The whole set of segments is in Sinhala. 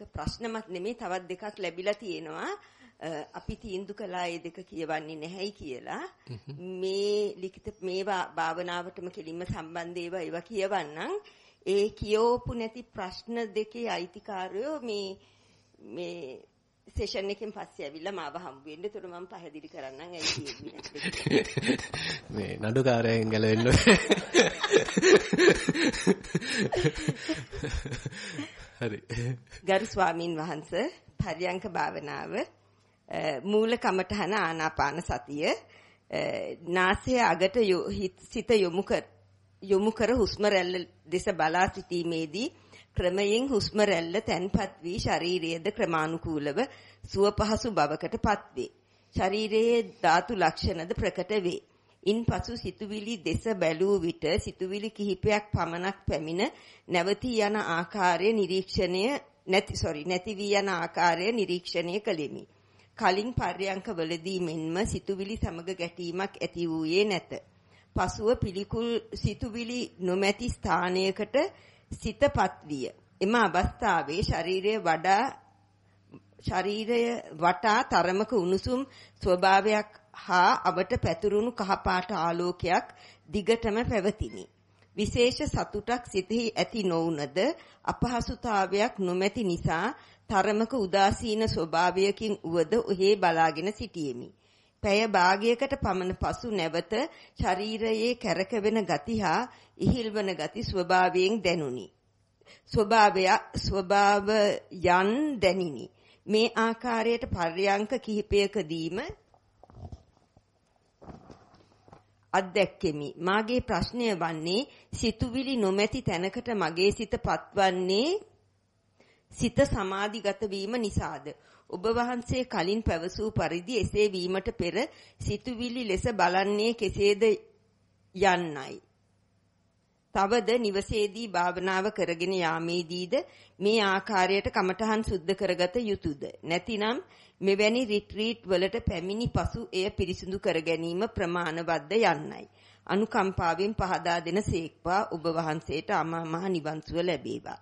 ඒක ප්‍රශ්නමත් නෙමෙයි තවත් දෙකක් ලැබිලා තියෙනවා. අපි තීන්දුව කළා ඒ දෙක කියවන්නේ නැහැයි කියලා. මේ ලිඛිත මේවා භාවනාවටම කෙලින්ම සම්බන්ධ ඒවා ඒවා කියවන්නම්. ඒ කියෝපු නැති ප්‍රශ්න දෙකේ අයිතිකාරයෝ මේ මේ සෙෂන් එකෙන් පස්සේ ඇවිල්ලා මාව හම්බ වෙන්න. ඒතර මම පැහැදිලි කරන්නම් ඇයි කියන්නේ. මේ නඩුකාරයෙන් ගැලවෙන්න. හරි. ගරු ස්වාමින් වහන්සේ පරියංක භාවනාව මූල කමඨහන ආනාපාන සතිය නාසය අගට සිත යොමු කර යොමු කර හුස්ම රැල්ල දෙස බලා සිටීමේදී ක්‍රමයෙන් හුස්ම රැල්ල තැන්පත් වී ශරීරයේද ක්‍රමානුකූලව සුව පහසු බවකටපත් වේ. ශරීරයේ ධාතු ලක්ෂණද ප්‍රකට වේ. ඉන්පසු සිතුවිලි දෙස බැලූ විට සිතුවිලි කිහිපයක් පමණක් පැමිණ නැවතී යන ආකාරය නිරීක්ෂණය නැති sorry නැති වී යන ආකාරය නිරීක්ෂණය කළෙමි. කලින් පර්යංකවලදී මෙන්ම සිතුවිලි සමග ගැටීමක් ඇති වූයේ නැත. පසුව පිළිකුල් සිතුවිලි නොමැති ස්ථානයකට සිතපත් විය. එම අවස්ථාවේ ශරීරය වඩා ශරීරය වටා තරමක උණුසුම් ස්වභාවයක් හා අවට පැතුරුණු කහපාට ආලෝකයක් දිගටම පැවතිනි. විශේෂ සතුටක් සිතෙහි ඇති නොවුනද අපහසුතාවයක් නොමැති නිසා තරමක උදාසීන ස්වභාවයකින් උවද ඔහේ බලාගෙන සිටියෙමි. පැය භාගයකට පමණ පසු නැවත ශරීරයේ කැරකෙන ගති හා ඉහිල්වන ගති ස්වභාවයෙන් දැනුනි. ස්වභාවය ස්වභාව යන් දැනිනි. මේ ආකාරයට පර්යංක කිහිපයකදීම අත්දැක්කෙමි. මාගේ ප්‍රශ්නය වන්නේ සිතුවිලි නොමැති තැනකට මගේ සිත පත්වන්නේ සිත සමාධිගත වීම නිසාද? ඔබ වහන්සේ කලින් පැවසූ පරිදි එසේ වීමට පෙර සිතුවිලි ලෙස බලන්නේ කෙසේද යන්නයි. තවද නිවසේදී භාවනාව කරගෙන යාමේදීද මේ ආකාරයට කමඨහන් සුද්ධ කරගත යුතුයද නැතිනම් මෙවැනි රිට්‍රීට් වලට පැමිණි පසු එය පිරිසිදු කර ගැනීම ප්‍රමාණවත්ද යන්නයි අනුකම්පාවෙන් පහදා දෙන සේක්වා ඔබ වහන්සේට අමා මහ නිවන් සුව ලැබේවා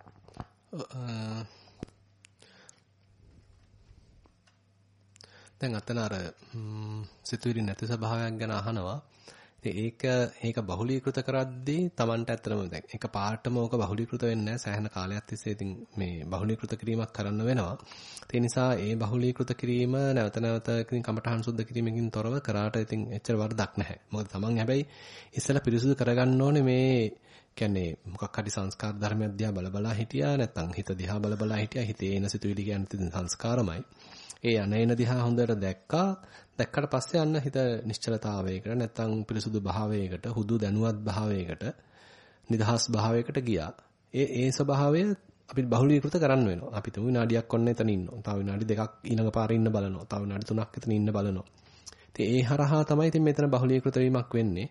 දැන් අතන අර සිතුවිලි නැති ස්වභාවයක් ගැන අහනවා. ඉතින් ඒක ඒක බහුලීකృత කරද්දී Tamanට ඇත්තම දැන් එක පාටම ඕක බහුලීකృత වෙන්නේ නැහැ සෑහෙන කාලයක් තිස්සේ ඉතින් මේ බහුලීකృత කිරීමක් කරන්න වෙනවා. ඒ නිසා ඒ බහුලීකృత කිරීම නැවත නැවත ඉතින් කමඨහන් සුද්ධ කිරීමකින් තොරව කරාට ඉතින් එච්චර වරදක් නැහැ. මොකද Taman හැබැයි ඉස්සලා පිරිසුදු කරගන්න ඕනේ මේ කියන්නේ මොකක් හරි සංස්කාර ධර්මයක් දිහා බල බලා හිටියා නැත්නම් හිත දිහා බල බලා හිටියා හිතේ එන සිතුවිලි කියන්නේ සංස්කාරමයි. ඒ අනේන දිහා හොඳට දැක්කා. දැක්කට පස්සේ අන්න හිත නිශ්චලතාවයකට නැත්නම් පිරිසුදු භාවයකට, හුදු දැනුවත් භාවයකට, නිදහස් භාවයකට ගියා. ඒ ඒ ස්වභාවය අපිට බහුලීකృత කරන්න වෙනවා. අපි තුමු විනාඩියක් ඔන්න එතන ඉන්නවා. තව විනාඩි දෙකක් ඊළඟ පාරේ ඉන්න බලනවා. තව විනාඩි තුනක් එතන ඉන්න බලනවා. ඉතින් ඒ හරහා තමයි ඉතින් මෙතන බහුලීකృత වීමක් වෙන්නේ.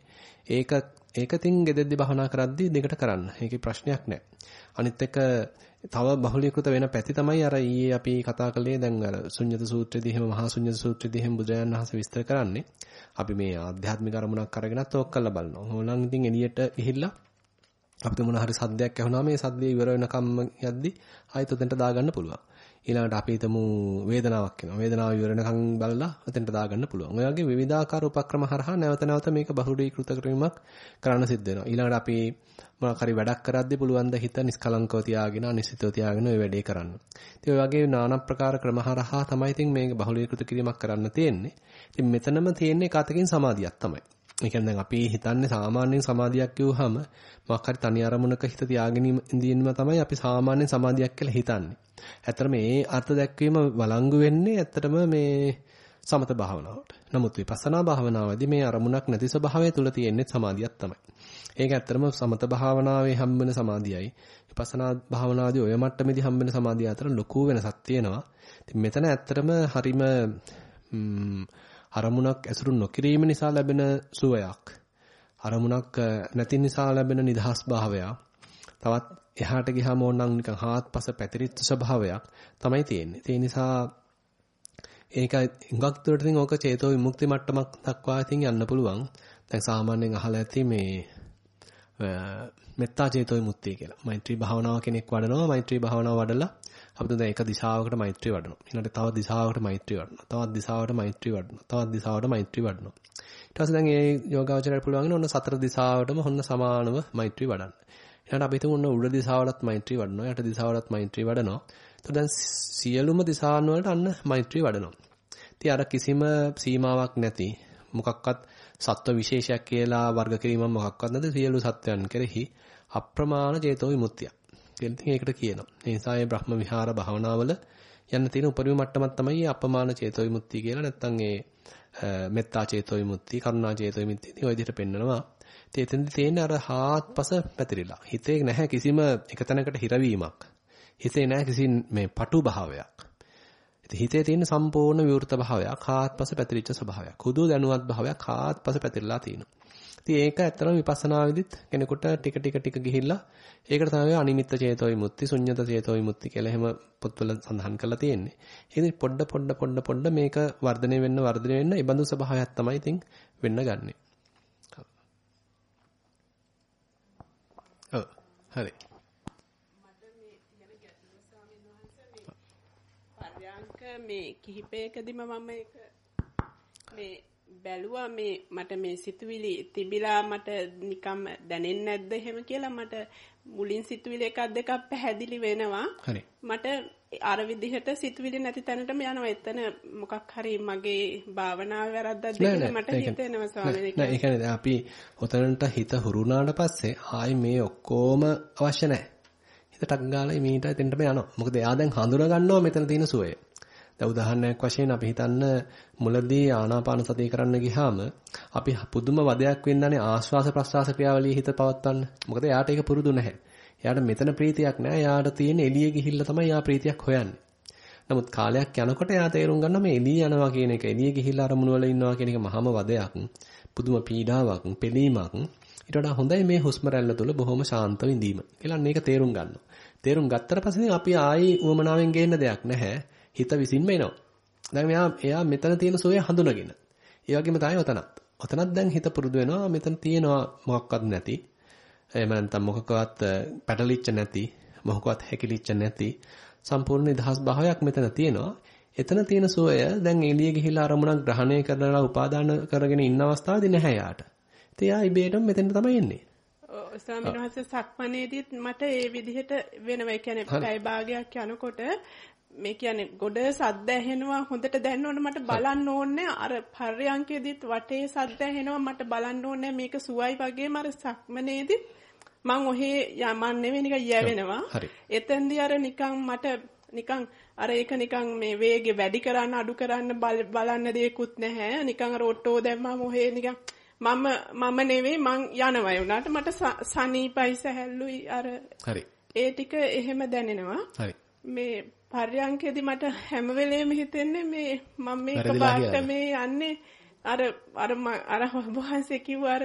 ඒක ඒක තින් ගෙදෙද්දි භවනා කරද්දී දෙකට කරන්න. ඒකේ ප්‍රශ්නයක් නැහැ. අනිත් එක තව බහුලීකృత වෙන පැති තමයි අර ඊයේ අපි කතා කළේ දැන් අර ශුන්්‍යත සූත්‍රයේදී එහෙම මහා ශුන්්‍යත සූත්‍රයේදී එහෙම බුදුරජාණන් වහන්සේ විස්තර කරන්නේ. අපි මේ ආධ්‍යාත්මික අරමුණක් අරගෙනත් ඕක කරලා බලනවා. ඕනනම් ඉතින් එළියට ගිහිල්ලා අපිට මොන හරි සද්දයක් ඇහුණා මේ සද්දය ඉවර වෙනකම්ම යද්දි ආයෙත් උතෙන්ට දාගන්න පුළුවන්. ඊළඟට අපි හිතමු වේදනාවක් එනවා. වේදනාව විවරණකම් බලලා එතනට දාගන්න පුළුවන්. ඔය වගේ විවිධාකාර උපක්‍රම හරහා නැවත නැවත මේක බහුලීකృత කිරීමක් කරන්න සිද්ධ වෙනවා. ඊළඟට අපි මොකක් හරි වැඩක් කරද්දී පුළුවන් ද හිත නිස්කලංකව තියාගෙන අනිසිතව තියාගෙන ওই වැඩේ කරන්න. ඉතින් ඔය වගේ নানা ප්‍රකාර ක්‍රම හරහා තමයි ඉතින් මේක බහුලීකృత කිරීමක් කරන්න තියෙන්නේ. ඉතින් මෙතනම තියෙන්නේ කතකින් සමාධියක් තමයි. ඒ කියන්නේ දැන් අපි හිතන්නේ සාමාන්‍යයෙන් සමාධියක් කියුවාම මොකක් හරි තනි අරමුණක හිත තියාගෙන ඉඳීම තමයි අපි සාමාන්‍යයෙන් සමාධියක් කියලා හිතන්නේ. ඇත්තට මේ අර්ථ දැක්වීම වළංගු වෙන්නේ ඇත්තටම මේ සමත භාවනාවට. නමුත් විපස්සනා භාවනාවේදී මේ අරමුණක් නැති ස්වභාවය තුල තියෙන්නේ සමාධියක් තමයි. ඒක ඇත්තටම සමත භාවනාවේ හම්බෙන සමාධියයි විපස්සනා භාවනාදී ඔය මට්ටමේදී හම්බෙන සමාධිය අතර ලොකු වෙනසක් තියෙනවා. ඉතින් මෙතන ඇත්තටම හරිම අරමුණක් ඇසුරු නොකිරීම නිසා ලැබෙන සුවයක් අරමුණක් නැති නිසා ලැබෙන නිදහස් භාවයක් තවත් එහාට ගියාම ඕනනම් නිකන් හාත්පස පැතිරිච්ච ස්වභාවයක් තමයි තියෙන්නේ. ඒ නිසා ඒක හුඟක් දුරට ඉතින් ඕක චේතෝ විමුක්ති මට්ටමක් දක්වා ඉතින් යන්න පුළුවන්. දැන් සාමාන්‍යයෙන් අහලා ඇති මේ මෙත්තා චේතෝ විමුක්තිය කියලා. මෛත්‍රී භාවනාව කෙනෙක් වඩනවා. මෛත්‍රී භාවනාව වඩලා අපි දැන් එක දිශාවකට මෛත්‍රී වඩනවා. ඊළඟට තව දිශාවකට මෛත්‍රී වඩනවා. තවත් දිශාවකට මෛත්‍රී වඩනවා. තවත් දිශාවකට මෛත්‍රී වඩනවා. ඊට පස්සේ දැන් මේ යෝගාවචරයට පුළුවන් ඔන්න සතර දිශාවටම හොන්න සමානව මෛත්‍රී වඩන්න. ඊළඟට අපි හිතමු ඔන්න උඩ දිශාවලත් මෛත්‍රී වඩනවා. යට දිශාවලත් මෛත්‍රී වඩනවා. එතකොට දැන් සියලුම දිශාවන් වලට අන්න මෛත්‍රී වඩනවා. ඉතින් අර කිසිම සීමාවක් නැති මොකක්වත් සත්ව විශේෂයක් කියලා වර්ග කිරීමක් මොකක්වත් නැති සියලු සත්වයන් කෙරෙහි අප්‍රමාණ චේතෝ විමුක්තිය. ඉතින් ඒකට කියනවා. ඒ නිසා මේ බ්‍රහ්ම විහාර භාවනාවල යන්න තියෙන උපරිම මට්ටමක් තමයි අප්‍රමාණ චේතෝ විමුක්තිය කියලා නැත්නම් ඒ මෙත්තා චේතෝ විමුක්තිය, කරුණා චේතෝ විමුක්තිය ඉතින් ওই විදිහට පෙන්නනවා. ඉතින් එතෙන්දී තියෙන අර හාත්පස පැතිරිලා. හිතේ නැහැ කිසිම එක තැනකට හිරවීමක්. හිතේ නැහැ කිසි මේ පටු භාවයක්. ඉතින් හිතේ තියෙන සම්පූර්ණ විවෘත භාවයක්, හාත්පස පැතිරිච්ච ස්වභාවයක්. හුදු දැනුවත් භාවයක් හාත්පස පැතිරලා තියෙනවා. ඉතින් ඒක ඇත්තටම විපස්සනා විදිත් කෙනෙකුට ටික ටික ටික ගිහිල්ලා ඒකට තමයි අනිමිත්ත චේතෝ විමුක්ති, ශුන්්‍යත චේතෝ විමුක්ති කියලා එහෙම පොත්වල සඳහන් කරලා තියෙන්නේ. ඉතින් පොඩ පොඩ පොඩ පොඩ මේක වර්ධනය වෙන්න වර්ධනය වෙන්න ඒ බඳු ස්වභාවයක් තමයි ඉතින් වෙන්න ගන්නෙ. ඔව්. හරි. පර්යාංක මේ කිහිපයකදීම මම ඒක මේ බැලුවා මේ මට මේ සිතුවිලි තිබිලා මට නිකම් දැනෙන්නේ නැද්ද එහෙම කියලා මට මුලින් සිතුවිලි එකක් දෙකක් පැහැදිලි වෙනවා. හරි. මට අර විදිහට සිතුවිලි නැති තැනටම යනවා. එතන මොකක් හරි මගේ භාවනාවේ වැරද්දක්ද කියලා මට හිතෙනවා ස්වාමීනි. නෑ ඒ කියන්නේ අපි ඔතනට හිත හුරුනාට පස්සේ ආයි මේ ඔක්කොම අවශ්‍ය නැහැ. හිත ටක් ගාලා මීට එතෙන්ටම යනවා. මොකද එයා දැන් හඳුනා ගන්නවා මෙතන තියෙන සුවය. දැන් උදාහරණයක් වශයෙන් අපි හිතන්න මුලදී ආනාපාන සතිය කරන්න ගියාම අපි පුදුම වදයක් වෙන්නනේ ආශ්වාස ප්‍රශ්වාස ක්‍රියාවලිය හිත පවත්වන්න. මොකද එයාට ඒක පුරුදු නැහැ. එයාට මෙතන ප්‍රීතියක් නැහැ. එයාට තියෙන එළිය ගිහිල්ලා තමයි එයා ප්‍රීතියක් හොයන්නේ. නමුත් කාලයක් යනකොට එයා තේරුම් ගන්නවා මේ එළිය යනවා කියන එක එළිය ගිහිල්ලා අරමුණු වල ඉන්නවා කියන එක මහම වදයක්. පුදුම පීඩාවක්, පෙලීමක්. ඊට වඩා හොඳයි මේ හුස්ම රැල්ල තුල බොහොම ශාන්ත විඳීම. කියලා මේක තේරුම් ගන්නවා. තේරුම් ගත්තට පස්සේ අපි ආයේ උවමනාවෙන් ගේන්න දෙයක් නැහැ. හිත විසින්ම එනවා. දැන් මෙයා එයා මෙතන තියෙන සෝය හඳුනගෙන. ඒ වගේම තමයි ඔතනත්. ඔතනත් දැන් හිත පුරුදු වෙනවා මෙතන තියෙනවා මොකක්වත් නැති. එහෙම නැත්නම් මොකකවත් පැටලිච්ච නැති, මොකකවත් හැකිලිච්ච නැති සම්පූර්ණ නිදහස් භාවයක් මෙතන තියෙනවා. එතන තියෙන සෝය දැන් එළිය ගිහිලා අරමුණක් ග්‍රහණය කරලා උපාදාන කරගෙන ඉන්න අවස්ථාවේදී නැහැ යාට. ඉතින් යා ඉබේටම මෙතෙන්ට තමයි එන්නේ. ස්වාමීන් වහන්සේ සක්මනේදීත් මට ඒ විදිහට වෙනවා. ඒ කියන්නේ පැය භාගයක් යනකොට මේ කියන්නේ ගොඩ සද්ද ඇහෙනවා හොඳට දැනනොත් මට බලන්න ඕනේ. අර පර්යංකෙදිත් වටේ සද්ද ඇහෙනවා මට බලන්න ඕනේ මේක සුවයි වගේම අර සක්මනේදිත් මං ඔහේ යමන් නෙවෙයි නිකන් යැවෙනවා. එතෙන්දී අර නිකන් මට නිකන් අර ඒක නිකන් මේ වේගෙ වැඩි කරන්න අඩු කරන්න බලන්න දෙයක්වත් නැහැ. නිකන් අර ඔට්ටෝ දැම්මම ඔහේ නිකන් මම මම නෙවෙයි මං යනවා. උනාට මට සනීපයි සැහැල්ලුයි. අර හරි. ඒ ටික එහෙම දැනෙනවා. හරි. මේ පර්යංකෙදි මට හැම වෙලේම හිතෙන්නේ මේ මම මේක පාට මේ යන්නේ. අර අර අර වහන්සේ කිව්ව අර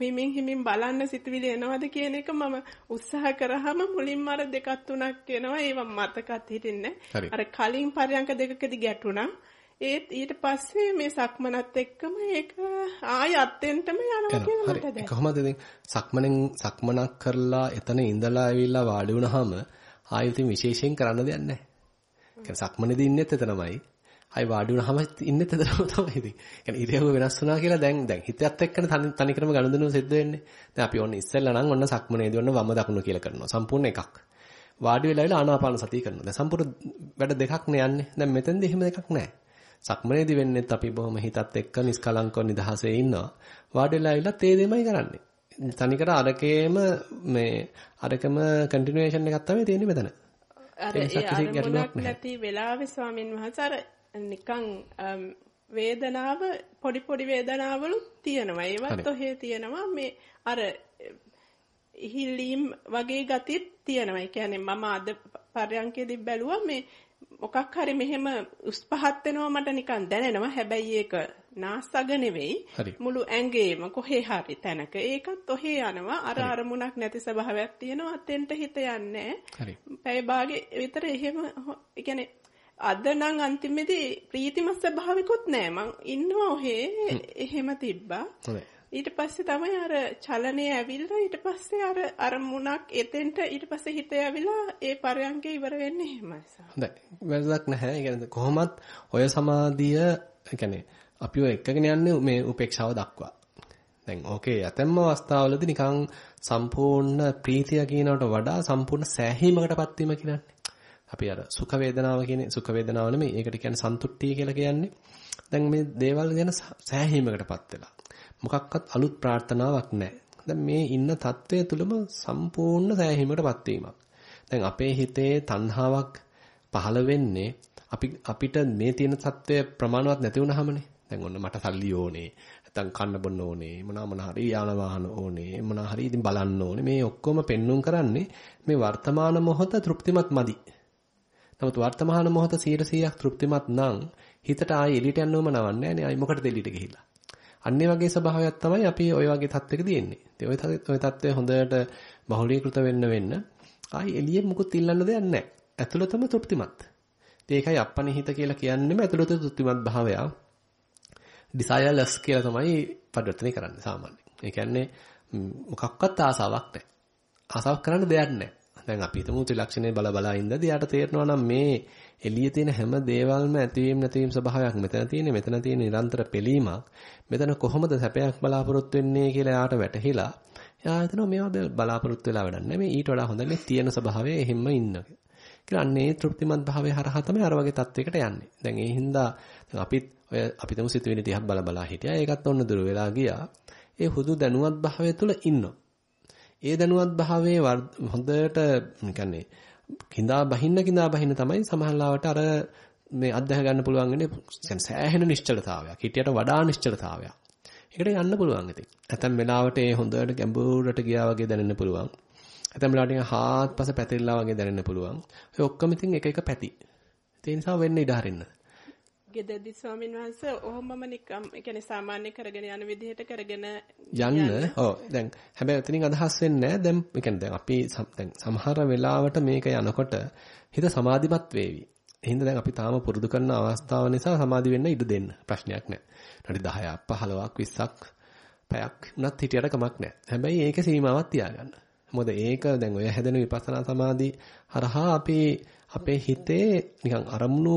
හිමින් හිමින් බලන්න සිතුවිලි එනවද කියන එක මම උත්සාහ කරාම මුලින්ම අර දෙකක් තුනක් එනවා. ඒව මතකත් හිටින්නේ. අර කලින් පර්යංක දෙකකදී ගැටුණා. ඒත් ඊට පස්සේ මේ සක්මනත් එක්කම ඒක ආය අත්ෙන්ටම යනවා කියලා මට දැනෙනවා. කොහොමද ඉතින් සක්මනෙන් සක්මනක් කරලා එතන ඉඳලා ඇවිල්ලා වාඩි වුණාම ආයෙත් විශේෂයෙන් කරන්න දෙයක් නැහැ. කියන්නේ සක්මනේදී ඉන්නෙත් එතනමයි. ආයි වාඩි වුණාම ඉන්නෙත් එතනම තමයි ඉතින්. කියන්නේ ඉරියව්ව වෙනස් වුණා කියලා දැන් දැන් හිතයත් එක්කනේ තනිකරම ගනුදෙනුව සිද්ධ වෙන්නේ. දැන් අපි ඔන්න ඉස්සෙල්ලා නම් ඔන්න සක්මනේදී ඔන්න වම දකුණ කියලා කරනවා. සම්පූර්ණ එකක්. වාඩි වෙලා ඉල ආනාපාන සතිය කරනවා. දැන් සම්පූර්ණ වැඩ දෙකක් නේ යන්නේ. දැන් මෙතෙන්දී එහෙම දෙකක් නැහැ. සක්මනේදී වෙන්නේත් අපි බොහොම හිතත් එක්ක නිස්කලංකව නිදහසේ ඉන්නවා. වාඩි වෙලා ඉල තේ දෙමයි කරන්නේ. තනිකර අරකේම මේ අරකම කන්ටිනියුේෂන් එකක් තමයි තියෙන්නේ මෙතන. අර ඒ අරමුණක් නැති වෙලාවේ ස්වාමින් වහන්සේ අර නිකන් වේදනාව පොඩි පොඩි වේදනාවලු තියෙනවා. ඒවත් ඔහේ තියෙනවා මේ අර ඉහිලීම් වගේ ගතිත් තියෙනවා. ඒ කියන්නේ මම අද පරයන්කේදී බැලුවා මේ මොකක් හරි මෙහෙම උස් පහත් වෙනවා මට නිකන් දැනෙනවා. හැබැයි ඒක නාසග නෙවෙයි. මුළු ඇඟේම කොහේ හරි තැනක. ඒකත් ඔහේ යනවා. අර අරමුණක් නැති ස්වභාවයක් තියෙනවා. අතෙන්ට හිත යන්නේ පැය භාගේ විතර එහෙම කියන්නේ අද නම් අන්තිමේදී ප්‍රීතිම ස්වභාවිකුත් නෑ. මං ඉන්නවා ඔහේ එහෙම තිබ්බා. ඊට පස්සේ තමයි අර චලනය ඇවිල්ලා ඊට පස්සේ අර අර මුණක් එතෙන්ට ඊට පස්සේ හිත ඇවිල්ලා ඒ පරයන්කේ ඉවර වෙන්නේ එහෙමයි. හොඳයි. වැරදක් නැහැ. ඒ කියන්නේ කොහොමත් ඔය සමාධිය ඒ කියන්නේ අපිව එක්කගෙන යන්නේ මේ උපේක්ෂාව දක්වා. දැන් ඕකේ ඇතැම්ම අවස්ථාවලදී නිකන් සම්පූර්ණ ප්‍රීතිය කියනකට වඩා සම්පූර්ණ සෑහීමකටපත් වීම කියන්නේ. අපි අර සුඛ වේදනාව කියන්නේ සුඛ වේදනාව නෙමෙයි. ඒකට කියන්නේ සන්තුට්ඨිය කියලා කියන්නේ. දැන් මේ දේවල් ගැන සෑහීමකටපත් වෙලා. මොකක්වත් අලුත් ප්‍රාර්ථනාවක් නැහැ. දැන් මේ ඉන්න తත්වය තුළම සම්පූර්ණ සෑහීමකටපත් වීමක්. දැන් අපේ හිතේ තණ්හාවක් පහළ වෙන්නේ අපි අපිට මේ තියෙන தත්ත්වය ප්‍රමාණවත් නැති වුනහමනේ. දැන් ඔන්න මට සල්ලි ඕනේ. නැත්තම් කන්න බොන්න ඕනේ. මොනවා මොන හරි යාන වාහන ඕනේ. මොනවා හරි ඉතින් බලන්න ඕනේ. මේ ඔක්කොම පෙන්눔 කරන්නේ මේ වර්තමාන මොහොත තෘප්තිමත් මදි. නමුත් වර්තමාන මොහොත 100%ක් තෘප්තිමත් නම් හිතට ආයෙ එළියට යන්නවම නවන්නේ නැහැ. ආයි මොකටද එළියට ගිහිල්ලා. අන්නේ වගේ ස්වභාවයක් තමයි අපි ওই වගේ තත්ත්වෙක තියෙන්නේ. ඉතින් ওই තත්ත්වය ওই තත්ත්වය හොඳට බහුලීකృత වෙන්න වෙන්න ආයි එළියෙන් මුකුත් ඉල්ලන්න දෙයක් නැහැ. ඇතුළතම තෘප්තිමත්. ඒකයි අපනිහිත කියලා කියන්නෙම ඇතුළත තෘප්තිමත් භාවය. Desireless කියලා තමයි පරිවර්තනය කරන්නේ සාමාන්‍යයෙන්. ඒ කියන්නේ මොකක්වත් ආසාවක් නැහැ. ආසාවක් කරන්න දෙයක් නැහැ. දැන් අපි හිතමු ත්‍රිලක්ෂණේ බල බලා ඉඳදී යාට තේරෙනවා නම් මේ එළියේ තියෙන හැම දේවල්ම ඇතිවීම නැතිවීම ස්වභාවයක් මෙතන තියෙන්නේ මෙතන තියෙන නිරන්තර පෙලීමක් මෙතන කොහොමද සැපයක් බලාපොරොත්තු වෙන්නේ කියලා යාට වැටහිලා එයා හිතනවා මේවා බලාපොරොත්තු වෙලා වැඩක් නැහැ මේ ඊට වඩා හොඳ මේ තියෙන ස්වභාවය එහෙම්ම ඉන්න කියලා අන්නේ තෘප්තිමත් භාවය හරහා තමයි අර වගේ තත්වයකට යන්නේ දැන් ඒ හින්දා අපිත් ඔය අපි තමු සිතුවිලි දිහා බල බලා හිටියා ඒකත් ඔන්න දුර වෙලා ගියා ඒ හුදු දැනුවත් භාවය තුල ඉන්නවා ඒ දැනුවත් භාවයේ හොඳට නිකන්නේ කිඳා බහින්න කිඳා බහින්න තමයි සමහරලාවට අර මේ අත්දැක ගන්න පුළුවන් වෙන්නේ සෑහෙන නිශ්චලතාවයක්. හිටියට වඩා නිශ්චලතාවයක්. ඒකට යන්න පුළුවන් ඉතින්. නැත්නම් වෙලාවට ඒ හොඳට ගැඹුරට ගියා වගේ දැනෙන්න පුළුවන්. නැත්නම් වෙලාවට නිකන් හාත්පස පැතිරිලා වගේ දැනෙන්න පුළුවන්. ඔය ඔක්කොම ඉතින් එක එක පැති. ඒ නිසා වෙන්න ඉඩ හරින්න. ගෙදරදි ස්වාමීන් වහන්සේ ඔහොමම නිකම් කියන්නේ සාමාන්‍ය කරගෙන යන විදිහට කරගෙන යන්න. ඔව්. දැන් හැබැයි එතනින් අදහස් වෙන්නේ නැහැ. දැන් ඒ කියන්නේ දැන් අපි දැන් සමහර වෙලාවට මේක යනකොට හිත සමාධිමත් වේවි. එහෙනම් දැන් අපි තාම පුරුදු කරන අවස්ථාව නිසා සමාධි වෙන්න ඉඩ දෙන්න. ප්‍රශ්නයක් නැහැ. ඊට 10ක් 15ක් 20ක් පැයක් උනත් හිටියට කමක් නැහැ. හැබැයි ඒකේ සීමාවක් තියාගන්න. මොකද ඒක දැන් ඔය හැදෙන විපස්සනා සමාධි හරහා අපි අපේ හිතේ නිකන් අරමුණු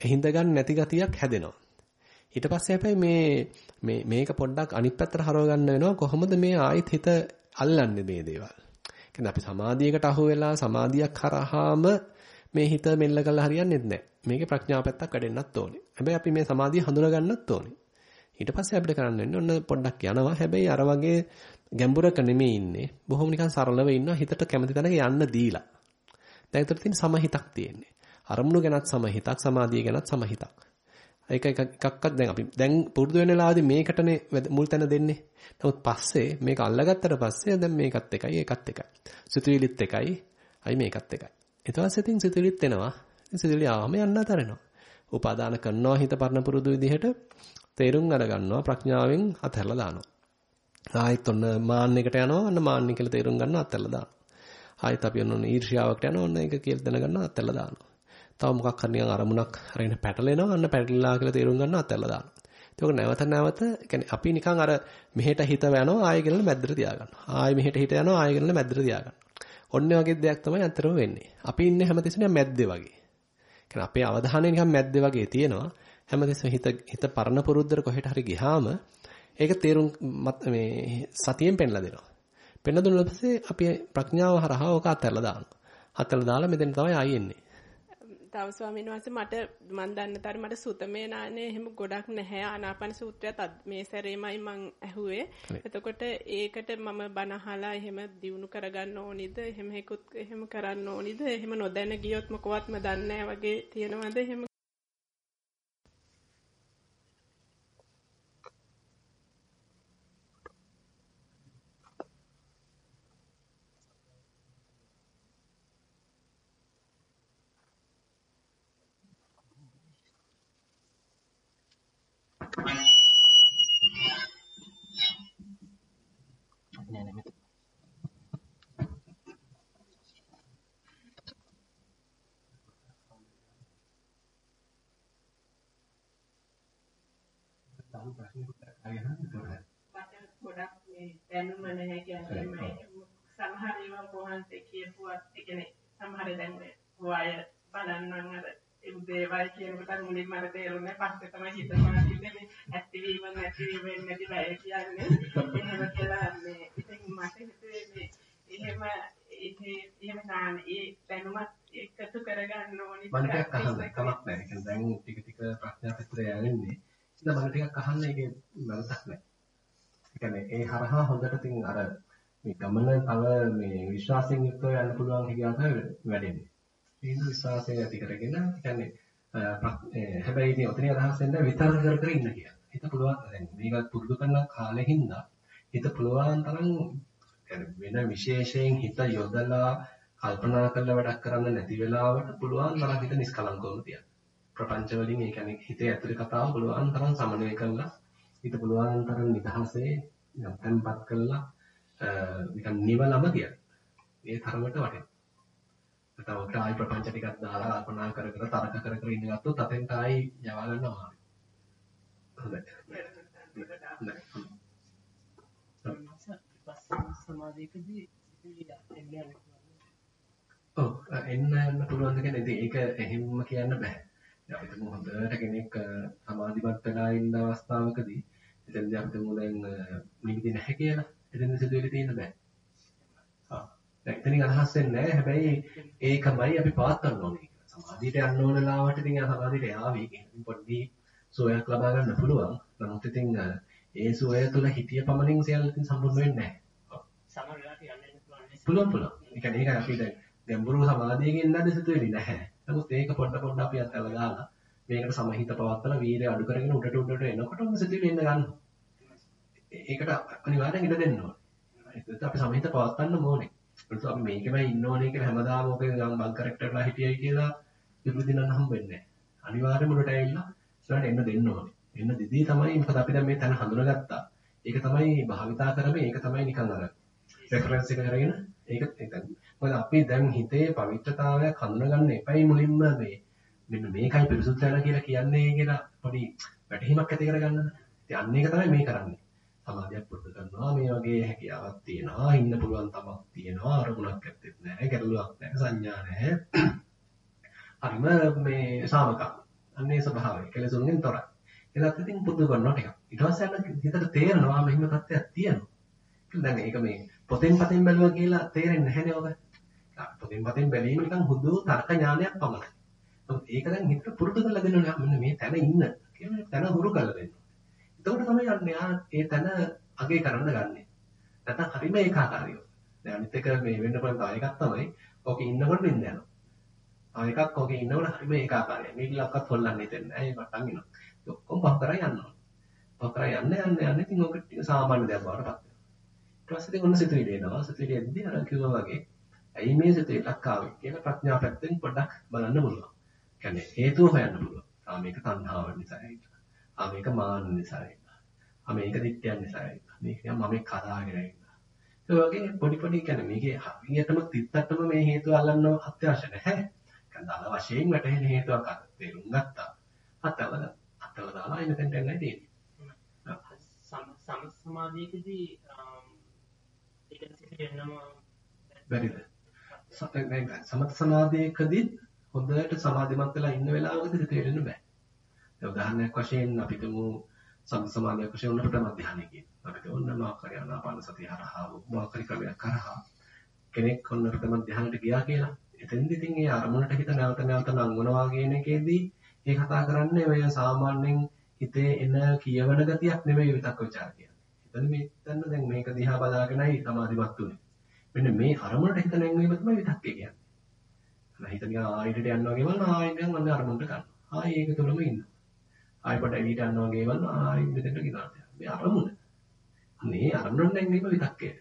හිඳ ගන්න නැති ගතියක් හැදෙනවා. ඊට පස්සේ හැබැයි මේ මේ මේක පොඩ්ඩක් අනිත් පැත්තට හරව ගන්න වෙනවා කොහොමද මේ ආයිත් හිත අල්ලන්නේ මේ දේවල්. කියන්නේ අපි සමාධියකට අහු වෙලා සමාධියක් කරාම මේ හිත මෙල්ල කරලා හරියන්නේ නැහැ. මේකේ ප්‍රඥා පැත්තක් වැඩෙන්නත් ඕනේ. හැබැයි අපි මේ සමාධිය හඳුනා ගන්නත් ඕනේ. ඊට පස්සේ අපිට කරන්න වෙන්නේ ඔන්න පොඩ්ඩක් යනවා. හැබැයි අර වගේ ගැඹුරක නෙමෙයි ඉන්නේ. බොහොම නිකන් සරලව ඉන්නවා හිතට කැමති තැනක යන්න දීලා. දැන් ඒතර තියෙන සමහිතක් තියෙන්නේ. අරමුණු ගැනත් සමහිතක් සමාධිය ගැනත් සමහිතක්. ඒක එකක්වත් දැන් අපි දැන් පුරුදු වෙන වෙලාවදී මේකටනේ මුල් තැන දෙන්නේ. නමුත් පස්සේ මේක අල්ලගත්තට පස්සේ දැන් මේකත් එකයි ඒකත් එකයි. සිතුවිලිත් එකයි අයි මේකත් එකයි. ඊට පස්සේ තින් සිතුවිලිත් එනවා. සිතුවිලි ආවම යන්න අතරෙනවා. උපාදාන කරනවා හිත පරණ පුරුදු විදිහට තේරුම් අරගන්නවා ප්‍රඥාවෙන් අතහැරලා දානවා. ආයෙත් ඔන්න මාන්නයකට යනවා අන්න මාන්නය කියලා තේරුම් ගන්නවා අතහැරලා දානවා. ආයෙත් අපි ඔන්න ඊර්ෂ්‍යාවකට යනවා ඔන්න ඒක කියලා දැනගන්නවා අතහැරලා දානවා. තව මොකක් හරි නිකන් අරමුණක් අරගෙන පැටලෙනවා අන්න පැටලලා කියලා තේරුම් ගන්න අතල්ලා දානවා. ඒක නැවත නැවත يعني අපි නිකන් අර මෙහෙට හිත යනවා ආයෙ ගෙනල්ලා මැද්දට තියාගන්නවා. ආයෙ මෙහෙට හිත යනවා ආයෙ ගෙනල්ලා මැද්දට තියාගන්නවා. ඔන්න වගේ දෙයක් තමයි අතරම වෙන්නේ. අපි ඉන්නේ හැමතිස්සෙම මැද්දේ වගේ. يعني අපේ අවධානය නිකන් මැද්දේ වගේ තියෙනවා. හැමතිස්සෙම හිත හිත පරණ පුරුද්දට කොහෙට හරි ගියාම ඒක තේරුම් මේ සතියෙන් පෙන්ලා දෙනවා. පෙන්ලා දුන්නාට පස්සේ අපි ප්‍රඥාව හරහා ඕක අතහැරලා දානවා. අතහැරලා දාලා මෙතන තමයි ආයෙ එන්නේ. තව ස්වාමීන් වහන්සේ මට මන් දන්න තරම් මට සුතමේ නානේ එහෙම ගොඩක් නැහැ ආනාපාන සූත්‍රයත් මේ සැරේමයි මං ඇහුවේ. එතකොට ඒකට මම බණ අහලා එහෙම දිනු කරගන්න ඕනිද? එහෙම හේකුත් එහෙම කරන්න ඕනිද? එහෙම නොදැන ගියොත් මොකවත්ම දන්නේ වගේ තියනවද? එහෙම tahu pasti kalian betul ගොඩක් මේ දැනුම නැහැ කියන්නේ සමහර ඒවා කොහන්සේ කියපුවත් ඒ කියන්නේ සමහර දැන් ඔය බලන්නම් අර ඒ දේවල් කියනකොට මුලින්ම අර තේරුනේ පස්සේ තමයි හිතනවා ඉන්නේ ඇක්ටිවීම නැතිවීම නැති බය කියන්නේ එහෙම කියලා මේ ඉතින් මට හිතුවේ මේ එහෙම එහෙම ගන්න ඒ දැනුමත් එකතු කරගන්න ඕනි මම ටිකක් අහන්න කමක් නැහැ. ඒ දැන් ටික ටික ප්‍රශ්න පත්‍රය යන්නේ. ඉතින් මම ටිකක් අහන්න ඒකේ වැරද්දක් නැහැ. ඒ කියන්නේ ඒ හරහා හොඳට තින් අර මේ ගමන තව මේ විශ්වාසයෙන් යුක්තව යන්න පුළුවන් හිගාත වැඩෙන්නේ. ඒක විශ්වාසය ඇති කරගෙන කියන්නේ හැබැයි ඉතින් ඔතන අදහස් වෙන්නේ විතර කර කර ඉන්න කියලා. හිත පුළුවන් දැන් මේක පුරුදු කරන කාලෙ හින්දා හිත පුළුවන් තරම් වෙන විශේෂයෙන් හිත යොදලා කල්පනා කරලා වැඩක් කරන්න නැති වෙලාවට පුළුවන් තරම් හිත නිස්කලංකවම තියන්න. ප්‍රපංච වලින් ඒ කියන්නේ හිතේ ඇතුලේ කතාව පුළුවන් තරම් සමනය කරලා හිත පුළුවන් තරම් නිදහසේ තැම්පත් කරලා නිකන් නිවලම තියන්න. ඒ තරමට වටිනවා. නැත්නම් ඔකට ආයි ප්‍රපංච ටිකක් දාලා කල්පනා කර කර තරක කර කර ඉන්න ගත්තොත් අතෙන්ට ආයි යවා ගන්න අමාරුයි. හොඳයි. සමාධියකදී එන්නේ ඔව් එන්න යන්න පුළුවන් කියන්නේ ඒක එහෙම්ම කියන්න බෑ. අපි තුමු හොඳට කෙනෙක් සමාධිමත් වෙලා ඉන්න අවස්ථාවකදී එතෙන්දී අපි තුමු දැන් නිමිති නැහැ කියලා. එතෙන්ද සිදුවෙලි තියෙන්න බෑ. ආ දැන් අදහස් වෙන්නේ නැහැ. හැබැයි ඒකමයි අපි පාත් ගන්න ඕනේ. සමාධියට යන්න ඕන ලාවට ඉතින් සමාධියට යාවි. ඉතින් පොඩ්ඩි සෝයක් ලබා ගන්න පුළුවන්. නමුත් ඉතින් ඒ සෝය තුළ හිතිය පමණින් සියල්ල ඉතින් සම්පූර්ණ වෙන්නේ නැහැ. සමහරවිට යන්න පුළුවන් පුළුවන්. ඒ කියන්නේ ඒක අපි දැන් ගැඹුරු සමාධියකින් නැද සිතුවෙන්නේ නැහැ. නමුත් ඒක පොඩ පොඩ අපි අතල දාලා මේකට සමහිත පවත්තලා වීර්ය අඩු කරගෙන උඩට උඩට එනකොටම සිතුවිලි එන්න ගන්නවා. ඒකට අනිවාර්යෙන් ඉඩ දෙන්න ඕනේ. ඒකත් අපි සමහිත පවත්තන්න ඕනේ. ඒත් අපි මේකෙමයි ඉන්න ඕනේ කියලා හැමදාම ඔක ගම් බං කරෙක්ටර්ලා හිටියයි කියලා විරුදිනන්න හම්බෙන්නේ නැහැ. අනිවාර්යෙන්ම උඩට ඇවිල්ලා ඉස්සරහට එන්න දෙන්න ඕනේ. එන්න දෙදී තමයි මොකද අපි දැන් මේ තැන හඳුනාගත්තා. ඒක තමයි භාවිතා කරන්නේ ඒක තමයි නිකන් අර රෙෆරන්ස් එක කරගෙන ඒක ඒක මොකද අපි දැන් හිතේ පවිත්‍රතාවයක් හඳුනගන්න එපයි මුලින්ම මේ මෙන්න මේකයි පිරිසුදු වෙලා කියලා කියන්නේ කියලා පොඩි වැටහීමක් ඇති කරගන්න. ඉතින් අන්න ඒක තමයි මේ කරන්නේ. සමාධියක් පුරුදු කරනවා මේ වගේ හැකියාවක් තියෙනවා ඉන්න පුළුවන් තමක් තියෙනවා අරමුණක් ඇත්තෙත් නැහැ ගැටලුවක් නැහැ සංඥා නැහැ. හරිම මේ සාමකම්. අන්නේ ස්වභාවය කෙලෙසුන්ගෙන් තොරයි. ඒකත් ඉතින් පුරුදු කරනවා ටිකක්. ඊට පස්සේ අන්න හිතට තේරෙනවා මෙහෙම තත්ත්වයක් තියෙනවා. දැන් ඒක මේ පොතෙන් පතෙන් බැලුවා කියලා තේරෙන්නේ නැහැනේ ඔබ. පොතෙන් පතෙන් බැලීම නිකන් හුදු තර්ක ඥානයක් පමණයි. නමුත් ඒක දැන් හිතට පුරුදු කරලා දෙනවා මෙන්න මේ තැන ඉන්න කියන තැන හුරු කරලා දෙන්න. එතකොට තමයි යන්නේ ඒ තැන අගේ කරන්න ගන්නෙ. නැත්නම් හරිම ඒකාකාරීව. දැන් අනිත් එක මේ වෙන්න පුළුවන් තව එකක් තමයි ඔකේ ඉන්නකොට නින්ද යනවා. තව එකක් ඔකේ ඉන්නකොට හරිම ඒකාකාරයි. මේක ලක්වත් හොල්ලන්නේ දෙන්නේ නැහැ. ඒ මට්ටම් එනවා. ඔක්කොම පහ කරා යනවා. පහ කරා යන්න යන්න යන්න ඉතින් ඔක සාමාන්‍ය දෙයක් බවට පත් වෙනවා. ඊට පස්සේ ඉතින් ඔන්න සිතුවිලි එනවා. සිතුවිලි එද්දී අර කිව්වා වගේ ඇයි මේ සිතුවිල්ලක් ආවේ කියලා ප්‍රඥා පැත්තෙන් පොඩ්ඩක් බලන්න පුළුවන්. කියන්නේ හේතුව හොයන්න පුළුවන්. ආ මේක තණ්හාව නිසායි. ආ මේක මාන නිසායි. ආ මේක දිට්ඨියන් නිසායි. මේක මම කතාගෙන ඉන්නවා. ඒ වගේ පොඩි පොඩි කියන්නේ මේකේ හරියටම තිත්තටම මේ හේතුව අල්ලන්න අත්‍යවශ්‍ය නැහැ. කන්දාල වශයෙන් වැටහෙන හේතුවක් අර තේරුම් ගත්තා. අතවල අතවල දාලා ඉන්න තැනට යන්නයි තියෙන්නේ. සම සමාධියකදී ඒක සිහිනවා බැරිද? සමත සමාධියකදී හොඳට සමාධිමත් වෙලා ඉන්න වෙලාවකදී තේරෙන්න බෑ. ඒ උදාහරණයක් වශයෙන් අපි තුමු සම සමාධියක් වශයෙන් උන්න ප්‍රථම ධ්‍යානෙ කියන. අපි තුන්න මාකරි ආනාපාන සතිය හරහා මාකරි ක්‍රමයක් කරහා කෙනෙක් ඔන්න ප්‍රථම ධ්‍යානෙට ගියා කියලා. එතෙන්දි ඉතින් ඒ අරමුණට හිත නැවත නැවත නංවනවා කියන එකේදී ඒ කතා කරන්නේ ඔය සාමාන්‍යයෙන් හිතේ එන කියවන ගතියක් නෙමෙයි විතක් ਵਿਚාර කියන්නේ. දැන් මේ දැන් දැන් මේක දිහා බලාගෙනයි සමාධිමත් උනේ. මෙන්න මේ අරමුණට හිත නැංවීම තමයි විතක්කේ කියන්නේ. අර හිත නිකන් ආයෙකට යනවා වගේ වුණා ආයෙත් දැන් මම අරමුණට ගන්නවා. ආයෙ ඒක තුලම ඉන්නවා. ආයෙ කොට එළියට යනවා වගේ වුණා ආයෙ මෙතනට ගිනවා. මේ අරමුණ. මේ අරමුණ නැංවීම විතක්කේ.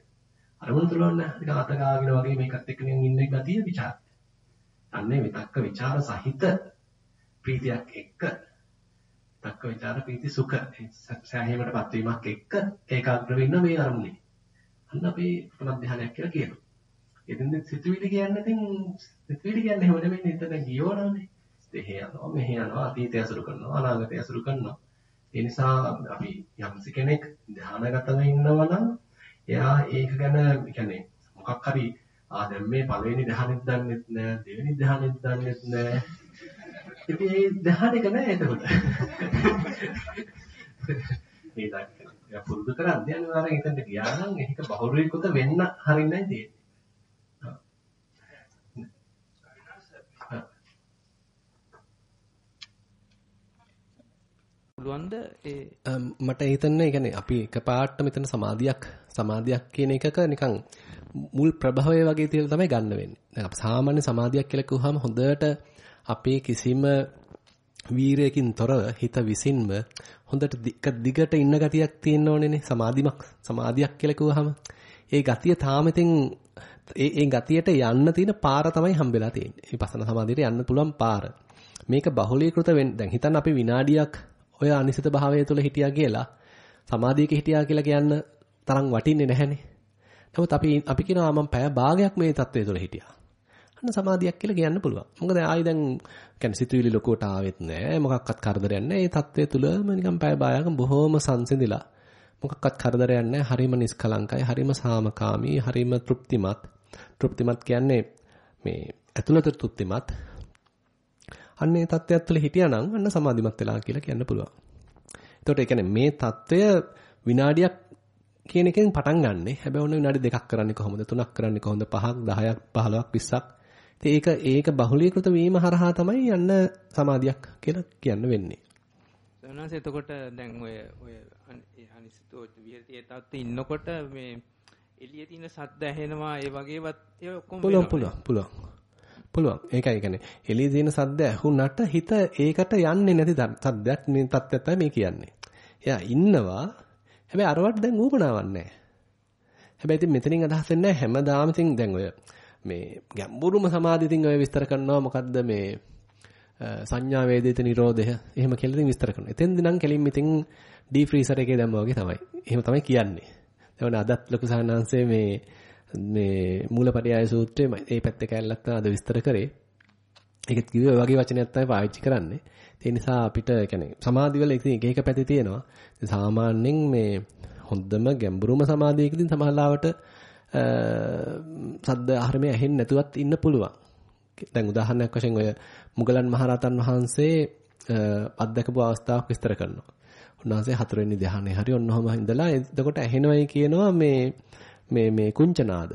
අරමුණ තුලවන්න නිකන් අත ගාගෙන වගේ මේකත් එක්ක නිකන් ඉන්න ගතිය ਵਿਚාරය. අන්නේ විතක්ක ਵਿਚාර සහිත ප්‍රීතියක් එක්ක විතක්ක ਵਿਚාර ප්‍රීති සුඛ සෑහීමටපත් වීමක් එක්ක ඒකාග්‍ර වෙන්න මේ අරමුණේ. අන්න අපි ප්‍රථම ධ්‍යානයක් කියලා කියනවා. එදින්ද සිතුවිලි කියන්නේ ඉතින් සිතුවිලි කියන්නේ එහෙම නෙමෙයි එතන ගියවනනේ. දෙහෙ යනවා මෙහෙ යනවා අතීතය අසුරු කරනවා අනාගතය අසුරු කරනවා. ඒ නිසා අපි යම්සි කෙනෙක් ධානාගතව ඉන්නවා නම් එයා ඒක ගැන කියන්නේ මොකක් හරි ආ දැන් මේ පළවෙනි ධානෙත් දන්නෙත් නෑ දෙවෙනි ධානෙත් දන්නෙත් නෑ ඉතින් ඒ දහන එක නෑ එතකොට. ඒ දැක්කේ. ඒක පුරුදු කරන්නේ අනිවාර්යෙන් එතනට ගියා නම් ඒක බහුරීකృత වෙන්න හරින්නේ නැහැ පුළුවන්ද ඒ මට හිතන්නේ يعني අපි එකපාරට මෙතන සමාධියක් සමාධියක් කියන එකක නිකන් මුල් ප්‍රභවය වගේ තියලා තමයි ගන්න වෙන්නේ. දැන් අපි සාමාන්‍ය සමාධියක් කියලා කිව්වහම හොඳට අපේ කිසිම වීරයකින් තොරව හිත විසින්ම හොඳට දිගට ඉන්න ගතියක් තියෙන්න ඕනේනේ සමාධිමක් සමාධියක් කියලා කිව්වහම ඒ ගතිය තාම ඉතින් ඒ ඒ ගතියට යන්න තියෙන පාර තමයි හම්බෙලා තියෙන්නේ. මේ පසන සමාධියට යන්න පුළුවන් පාර. මේක බහුලීකృత වෙන්න දැන් හිතන්න අපි විනාඩියක් ඔය අනිසිත භාවය තුළ හිටියා කියලා සමාධියක හිටියා කියලා කියන්න තරම් වටින්නේ නැහනේ. නමුත් අපි අපි කියනවා මම පැය භාගයක් මේ தත්ත්වය තුළ හිටියා. අන්න සමාධියක් කියලා කියන්න පුළුවන්. මොකද ආයි දැන් කියන්නේ සිතුවිලි ලොකුවට ආවෙත් නෑ. මොකක්වත් කරදරයක් නෑ. මේ தත්ත්වය තුලම නිකන් පැය බායක බොහොම සංසිඳිලා. මොකක්වත් කරදරයක් නෑ. හරිම නිස්කලංකයි, හරිම සාමකාමී, හරිම තෘප්තිමත්. තෘප්තිමත් කියන්නේ මේ ඇතුළත තෘප්තිමත්. අන්න මේ தත්ත්වයක් තුළ හිටියානම් අන්න සමාධිමත් වෙලා කියලා කියන්න පුළුවන්. එතකොට ඒ කියන්නේ මේ தත්ත්වය විනාඩියක් කියන එකෙන් පටන් ගන්නෙ. හැබැයි ඔන්න විනාඩි දෙකක් කරන්නේ කොහොමද? තුනක් කරන්නේ කොහොමද? පහක්, 10ක්, 15ක්, 20ක් ඉතින් ඒක ඒක බහුලීකృత වීම හරහා තමයි යන්න සමාධියක් කියලා කියන්න වෙන්නේ. සනස එතකොට දැන් ඔය ඔය අනිසිතෝ විහෙතියේ තාත් ඉන්නකොට මේ එළියේ තියෙන සද්ද ඇහෙනවා ඒ වගේවත් ඒ ඔක්කොම පුළුවන් පුළුවන් පුළුවන් පුළුවන්. ඒකයි කියන්නේ එළියේ තියෙන සද්ද ඇහුණට හිත ඒකට යන්නේ නැති සද්දයක් මේ තත්ත්වයක් තමයි මේ කියන්නේ. එයා ඉන්නවා. හැබැයි අරවට දැන් ඌපනාවක් නැහැ. හැබැයි ඉතින් මෙතනින් අදහස් වෙන්නේ හැමදාම ඉතින් දැන් ඔය මේ ගැඹුරුම සමාධියකින් ඔය විස්තර කරනවා මොකද්ද මේ සංඥා වේදිත නිරෝධය එහෙම කියලා ඉතින් විස්තර කරනවා. එතෙන්දී නම් කෙලින්ම ඉතින් ඩී ෆ්‍රීසර් එකේ දැම්මා වගේ තමයි. එහෙම තමයි කියන්නේ. එවන අදත් ලොකු සාහනාංශයේ මේ මේ මූලපරියාය සූත්‍රයේ මේ පැත්ත කැලලක් තමයි අද විස්තර කරේ. ඒකත් කිව්වේ ඔය වගේ වචනයක් තමයි පාවිච්චි කරන්නේ. ඒ නිසා අපිට يعني සමාධි වල එක එක පැති තියෙනවා. සාමාන්‍යයෙන් මේ හොඳම ගැඹුරුම සමාධියකදී සමහරවට සද්ද ආහාරමේ ඇහෙන්නේ නැතුවත් ඉන්න පුළුවන්. දැන් උදාහරණයක් වශයෙන් ඔය මුගලන් මහරහතන් වහන්සේ අත්දකපු අවස්ථාවක් විස්තර කරනවා. උන්වහන්සේ හතරවෙනි ධ්‍යානෙ හරි ඔන්නෝම ඉඳලා එතකොට ඇහෙනවයි කියනවා මේ මේ මේ කුංචනාද.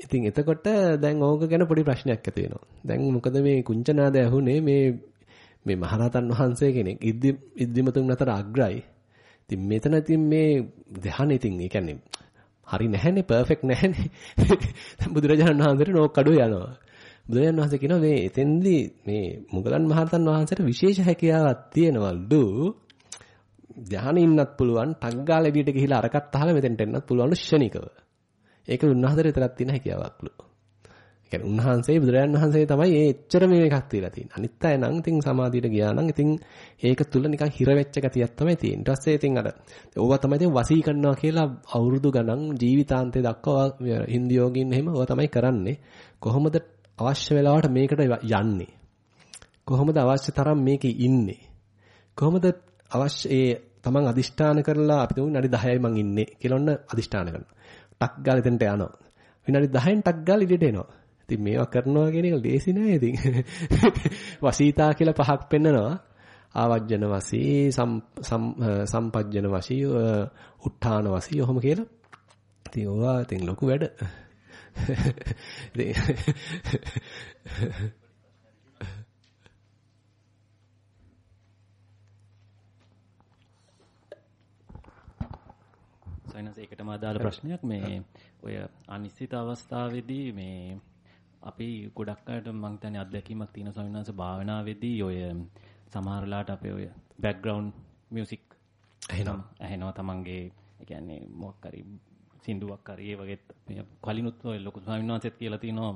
ඉතින් එතකොට දැන් ඕක ගැන පොඩි ප්‍රශ්නයක් ඇති වෙනවා. දැන් මොකද මේ කුංචනාද ඇහුනේ මේ මේ මහරහතන් වහන්සේ කෙනෙක් ඉද්දි ඉද්දිමතුන් අතර අග්‍රයි. ඉතින් මෙතන ඉතින් මේ ධ්‍යාන ඉතින් ඒ කියන්නේ හරි නැහැනේ පර්ෆෙක්ට් නැහැනේ. බුදුරජාණන් වහන්සේට නෝක් කඩුව යනවා. බුදුරජාණන් වහන්සේ කියනවා මේ එතෙන්දී මේ මුගලන් මහරහතන් වහන්සේට විශේෂ හැකියාවක් තියෙනවලු. ධානයේ ඉන්නත් පුළුවන්, ටක් ගාලා එළියට ගිහිලා අරකට අහලා මෙතෙන්ට එන්නත් පුළුවන් ෂණිකව. ඒක උන්වහන්සේට විතරක් තියෙන හැකියාවක්ලු. ඒ කියන්නේ උන්වහන්සේ බුදුරජාණන් වහන්සේ තමයි ඒ එච්චර මේ එකක් තියලා තියෙන්නේ. අනිත් අය නම් ඉතින් සමාධියට ගියා නම් ඉතින් ඒක තුල නිකන් හිර වෙච්ච ගතියක් තමයි තියෙන්නේ. ඊට පස්සේ ඉතින් අර ඕවා තමයි ඉතින් වසී කරනවා කියලා අවුරුදු ගණන් ජීවිතාන්තය දක්වා හින්දු යෝගින් එහෙම ඕවා තමයි කරන්නේ. කොහොමද අවශ්‍ය වෙලාවට මේකට යන්නේ? කොහොමද අවශ්‍ය තරම් මේකේ ඉන්නේ? කොහොමද අවශ්‍ය ඒ තමන් අදිෂ්ඨාන කරලා අපි තුමු විනාඩි 10යි මං ඉන්නේ කියලා ඔන්න අදිෂ්ඨාන කරනවා. ටක් ගාලා එතනට යනවා. විනාඩි 10න් ටක් ගාලා ඉඩට එනවා. ඉතින් මේවා කරනවා කියන එක ලේසි නෑ ඉතින්. වසීතා කියලා පහක් පෙන්නනවා. ආවජ්ජන වසී, සම්පජ්ජන වසී, උත්ථාන වසී ඔහොම කියලා. ඉතින් ඕවා ඉතින් ලොකු වැඩ. ඉතින් සයිනස් ඒකටම අදාළ ප්‍රශ්නයක් මේ ඔය අනිශ්චිත අවස්ථාවේදී මේ අපි ගොඩක් අයට මම හිතන්නේ අත්දැකීමක් තියෙන සවිනාංශ භාවනාවේදී ඔය සමහරලාට අපේ ඔය බෑග්ග්‍රවුන්ඩ් මියුසික් ඇහෙනවා ඇහෙනවා තමන්ගේ ඒ කියන්නේ මොකක් හරි සින්දුවක් හරි ඒ වගේ කලිනුත් ඔය ලොකු ස්වාමීන් කියලා තිනවා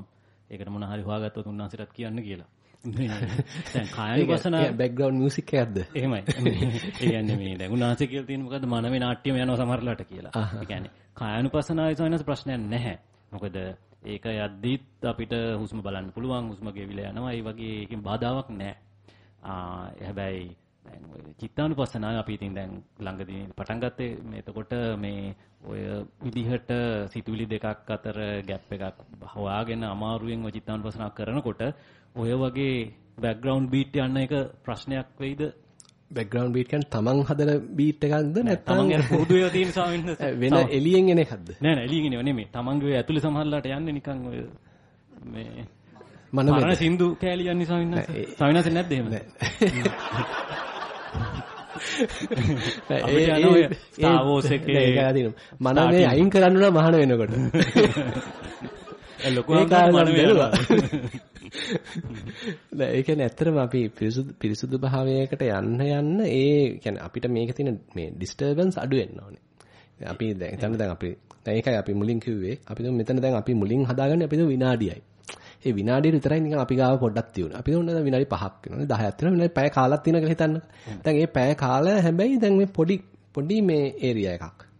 ඒකට මොන හරි හොයාගත්තොත් උන්වහන්සේටත් කියන්න කියලා. දැන් කායනුපස්සන බෑග්ග්‍රවුන්ඩ් මියුසික් එකක්ද? එහෙමයි. ඒ කියන්නේ මේ දැන් උන්වහන්සේ කියලා තියෙන මොකද්ද මනමේ නාට්‍යම යනවා සමහරලාට කියලා. ඒ කියන්නේ කායනුපස්සනාවේ සෝනස් ප්‍රශ්නයක් නැහැ. මොකද ඒක යද්දිත් අපිට හුස්ම බලන්න පුළුවන් හුස්ම ගෙවිලා යනවා. ඒ වගේ ඒකෙන් බාධාවක් නැහැ. ආ හැබැයි දැන් ඔය චිත්තානුපස්සනාව අපි ඉතින් දැන් ළඟදී පටන් ගත්තේ මේ එතකොට මේ ඔය විදිහට සිතුවිලි දෙකක් අතර ગેප් එකක් හොයාගෙන අමාරුවෙන් ඔය චිත්තානුපස්සනාව කරනකොට ඔය වගේ බෑග්ග්‍රවුන්ඩ් බීට් යන එක ප්‍රශ්නයක් වෙයිද බෑග්ග්‍රවුන්ඩ් බීට් කියන්නේ තමන් හදන බීට් එකක්ද නැත්නම් තමන් යන පුරුදු වෙලා තියෙන ස්වාමීන් වෙන එළියෙන් එන එකක්ද? නෑ නෑ එළියෙන් එනව නෙමෙයි. තමන්ගේ ඇතුලේ සමහරලාට යන්නේ නිකන් ඔය මේ මනමෙද? පරණ සින්දු කෑලි යන්නේ ස්වාමීන් වහන්සේ. ස්වාමීන් වහන්සේ නැද්ද එහෙම? අපිට යන ඔය ඒ- Star Wars එකේ ඒක අදින. මන මේ අයින් කරන්න උනා මහාන වෙනකොට. ලොකු ඒ කාලේ අම්මට මම මන බැලුවා. වෙනවා. නෑ ඒ කියන්නේ ඇත්තටම අපි පිරිසුදු පිරිසුදු භාවයකට යන්න යන්න ඒ කියන්නේ අපිට මේක තියෙන මේ disturbance අඩු වෙන්න ඕනේ. අපි දැන් හිතන්න දැන් අපි දැන් ඒකයි අපි මුලින් කිව්වේ අපි දැන් මෙතන දැන් අපි මුලින් හදාගන්නේ අපි දැන් විනාඩියයි. ඒ විනාඩිය විතරයි නිකන් අපි ගාව පොඩ්ඩක් තියුණා. අපි දැන් විනාඩි 5ක් වෙනවනේ 10ක් වෙනවා විනාඩි පැය කාලක් තියෙනවා කියලා හිතන්න. දැන් මේ පැය කාලය හැබැයි දැන් මේ පොඩි පොඩි මේ ඒරියා එකක්.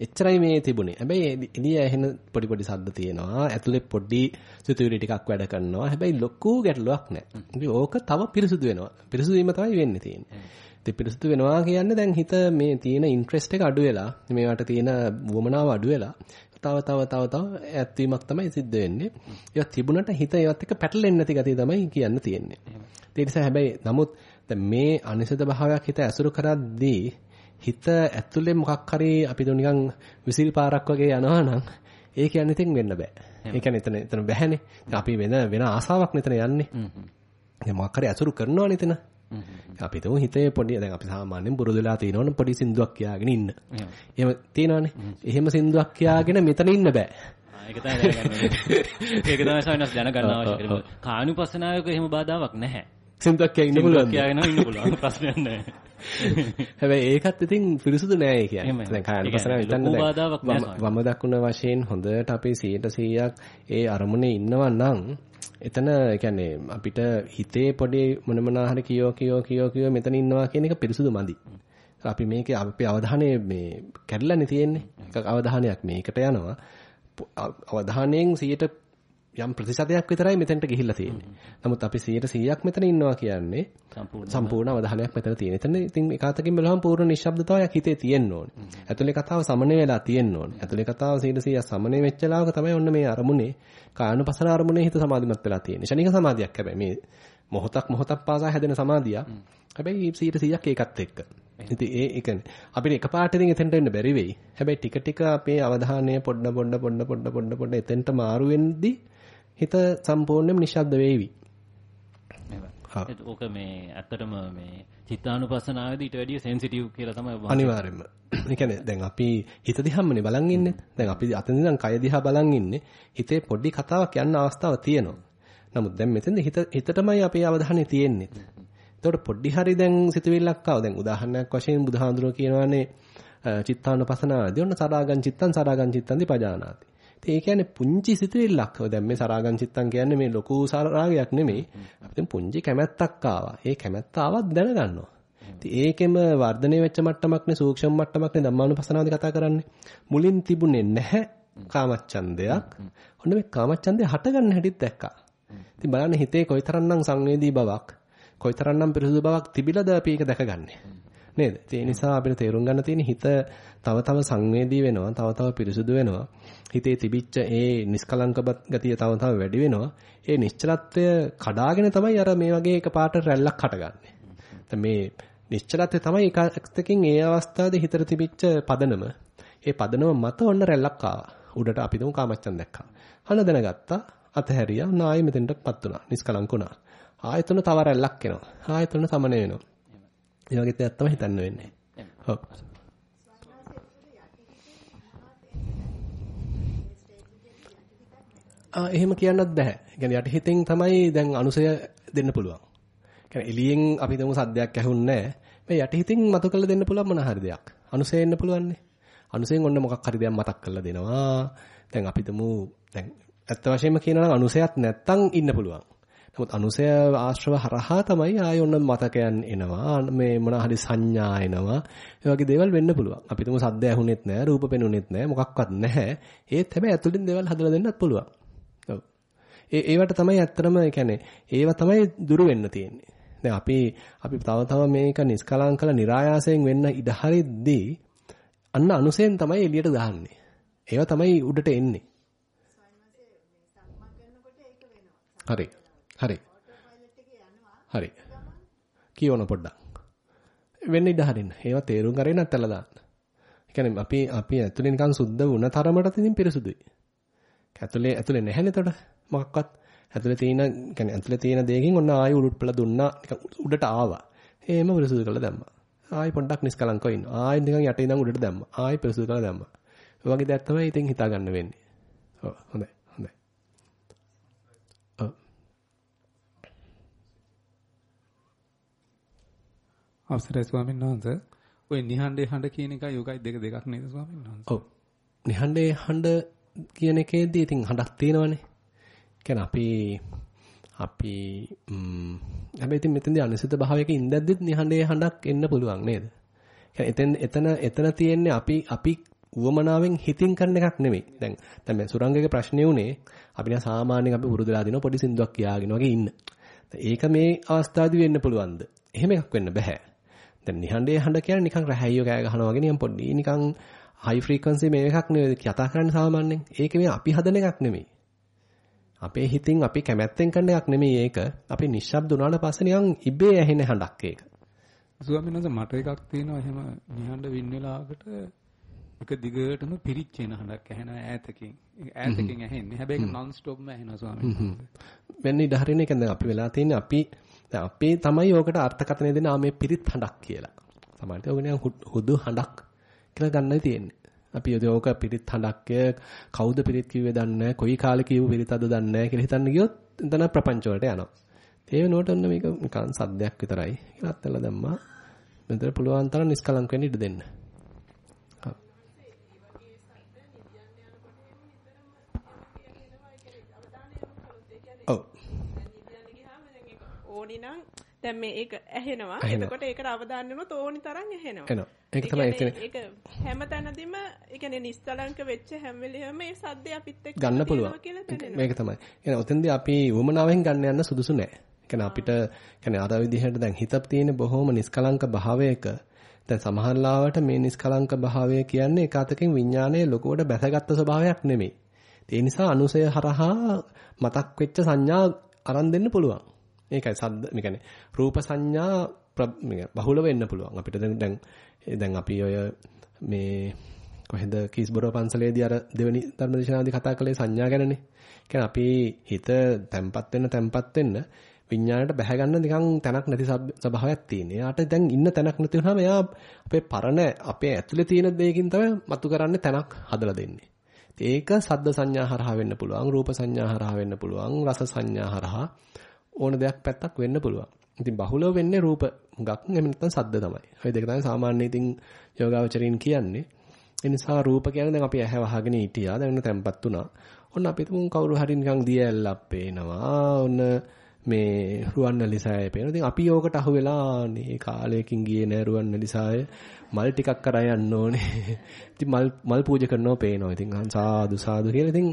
එච්චරයි මේ තිබුණේ. හැබැයි එළිය ඇහෙන පොඩි පොඩි සද්ද තියෙනවා. ඇතුලේ පොඩි සිතුවිලි ටිකක් වැඩ කරනවා. හැබැයි ලොකු ගැටලුවක් නැහැ. ඉතින් ඕක තව පිරිසුදු වෙනවා. පිරිසුදු වීම තමයි වෙන්නේ තියෙන්නේ. ඉතින් පිරිසුදු වෙනවා කියන්නේ දැන් හිත මේ තියෙන ඉන්ට්‍රෙස්ට් එක අඩු වෙලා, මේවට තියෙන වමනාව අඩු වෙලා තව තව තව තව ඈත්වීමක් තමයි සිද්ධ වෙන්නේ. ඒවා තිබුණට හිත ඒවත් එක්ක පැටලෙන්නේ නැති ගතිය තමයි කියන්න තියෙන්නේ. ඒ නිසා හැබැයි නමුත් මේ අනිසත භාවයක් හිත ඇසුරු කරද්දී හිත ඇතුලේ මොකක් හරි අපි දු නිකන් විසිල් පාරක් වගේ යනවා නම් ඒ කියන්නේ ඉතින් වෙන්න බෑ. ඒ කියන්නේ එතන එතන බෑනේ. අපි වෙන වෙන ආසාවක් නෙතන යන්නේ. දැන් මොකක් හරි ඇසුරු කරනවනේ එතන. අපි තුමු හිතේ පොඩි දැන් අපි සාමාන්‍යයෙන් පුරුදු වෙලා තියෙනවනේ පොඩි සින්දුවක් කියාගෙන ඉන්න. එහෙම තියෙනවනේ. එහෙම සින්දුවක් කියාගෙන මෙතන ඉන්න බෑ. ඒක තමයි දැනගන්න. ඒක තමයි ස්වාමීන් වහන්සේ දැනගන්න අවශ්‍ය කරන්නේ. කානුපස්සනාවක එහෙම බාධාවක් නැහැ. සින්දුවක් කියා ඉන්න පුළුවන්. කියාගෙන ඉන්න පුළුවන් ප්‍රශ්නයක් නැහැ. හැබැයි ඒකත් ඉතින් පිරිසුදු නෑ කියන්නේ. දැන් කායන පසනාව කියන්නේ හිතන්න දැන් වම- දකුණ වශයෙන් හොඳට අපි 100%ක් ඒ අරමුණේ ඉන්නවා නම් එතන කියන්නේ අපිට හිතේ පොඩි මොන මොනා හරි කියෝ කියෝ කියෝ කියෝ මෙතන ඉන්නවා කියන එක පිරිසුදු මදි. අපි මේකේ අපේ අවධානය මේ කැඩලානේ තියෙන්නේ. එක අවධානයක් මේකට යනවා. අවධානයෙන් 100ට යම් ප්‍රතිශතයක් විතරයි මෙතෙන්ට ගිහිල්ලා තියෙන්නේ. නමුත් අපි 100%ක් මෙතන ඉන්නවා කියන්නේ සම්පූර්ණ අවධානයක් මෙතන තියෙන. එතන ඉතින් එකතකින් බලවම පූර්ණ නිශ්ශබ්දතාවයක් හිතේ තියෙන්න ඕනේ. ඇතුලේ කතාව සමනය වෙලා තියෙන්න ඕනේ. ඇතුලේ කතාව 100% සමනය වෙච්ච ලාවක තමයි ඔන්න මේ අරමුණේ කායනුපසන අරමුණේ හිත සමාධිමත් වෙලා තියෙන්නේ. ෂණික සමාධියක් හැබැයි මේ මොහොතක් මොහොතක් පාසා හැදෙන සමාධියක්. හැබැයි 100%ක් ඒකත් එක්ක. ඉතින් ඒ ඒ කියන්නේ අපිට එකපාරට ඉතින් එතෙන්ට එන්න බැරි වෙයි. හැබැයි ටික ටික අපේ අවධානය පොඩ පොඩ පොඩ පොඩ පොඩ පොඩ එතෙන්ට මාරු වෙද්දී හිත සම්පූර්ණයෙන්ම නිශ්ශබ්ද වෙවි. ඕක මේ ඇත්තටම මේ චිත්තානුපස්සනාවේදී ඊට වැඩිය සෙන්සිටිව් කියලා තමයි. අනිවාර්යයෙන්ම. ඒ කියන්නේ දැන් අපි හිත දිහාමනේ බලන් ඉන්නේ. දැන් අපි අතන ඉඳන් කය දිහා බලන් ඉන්නේ. හිතේ පොඩි කතාවක් යන්න අවස්ථාවක් තියෙනවා. නමුත් දැන් මෙතෙන්ද හිත හිතටමයි අපේ අවධානය තියෙන්නේ. එතකොට පොඩි හරි දැන් සිතුවිල්ලක් ආව. දැන් උදාහරණයක් වශයෙන් බුදුහාඳුරෝ කියනවානේ අ, චිත්තානුපසනාවේදී ඔන්න සරාගං චිත්තං සරාගං චිත්තං දිපජානාති. ඉතින් ඒ කියන්නේ පුංචි සිතුවිල්ලක්. ඔය දැන් මේ සරාගං චිත්තං කියන්නේ මේ ලොකු සරාගයක් නෙමෙයි. අපිට පුංචි කැමැත්තක් ආවා. ඒ කැමැත්ත ආවත් දැනගන්නවා. ඉතින් ඒකෙම වර්ධනය වෙච්ච මට්ටමක්නේ සූක්ෂම මට්ටමක්නේ ධම්මානුපස්සනාවේදී කතා කරන්නේ. මුලින් තිබුණේ නැහැ කාමච්ඡන්දයක්. ඔන්න මේ කාමච්ඡන්දය හටගන්න හැටිත් දැක්කා. ඉතින් බලන්න හිතේ කොයිතරම්නම් සංවේදී බවක්, කොයිතරම්නම් පිරිසුදු බවක් තිබිලාද අපි ඒක දැකගන්නේ. නේද? ඒ නිසා අපිට තේරුම් ගන්න තියෙන හිත තව තව සංවේදී වෙනවා, තව තව පිරිසුදු වෙනවා. හිතේ තිබිච්ච ඒ නිස්කලංක ගතිය තව තව වැඩි වෙනවා. ඒ නිශ්චලත්වය කඩාගෙන තමයි අර මේ වගේ එකපාරට රැල්ලක් හටගන්නේ. දැන් මේ නිශ්චලත්වය තමයි එකතකින් ඒ අවස්ථාවේ හිතට තිබිච්ච පදනම. ඒ පදනම මත ඔන්න රැල්ලක් ආවා. උඩට අපි දුම් කාමච්චන් දැක්කා. අන්න දැනගත්තා. අතහැරියා. නායි මෙතෙන්ටපත් වුණා. නිස්කලංක වුණා. ආයතන තව රැල්ලක් එනවා. ආයතන සමනය වෙනවා. ඒ වගේ දෙයක් තමයි හිතන්න වෙන්නේ. ඔව්. ආ එහෙම කියන්නත් බෑ. ඒ කියන්නේ යටිහිතෙන් තමයි දැන් අනුසය දෙන්න පුළුවන්. කියන්නේ එළියෙන් අපි දමු සද්දයක් ඇහුන්නේ නැහැ. මේ යටිහිතින් මතු කරලා දෙන්න පුළුවන් මොන හරි දෙයක්. අනුසය එන්න පුළුවන්නේ. අනුසයෙන් ඔන්න මොකක් හරි දෙයක් මතක් කරලා දෙනවා. දැන් අපි දමු දැන් ඇත්ත වශයෙන්ම කියනවා නම් අනුසයක් නැත්තම් ඉන්න පුළුවන්. අනුසය ආශ්‍රව හරහා තමයි ආය ඔන්න මතකයන් එනවා. මේ මොන හරි සංඥා එනවා. ඒ වගේ දේවල් වෙන්න පුළුවන්. අපි තුමු සද්ද ඇහුනෙත් නැහැ, රූප පෙනුනෙත් නැහැ, මොකක්වත් නැහැ. ඒත් හැබැයි ඇතුළින් දේවල් හදලා දෙන්නත් පුළුවන්. ඔව්. ඒ ඒවට තමයි ඇත්තටම කියන්නේ ඒවා තමයි දුරු වෙන්න තියෙන්නේ. දැන් අපි අපි තව තව මේක නිස්කලංකල નિરાයාසයෙන් වෙන්න ඉඩ හරිද්දී අන්න අනුසයෙන් තමයි එළියට දාන්නේ. ඒව තමයි උඩට එන්නේ. හරි. හරි. හරි. කියවන පොඩ්ඩක්. වෙන්න ඉඩ හරින්න. ඒවා තේරුම් ගන්න නැත්තලා දාන්න. ඒ කියන්නේ අපි අපි ඇතුලේ නිකන් සුද්ධ වුණ තරමට ඉතින් පිරිසුදුයි. ඇතුලේ ඇතුලේ නැහැනේ එතකොට මොකක්වත්. ඇතුලේ තියෙන කියන්නේ ඇතුලේ තියෙන දෙයකින් ඔන්න ආයෙ උඩුට්පල දුන්නා නිකන් උඩට ආවා. එහෙම පිරිසුදු කරලා දැම්මා. ආයෙ පොඩ්ඩක් නිස්කලංකව ඉන්න. ආයෙ නිකන් යට ඉඳන් උඩට දැම්මා. ආයෙ පිරිසුදු කරලා දැම්මා. ඔය වගේ දෙයක් තමයි ඉතින් හිතා ගන්න වෙන්නේ. ඔව් හොඳයි. හොඳයි. ඔව්. අවසරයි ස්වාමීන් වහන්සේ. ඔය නිහඬේ හඬ කියන එකයි යෝගයි දෙක දෙකක් නේද ස්වාමීන් වහන්සේ? ඔව්. නිහඬේ හඬ කියන එකේදී ඉතින් හඬක් තියෙනවනේ. කියන්නේ අපි අපි හැබැයි ඉතින් මෙතනදී අනිසිත භාවයක ඉඳද්දිත් නිහඬේ හඬක් එන්න පුළුවන් නේද? එතන එතන එතන තියෙන්නේ අපි අපි උවමනාවෙන් හිතින් කරන එකක් නෙමෙයි. දැන් දැන් මේ සුරංගගේ ප්‍රශ්නේ උනේ අපි නිකන් සාමාන්‍යයෙන් අපි පුරුදුලා දින පොඩි සින්දුවක් කියාගෙන වගේ ඉන්න. ඒක මේ අවස්ථාවේදී වෙන්න පුළුවන්ද? එහෙම එකක් වෙන්න බෑ. දැන් නිහඬේ හඬ කියන්නේ නිකන් රැහැයියෝ කෑ ගහනවා වගේ නිකන් පොඩි නිකන් හයි ෆ්‍රීකවන්සි මේ එකක් නෙවෙයි කතා කරන්නේ සාමාන්‍යයෙන්. ඒක මේ අපි හදන එකක් නෙමෙයි. අපේ හිතින් අපි කැමැත්තෙන් කරන එකක් නෙමෙයි ඒක. අපි නිශ්ශබ්ද වුණාට පස්සේ නිකන් ඉබේ ඇහෙන හඬක් ඒක. ස්වාමීන් වහන්සේ මට එකක් තියෙනවා එහෙම නිහඬ වින් වෙලාවකට එක දිගටම පිරිච්චෙන හඬක් ඇහෙන ඈතකින්. ඈතකින් ඇහෙන්නේ. හැබැයි ඒක නන් ස්ටොප්ම ඇහෙනවා ස්වාමීන් වහන්සේ. වෙන්නේ ඉඩ හරින එක දැන් අපි වෙලා තියෙන්නේ අපි දැන් අපේ තමයි ඕකට අර්ථකථනය දෙන ආ මේ පිරිත් හඬක් කියලා. සමහරවිට ඕක නිකන් හුදු හඬක් කියලා ගන්නයි තියෙන්නේ. අපි යෝක පිරිත් හඬක්ය කවුද පිරිත් කිව්වේ දන්නේ නැහැ. කොයි කාලේ කියපු පිරිතද දන්නේ නැහැ කියලා හිතන්න ගියොත් එතන ප්‍රපංච වලට යනවා. ඒ වෙනුවට ඔන්න මේක නිකන් සද්දයක් විතරයි කියලා අත්දලා දැම්මා. මෙතන පුළුවන් තරම් නිස්කලංක වෙන්න ඉඩ දෙන්න. ඔව්. ඕනි නම් දැන් මේ ඒක ඇහෙනවා. එතකොට ඒකට අවධානය යොමුනොත් ඕනි තරම් ඇහෙනවා. එනවා. ඒක තමයි කියන්නේ. ඒක හැම තැනදීම ඒ කියන්නේ නිස්කලංක වෙච්ච හැම වෙලෙම මේ සද්දේ අපිත් එක්ක ගන්න පුළුවන්. මේක තමයි. කියන්නේ ඔතෙන්දී අපි වමනාවෙන් ගන්න යන්න සුදුසු නෑ. කියන්නේ අපිට කියන්නේ අර විදිහට දැන් හිතප් තියෙන බොහොම නිස්කලංක භාවයක දැන් සමහර ලාවට මේ නිස්කලංක භාවය කියන්නේ එක අතකින් විඥානයේ ලොකුවට බැසගත්තු ස්වභාවයක් නෙමෙයි. ඒ නිසා අනුසය හරහා මතක් වෙච්ච සංඥා අරන් දෙන්න පුළුවන්. ඒකයි සද්ද මේ කියන්නේ රූප සංඥා බහුල වෙන්න පුළුවන්. අපිට දැන් දැන් දැන් අපි ඔය මේ කොහෙද කීස්බරෝ පන්සලේදී අර දෙවෙනි ධර්මදේශනාදී කතා කළේ සංඥා ගැනනේ. කියන්නේ අපි හිත තැම්පත් වෙන්න තැම්පත් වෙන්න විඥාණයට බැහැ ගන්න නිකන් තැනක් නැති ස්වභාවයක් තියෙන. එයාට දැන් ඉන්න තැනක් නැති වුනහම එයා අපේ පරණ අපේ ඇතුලේ තියෙන දෙයකින් තමයි මතු කරන්නේ තැනක් හදලා දෙන්නේ. ඒක සද්ද සංඥා හරහා වෙන්න පුළුවන්, රූප සංඥා හරහා වෙන්න පුළුවන්, රස සංඥා හරහා ඕන දෙයක් පැත්තක් වෙන්න පුළුවන්. ඉතින් බහුලව වෙන්නේ රූප හුඟක් එහෙම නැත්නම් සද්ද තමයි. ඔය දෙක තමයි සාමාන්‍ය ඉතින් යෝගාවචරින් කියන්නේ. ඒ නිසා රූප කියන්නේ දැන් අපි ඇහැ වහගෙන හිටියා. දැන් තැම්පත් වුණා. ඔන්න අපි තුමු කවුරු හරි නිකන් දිය ඇල්ලක් පේනවා. ඔන්න මේ රුවන්වැලි සෑය පේනවා. ඉතින් අපි ඕකට අහු වෙලා නේ කාලයකින් ගියේ නෑ රුවන්වැලි සෑය. මල් ටිකක් කරා යන්න ඕනේ. ඉතින් මල් මල් පූජා කරනවා පේනවා. ඉතින් සාදු සාදු කියලා ඉතින්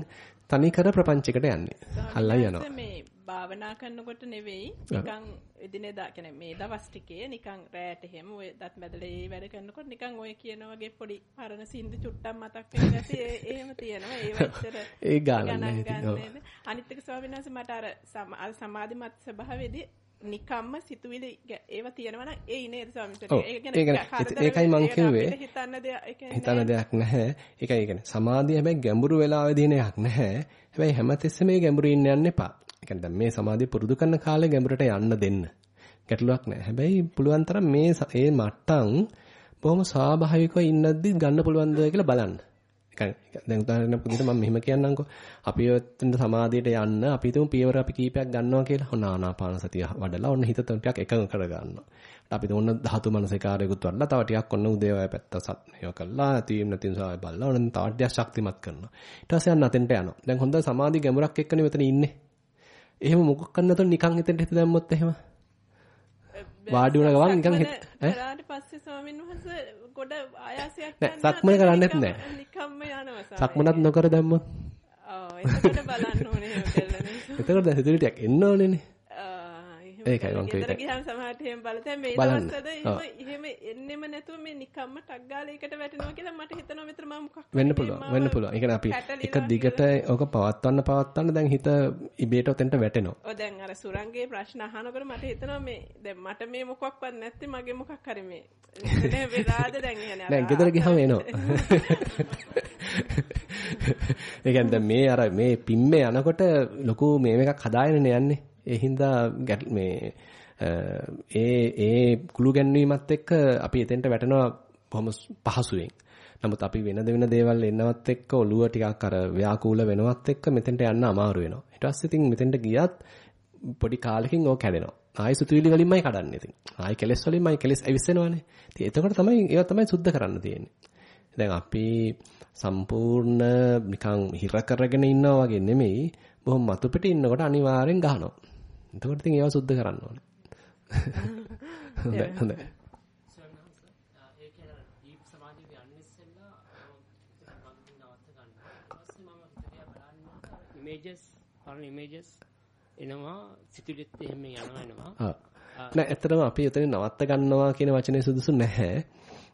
තනි කර ප්‍රපංචයකට යන්නේ. අල්ලයි යනවා. මේ භාවනා කරනකොට නෙවෙයි. නිකන් එදිනෙදා කියන්නේ මේ දවස් ටිකේ නිකන් රැයට එහෙම ඔය දත් මැදලා ඒ වැඩ කරනකොට නිකන් ඔය කියන වගේ පොඩි පරණ සින්දු චුට්ටක් මතක් වෙන්නේ නැති එහෙම තියෙනවා. ඒ වෙච්චර ඒ ගානක් අනිත් එක ස්වාමීන් වහන්සේ මට අර සමාධිමත් ස්වභාවයේදී නිකම්ම සිතුවිලි ඒව තියෙනවා නම් ඒ නේද ස්වාමීන් ඒකයි මං කිව්වේ. හිතන්න දෙයක් නැහැ. ඒකයි කියන්නේ සමාධිය හැබැයි ගැඹුරු වෙලාවෙදී නයක් නැහැ. හැබැයි හැමතිස්සෙම මේ ගැඹුරු ඉන්න යන්න එපා ඒ කියන්නේ දැන් මේ සමාධිය පුරුදු කරන කාලේ ගැඹුරට යන්න දෙන්න ගැටලුවක් නැහැ හැබැයි පුළුවන් තරම් මේ ඒ මට්ටම් බොහොම ස්වාභාවිකව ඉන්නද්දි ගන්න පුළුවන්ද කියලා බලන්න දැන් උදාහරණයක් විදිහට මම මෙහෙම කියන්නම්කෝ. අපි ඔතන සමාධියට යන්න අපි තුමු පියවර අපි කීපයක් ගන්නවා කියලා. ඔන්න ආනාපාන සතිය වඩලා ඔන්න හිත ටිකක් එකඟ කර ගන්නවා. අපි ඔන්න ධාතු මනසිකාරයකුත් වඩලා තව ටිකක් ඔන්න උදේවය පැත්ත සත්‍යය කළා. තීම් නැතිව සාය බලලා ඔන්න තව ටිකක් ශක්තිමත් කරනවා. ඊට පස්සේ යන්න අතෙන්ට යනවා. දැන් හොඳ සමාධි ගැඹුරක් එක්කනේ මෙතන ඉන්නේ. එහෙම මොකක් කරන්නතොත් නිකන් හිතෙන්ට හිත දැම්මොත් එහෙම? වාඩි වුණ ගමන් නිකන් හිත ඈ? පස්සේ ස්වාමීන් වහන්සේ ගොඩ ආයාසයක් නැහැ සක්මන කරන්නෙත් නැහැ නිකම්ම යනවා සක්මනත් නොකර දැම්මොත්? ඔව් එතකොට බලන්න ඕනේ එතකොට දැන් හිතුවේ ටිකක් එන්න ඕනේනේ ඒකයි මම කියුවේ. ගියන් සමහරට එහෙම බලතැන් මේ දවස්වල එහෙම එහෙම එන්නෙම නැතුව මේ නිකම්ම ටක් ගාලා ඒකට වැටෙනවා කියලා මට හිතෙනවා මෙතන මම මොකක් වෙන්න පුළුවන් වෙන්න පුළුවන්. ඒ කියන්නේ අපි එක දිගට ඕක පවත්වන්න පවත්වන්න දැන් හිත ඉබේට ඔතෙන්ට වැටෙනවා. ඔව් දැන් අර සුරංගේ ප්‍රශ්න අහනකොට මට හිතෙනවා මේ දැන් මට මේ මොකක්වත් නැත්තේ මගේ මොකක් හරි මේ දැන් වෙලාද දැන් එහෙනම් දැන් ගෙදර ගිහම එනවා ඒ කියන්නේ මේ අර මේ පිම්මේ යනකොට ලොකු මේ එකක් හදාගෙන යන්නේ ඒ හින්දා ගැට- මේ අ, ඒ ඒ කුළු ගැන්වීමත් එක්ක අපි එතෙන්ට වැටෙනවා බොහොම පහසුවෙන්. නමුත් අපි වෙන වෙන දේවල් එන්නවත් එක්ක ඔළුව ටිකක් අර ව්‍යාකූල වෙනවත් එක්ක මෙතෙන්ට යන්න අමාරු වෙනවා. ඊට පස්සේ ඉතින් මෙතෙන්ට ගියත් පොඩි කාලෙකින් ඕක කැඩෙනවා. ආයි සුතුවිලි වලින්මයි කඩන්නේ ඉතින්. ආයි කෙලස් වලින්මයි කෙලස් ඇවිස්සෙනවානේ. ඉතින් එතකොට තමයි ඒවා තමයි සුද්ධ කරන්න තියෙන්නේ. දැන් අපි සම්පූර්ණ නිකන් හිර කරගෙන ඉන්නවා වගේ නෙමෙයි බොහොම මතු පිට ඉන්නකොට අනිවාර්යෙන් ගහනවා. එතකොට ඉතින් ඒවා සුද්ධ කරන්න ඕනේ. හොඳයි හොඳයි. ඉමේජස් පරණ ඉමේජස් එනවා සිතුවිලිත් එහෙම යනවා එනවා. නෑ ඇත්තටම අපි එතන නවත්ත ගන්නවා කියන වචනේ සුදුසු නැහැ.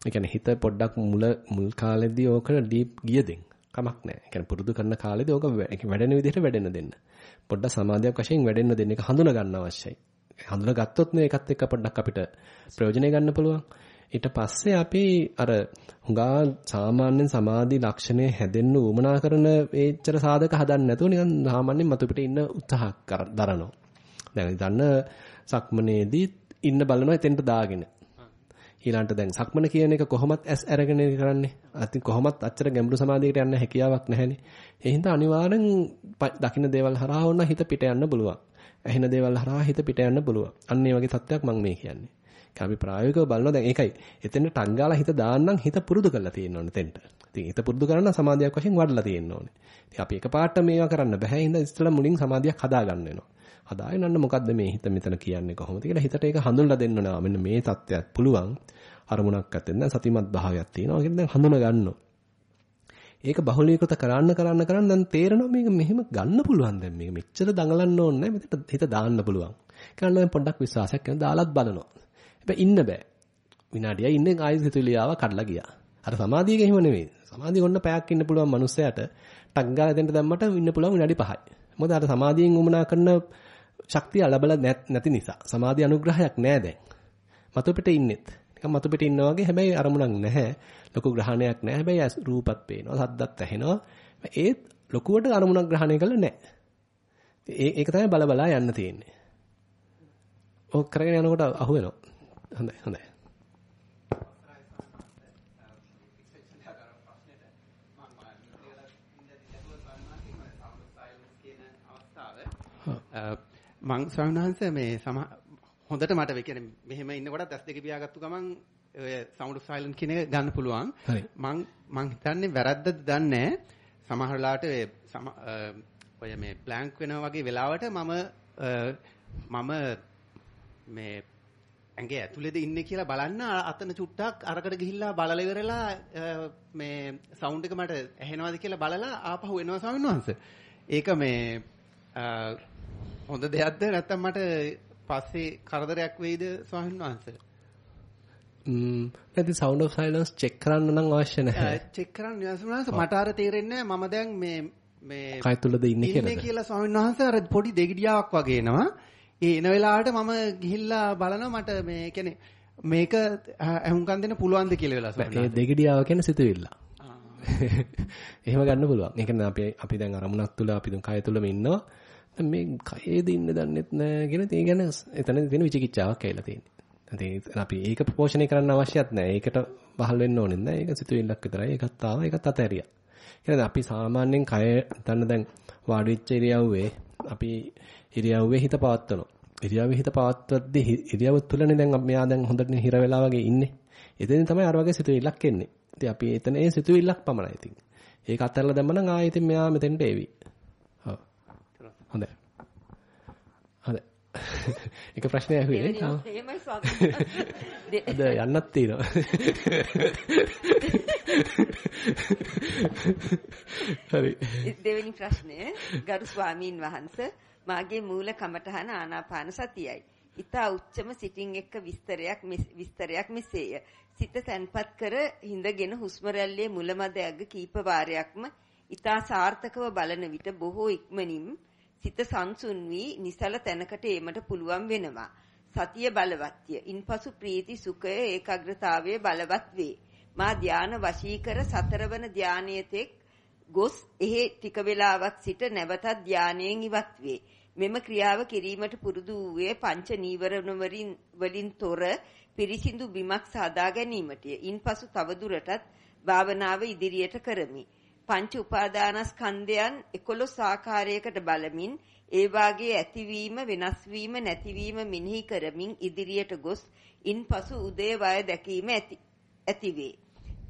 ඒ කියන්නේ හිත පොඩ්ඩක් මුල මුල් කාලෙදී ඕක ඩීප් ගියදෙන් කමක් නැහැ. ඒ කියන්නේ පුරුදු කරන කාලෙදී ඕක වැඩෙන විදිහට වැඩෙන්න දෙන්න. පොඩ්ඩක් සමාධියක් වශයෙන් වැඩෙන්න දෙන්න එක හඳුනා ගන්න අවශ්‍යයි. හඳුනා ගත්තොත් නේ ඒකත් එක්ක පොඩ්ඩක් අපිට ප්‍රයෝජනෙ ගන්න පුළුවන්. ඊට පස්සේ අපි අර හුඟා සාමාන්‍යයෙන් සමාධි ලක්ෂණය හැදෙන්න උවමනා කරන ඒච්චර සාධක හදන්න නැතුව නිකන් සාමාන්‍යයෙන් මතු පිට ඉන්න උත්සාහ කර- දරනවා. දැන් දන්න සක්මනේදී ඉන්න බලනවා එතෙන්ට දාගෙන. ඊළඟට දැන් සක්මන කියන එක කොහොමත් ඇස් අරගෙන කරන්නේ. අතින් කොහොමත් අච්චර ගැඹුරු සමාධියකට යන්න හැකියාවක් නැහැනේ. ඒ හින්දා අනිවාර්යෙන් ප- දකින්න දේවල් හරහා වුණා හිත පිට යන්න පුළුවන්. ඇහෙන දේවල් හරහා හිත පිට යන්න පුළුවන්. අන්න ඒ වගේ තත්ත්වයක් මම මේ කියන්නේ. ඒක අපි ප්‍රායෝගිකව බලනවා දැන් ඒකයි. එතෙන් ටංගාලා හිත දාන්නම් හිත පුරුදු කරලා තියෙන්න ඕනේ එතෙන්ට. ඉතින් හිත පුරුදු කරන්න සමාධියක් වශයෙන් වඩලා තියෙන්න ඕනේ. ඉතින් අපි එකපාරට මේවා කරන්න බෑ. ඒ හින්දා ඉස්සෙල්ලා මුලින් සමාධියක් හදා ගන්න වෙනවා. හදාගෙන අන්න මොකද්ද මේ හිත මෙතන කියන්නේ කොහොමද කියලා හිතට ඒක හඳුන්ලා දෙන්න ඕනවා. මෙන්න මේ தත්ත්වයක් පුළුවන්. අරමුණක් අතෙන් දැන් සතිමත් භාවයක් තියෙනවා. ඒක දැන් හඳුනා ගන්නවා. ඒක බහුලීකృత කරන්න කරන්න කරන්න දැන් තේරෙනවා මේක මෙහෙම ගන්න පුළුවන් දැන් මේක මෙච්චර දඟලන්න ඕනේ නැහැ මෙතන හිත දාන්න පුළුවන්. කරන්න දැන් පොඩ්ඩක් විශ්වාසයක් කරන දාලත් බලනවා. හැබැයි ඉන්න බෑ. විනාඩියයි ඉන්නේ ආයෙත් හිතුලියාව කඩලා ගියා. අර සමාධියක එහෙම නෙමෙයි. සමාධිය ඔන්න පැයක් ඉන්න පුළුවන් මනුස්සයාට ටක් ගාලා දෙන්න දැම්මට ඉන්න පුළුවන් විනාඩි 5යි. මොකද අර සමාධියෙන් උමනා කරන ශක්තිය ලැබලා නැති නිසා. සමාධි අනුග්‍රහයක් නෑ දැන්. මතු පිට ඉන්නෙත්. නිකන් මතු පිට ඉන්නා වගේ හැබැයි අරමුණක් නැහැ. ලොකු ග්‍රහණයක් නැහැ. හැබැයි ඇස් රූපත් පේනවා, සද්දත් ඇහෙනවා. ඒත් ලොකුවට අරමුණක් ග්‍රහණය කළා නැහැ. ඒ ඒක තමයි බල බලා යන්න තියෙන්නේ. ඕක කරගෙන යනකොට අහු වෙනවා. හොඳයි හොඳයි. මං ස්වාමීන් මේ සම හොඳට මට කියන්නේ මෙහෙම ඉන්නකොට ඇස් දෙක පියාගත්තු ගමන් ඔය of silence කියන එක ගන්න පුළුවන්. මං මං හිතන්නේ වැරද්දද දන්නේ සමහර වෙලාවට ඔය මේ බ්ලැන්ක් වෙනවා වගේ වෙලාවට මම මම මේ ඇඟේ ඇතුලේද ඉන්නේ කියලා බලන්න අතන චුට්ටක් අරකට ගිහිල්ලා බලලා ඉවරලා මේ සවුන්ඩ් එක මට ඇහෙනවද කියලා බලලා ආපහු එනවා ස්වාමීන් වහන්සේ. ඒක මේ හොඳ දෙයක්ද නැත්නම් මට පස්සේ කරදරයක් වෙයිද ස්වාමීන් වහන්සේ? ම්ම් නැති sound of silence check කරන්න නම් අවශ්‍ය නැහැ. චෙක් කරන්න වහන්සේ මට අර තේරෙන්නේ මම දැන් මේ මේ කය තුලද ඉන්නේ ඉන්නේ කියලාද? කියලා ස්වාමීන් වහන්සේ අර පොඩි දෙගිඩියාවක් වගේ එනවා. ඒ එන වෙලාවට මම ගිහිල්ලා බලනවා මට මේ කියන්නේ මේක අහුම්කම් දෙන්න පුළුවන්ද කියලා වෙලා ස්වාමීන් ඒ වහන්සේ. දෙගිඩියාව කියන්නේ සිතුවිල්ල. එහෙම ගන්න පුළුවන්. ඒ කියන්නේ අපි අපි දැන් අරමුණක් තුල අපි දැන් කය තුලම ඉන්නවා. දැන් මේ කයේද ඉන්නේ දන්නෙත් නැහැ කියන තේ ගැන එතන තියෙන විචිකිච්ඡාවක් ඇවිල්ලා තියෙන්නේ. ඉතින් අපි ඒක පෝෂණය කරන්න අවශ්‍යත් නැහැ. ඒකට බහල් වෙන්න ඕනෙත් නැහැ. ඒක සිතුවිල්ලක් විතරයි. ඒකත් ආවා. ඒකත් අතහැරියා. කියන්නේ අපි සාමාන්‍යයෙන් කය හිතන්න දැන් වාඩි වෙච්ච ඉරියව්වේ අපි ඉරියව්වේ හිත පවත්වනවා. ඉරියව්වේ හිත පවත්වද්දී හි- ඉරියව්ව තුලනේ දැන් අපි- මෙයා දැන් හොඳට හිර වෙලා වගේ ඉන්නේ. එතෙන් තමයි අර වගේ සිතුවිල්ලක් එන්නේ. ඉතින් අපි එතන ඒ සිතුවිල්ලක් පමණයි ඉතින්. ඒක අත්හැරලා දැම්ම නම් ආයෙත් මෙයා මෙතෙන්ට එවි. හොඳයි. හොඳයි. එක ප්‍රශ්නයක් ඇහුවේ. එහෙමයි ස්වාමීන් අද යන්නත් තියෙනවා. හරි. දෙවෙනි ප්‍රශ්නය ගරු ස්වාමීන් වහන්ස මාගේ මූල කමඨහන ආනාපාන සතියයි. ඊතා උච්චම සිටින් එක්ක විස්තරයක් විස්තරයක් මෙසේය. සිත තැන්පත් කර හිඳගෙන හුස්ම රැල්ලේ මුලමද ඇග කීප වාරයක්ම ඊතා සාර්ථකව බලන විට බොහෝ ඉක්මනින් සිත සංසුන් වී නිසල තැනකට ඒමට පුළුවන් වෙනවා. සතිය බලවත්ය. ඉන්පසු ප්‍රීති සුඛය ඒකාග්‍රතාවයේ බලවත් වේ. මා ධාන වශීකර සතරවන ධානයේ තෙක් ගොස් එහි ටික වේලාවක් සිට නැවතත් ධානයෙන් ඉවත් වේ. මෙම ක්‍රියාව කිරීමට පුරුදු වූයේ පංච නීවරණ වලින් වලින් තොර පිරිසිදු බිමක් සාදා ගැනීමටය. ඉන්පසු තවදුරටත් භාවනාව ඉදිරියට කරමි. පංච උපාදානස්කන්ධයන් 11 ආකාරයකට බලමින් ඒ වාගේ ඇතිවීම වෙනස් වීම නැතිවීම මෙනෙහි කරමින් ඉදිරියට ගොස් ඉන්පසු උදේ වය දැකීම ඇති ඇතිවේ.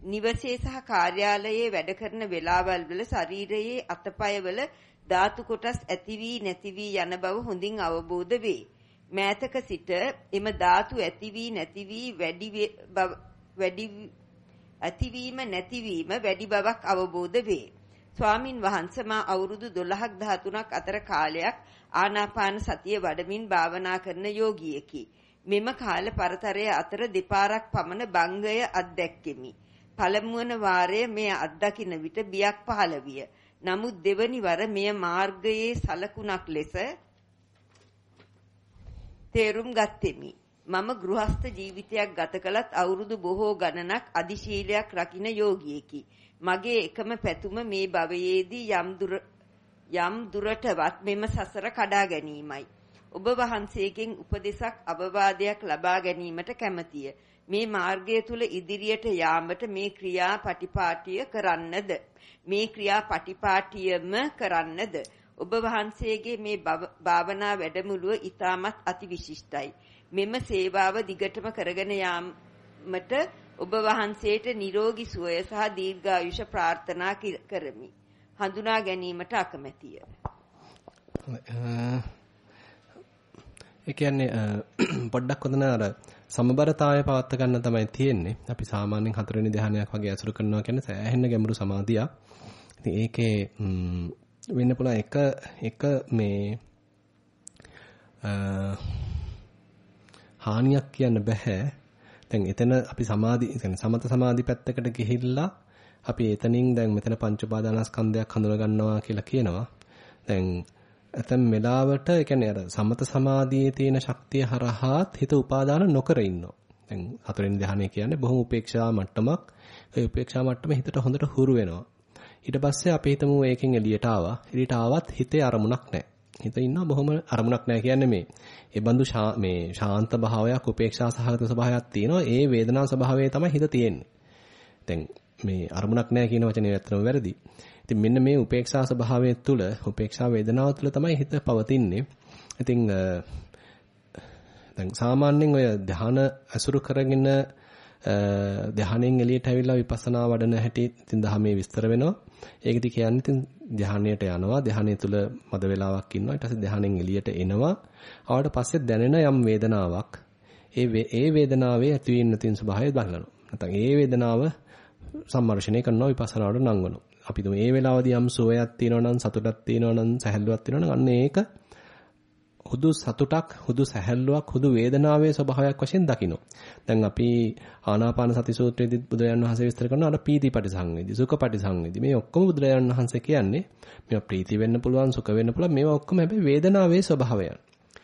නිවසේ සහ කාර්යාලයේ වැඩ කරන වෙලාවල් වල ශරීරයේ අතපයවල ධාතු කොටස් ඇති වී නැති වී යන බව හොඳින් අවබෝධ වේ. මෑතක සිට එම ධාතු ඇති වී නැති වී වැඩි වැඩි ඇතිවීම නැතිවීම වැඩි බවක් අවබෝධ වේ. ස්වාමින් වහන්සේ මා අවුරුදු 12ක් 13ක් අතර කාලයක් ආනාපාන සතිය වඩමින් භාවනා කරන යෝගියෙකි. මෙම කාල පරතරය අතර දෙපාරක් පමණ බංගය අත්දැක්කෙමි. පළමුවන වාරය මෙය අත්දකින විට බියක් පහළ විය. නමුත් දෙවනි වර මෙය මාර්ගයේ සලකුණක් ලෙස තේරුම් ගත්ෙමි. මම ගෘහස්ත ජීවිතයක් ගත කළත් අවුරුදු බොහෝ ගණනක් අදිශීලයක් රකින්න යෝගියෙකි. මගේ එකම පැතුම මේ භවයේදී යම් දුර යම් දුරටවත් මෙම සසර කඩා ගැනීමයි. ඔබ වහන්සේගෙන් උපදෙසක් අවවාදයක් ලබා ගැනීමට කැමැතිය. මේ මාර්ගය තුල ඉදිරියට යාමට මේ ක්‍රියා පටිපාටිය කරන්නද? මේ ක්‍රියා පටිපාටියම කරන්නද? ඔබ වහන්සේගේ මේ භාවනා වැඩමුළුව ඊටමත් අතිවිශිෂ්ටයි. මෙම සේවාව දිගටම කරගෙන යාමට ඔබ වහන්සේට නිරෝගී සුවය සහ දීර්ඝායුෂ ප්‍රාර්ථනා කරමි. හඳුනා ගැනීමට අකමැතිය. ඒ කියන්නේ පොඩ්ඩක් හොඳන අර සමබරතාවය පවත් ගන්න තමයි තියෙන්නේ. අපි සාමාන්‍යයෙන් හතරවෙනි ධ්‍යානයක් වගේ අසුරු කරනවා කියන්නේ සෑහෙන ගැඹුරු සමාධියක්. ඉතින් ඒකේ වෙන්න පුළුවන් එක එක මේ හානියක් කියන්න බෑ. දැන් එතන අපි සමාධි කියන්නේ සමත සමාධි පැත්තකට ගිහිල්ලා අපි එතනින් දැන් මෙතන පංච උපාදානස්කන්ධයක් හඳුනා ගන්නවා කියලා කියනවා. දැන් ඇතම් වෙලාවට ඒ කියන්නේ අර සමත සමාධියේ තියෙන ශක්තිය හරහාත් හිත උපාදාන නොකර ඉන්නවා. දැන් හතරෙන් ධානය කියන්නේ බොහොම උපේක්ෂා මට්ටමක්. ඒ උපේක්ෂා මට්ටම හිතට හොඳට හුරු වෙනවා. ඊට පස්සේ අපි හිතමු ඒකෙන් එළියට ආවා. එළියට ආවත් හිතේ අරමුණක් නැහැ. හිත ඉන්නවා බොහොම අරමුණක් නැහැ කියන්නේ මේ. ඒ බඳු මේ ශාන්ත භාවයක් උපේක්ෂා සහගත ස්වභාවයක් තියෙනවා. ඒ වේදනා ස්වභාවය තමයි හිත තියෙන්නේ. දැන් මේ අරමුණක් නැහැ කියන වචනේ ඇත්තම වැරදි. ඉතින් මෙන්න මේ උපේක්ෂා ස්වභාවය තුළ උපේක්ෂා වේදනාව තුළ තමයි හිත පවතින්නේ. ඉතින් දැන් සාමාන්‍යයෙන් ඔය ධාන අසුරු කරගෙන ධානයෙන් එළියට ඇවිල්ලා විපස්සනා වඩන හැටි ඉතින් දහමේ විස්තර වෙනවා. ඒකෙදි කියන්නේ ඉතින් ධානයට යනවා. ධානය තුල මද වේලාවක් ඉන්නවා. ඊට පස්සේ ධානයෙන් එළියට එනවා. ආවට පස්සේ දැනෙන යම් වේදනාවක් ඒ ඒ වේදනාවේ ඇතිවීම නැතින ස්වභාවය බලනවා. නැත්නම් ඒ වේදනාව සම්මර්ෂණය කරනවා විපස්සනාවට නංවනවා. අපි තුමේ මේ වෙලාවදී යම් සෝයක් තියෙනවා නම් සතුටක් තියෙනවා නම් සැහැල්ලුවක් තියෙනවා නම් අන්න ඒක හුදු සතුටක් හුදු සැහැල්ලුවක් හුදු වේදනාවේ ස්වභාවයක් වශයෙන් දකින්න. දැන් අපි ආනාපාන සති සූත්‍රයේදී බුදුරජාණන් වහන්සේ විස්තර කරන අර පීති පටිසංවේදී සුඛ පටිසංවේදී මේ ඔක්කොම බුදුරජාණන් වහන්සේ කියන්නේ මේවා ප්‍රීති වෙන්න පුළුවන් සුඛ වෙන්න පුළුවන් මේවා ඔක්කොම හැබැයි වේදනාවේ ස්වභාවයන්.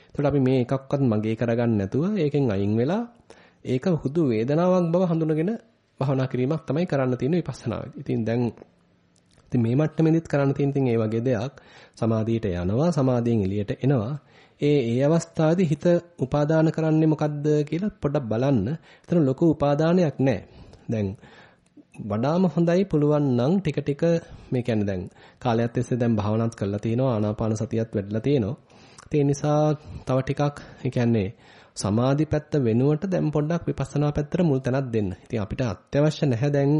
ඒකට අපි මේ එකක්වත් මගේ කරගන්න නැතුව ඒකෙන් අයින් වෙලා ඒක හුදු වේදනාවක් බව හඳුනගෙන භවනා කිරීමක් තමයි කරන්න තියෙන්නේ විපස්සනාවේදී. ඉතින් දැන් ඉතින් මේ මට්ටමේදීත් කරන්න තියෙන ඉතින් ඒ වගේ දෙයක් සමාධියට යනවා සමාධියෙන් එළියට එනවා ඒ ඒ අවස්ථාවේදී හිත උපාදාන කරන්නේ මොකද්ද කියලා පොඩ්ඩක් බලන්න. එතන ලොකු උපාදානයක් නැහැ. දැන් වඩාම හොඳයි පුළුවන් නම් ටික ටික මේ කියන්නේ දැන් කාලයක් තිස්සේ දැන් භාවනාත් කරලා තිනවා ආනාපාන සතියත් වැඩිලා තිනවා. ඒ නිසා තව ටිකක් ඒ කියන්නේ සමාධි පැත්ත වෙනුවට දැන් පොඩ්ඩක් විපස්සනා පැත්තට මුල් තැනක් දෙන්න. ඉතින් අපිට අත්‍යවශ්‍ය නැහැ දැන්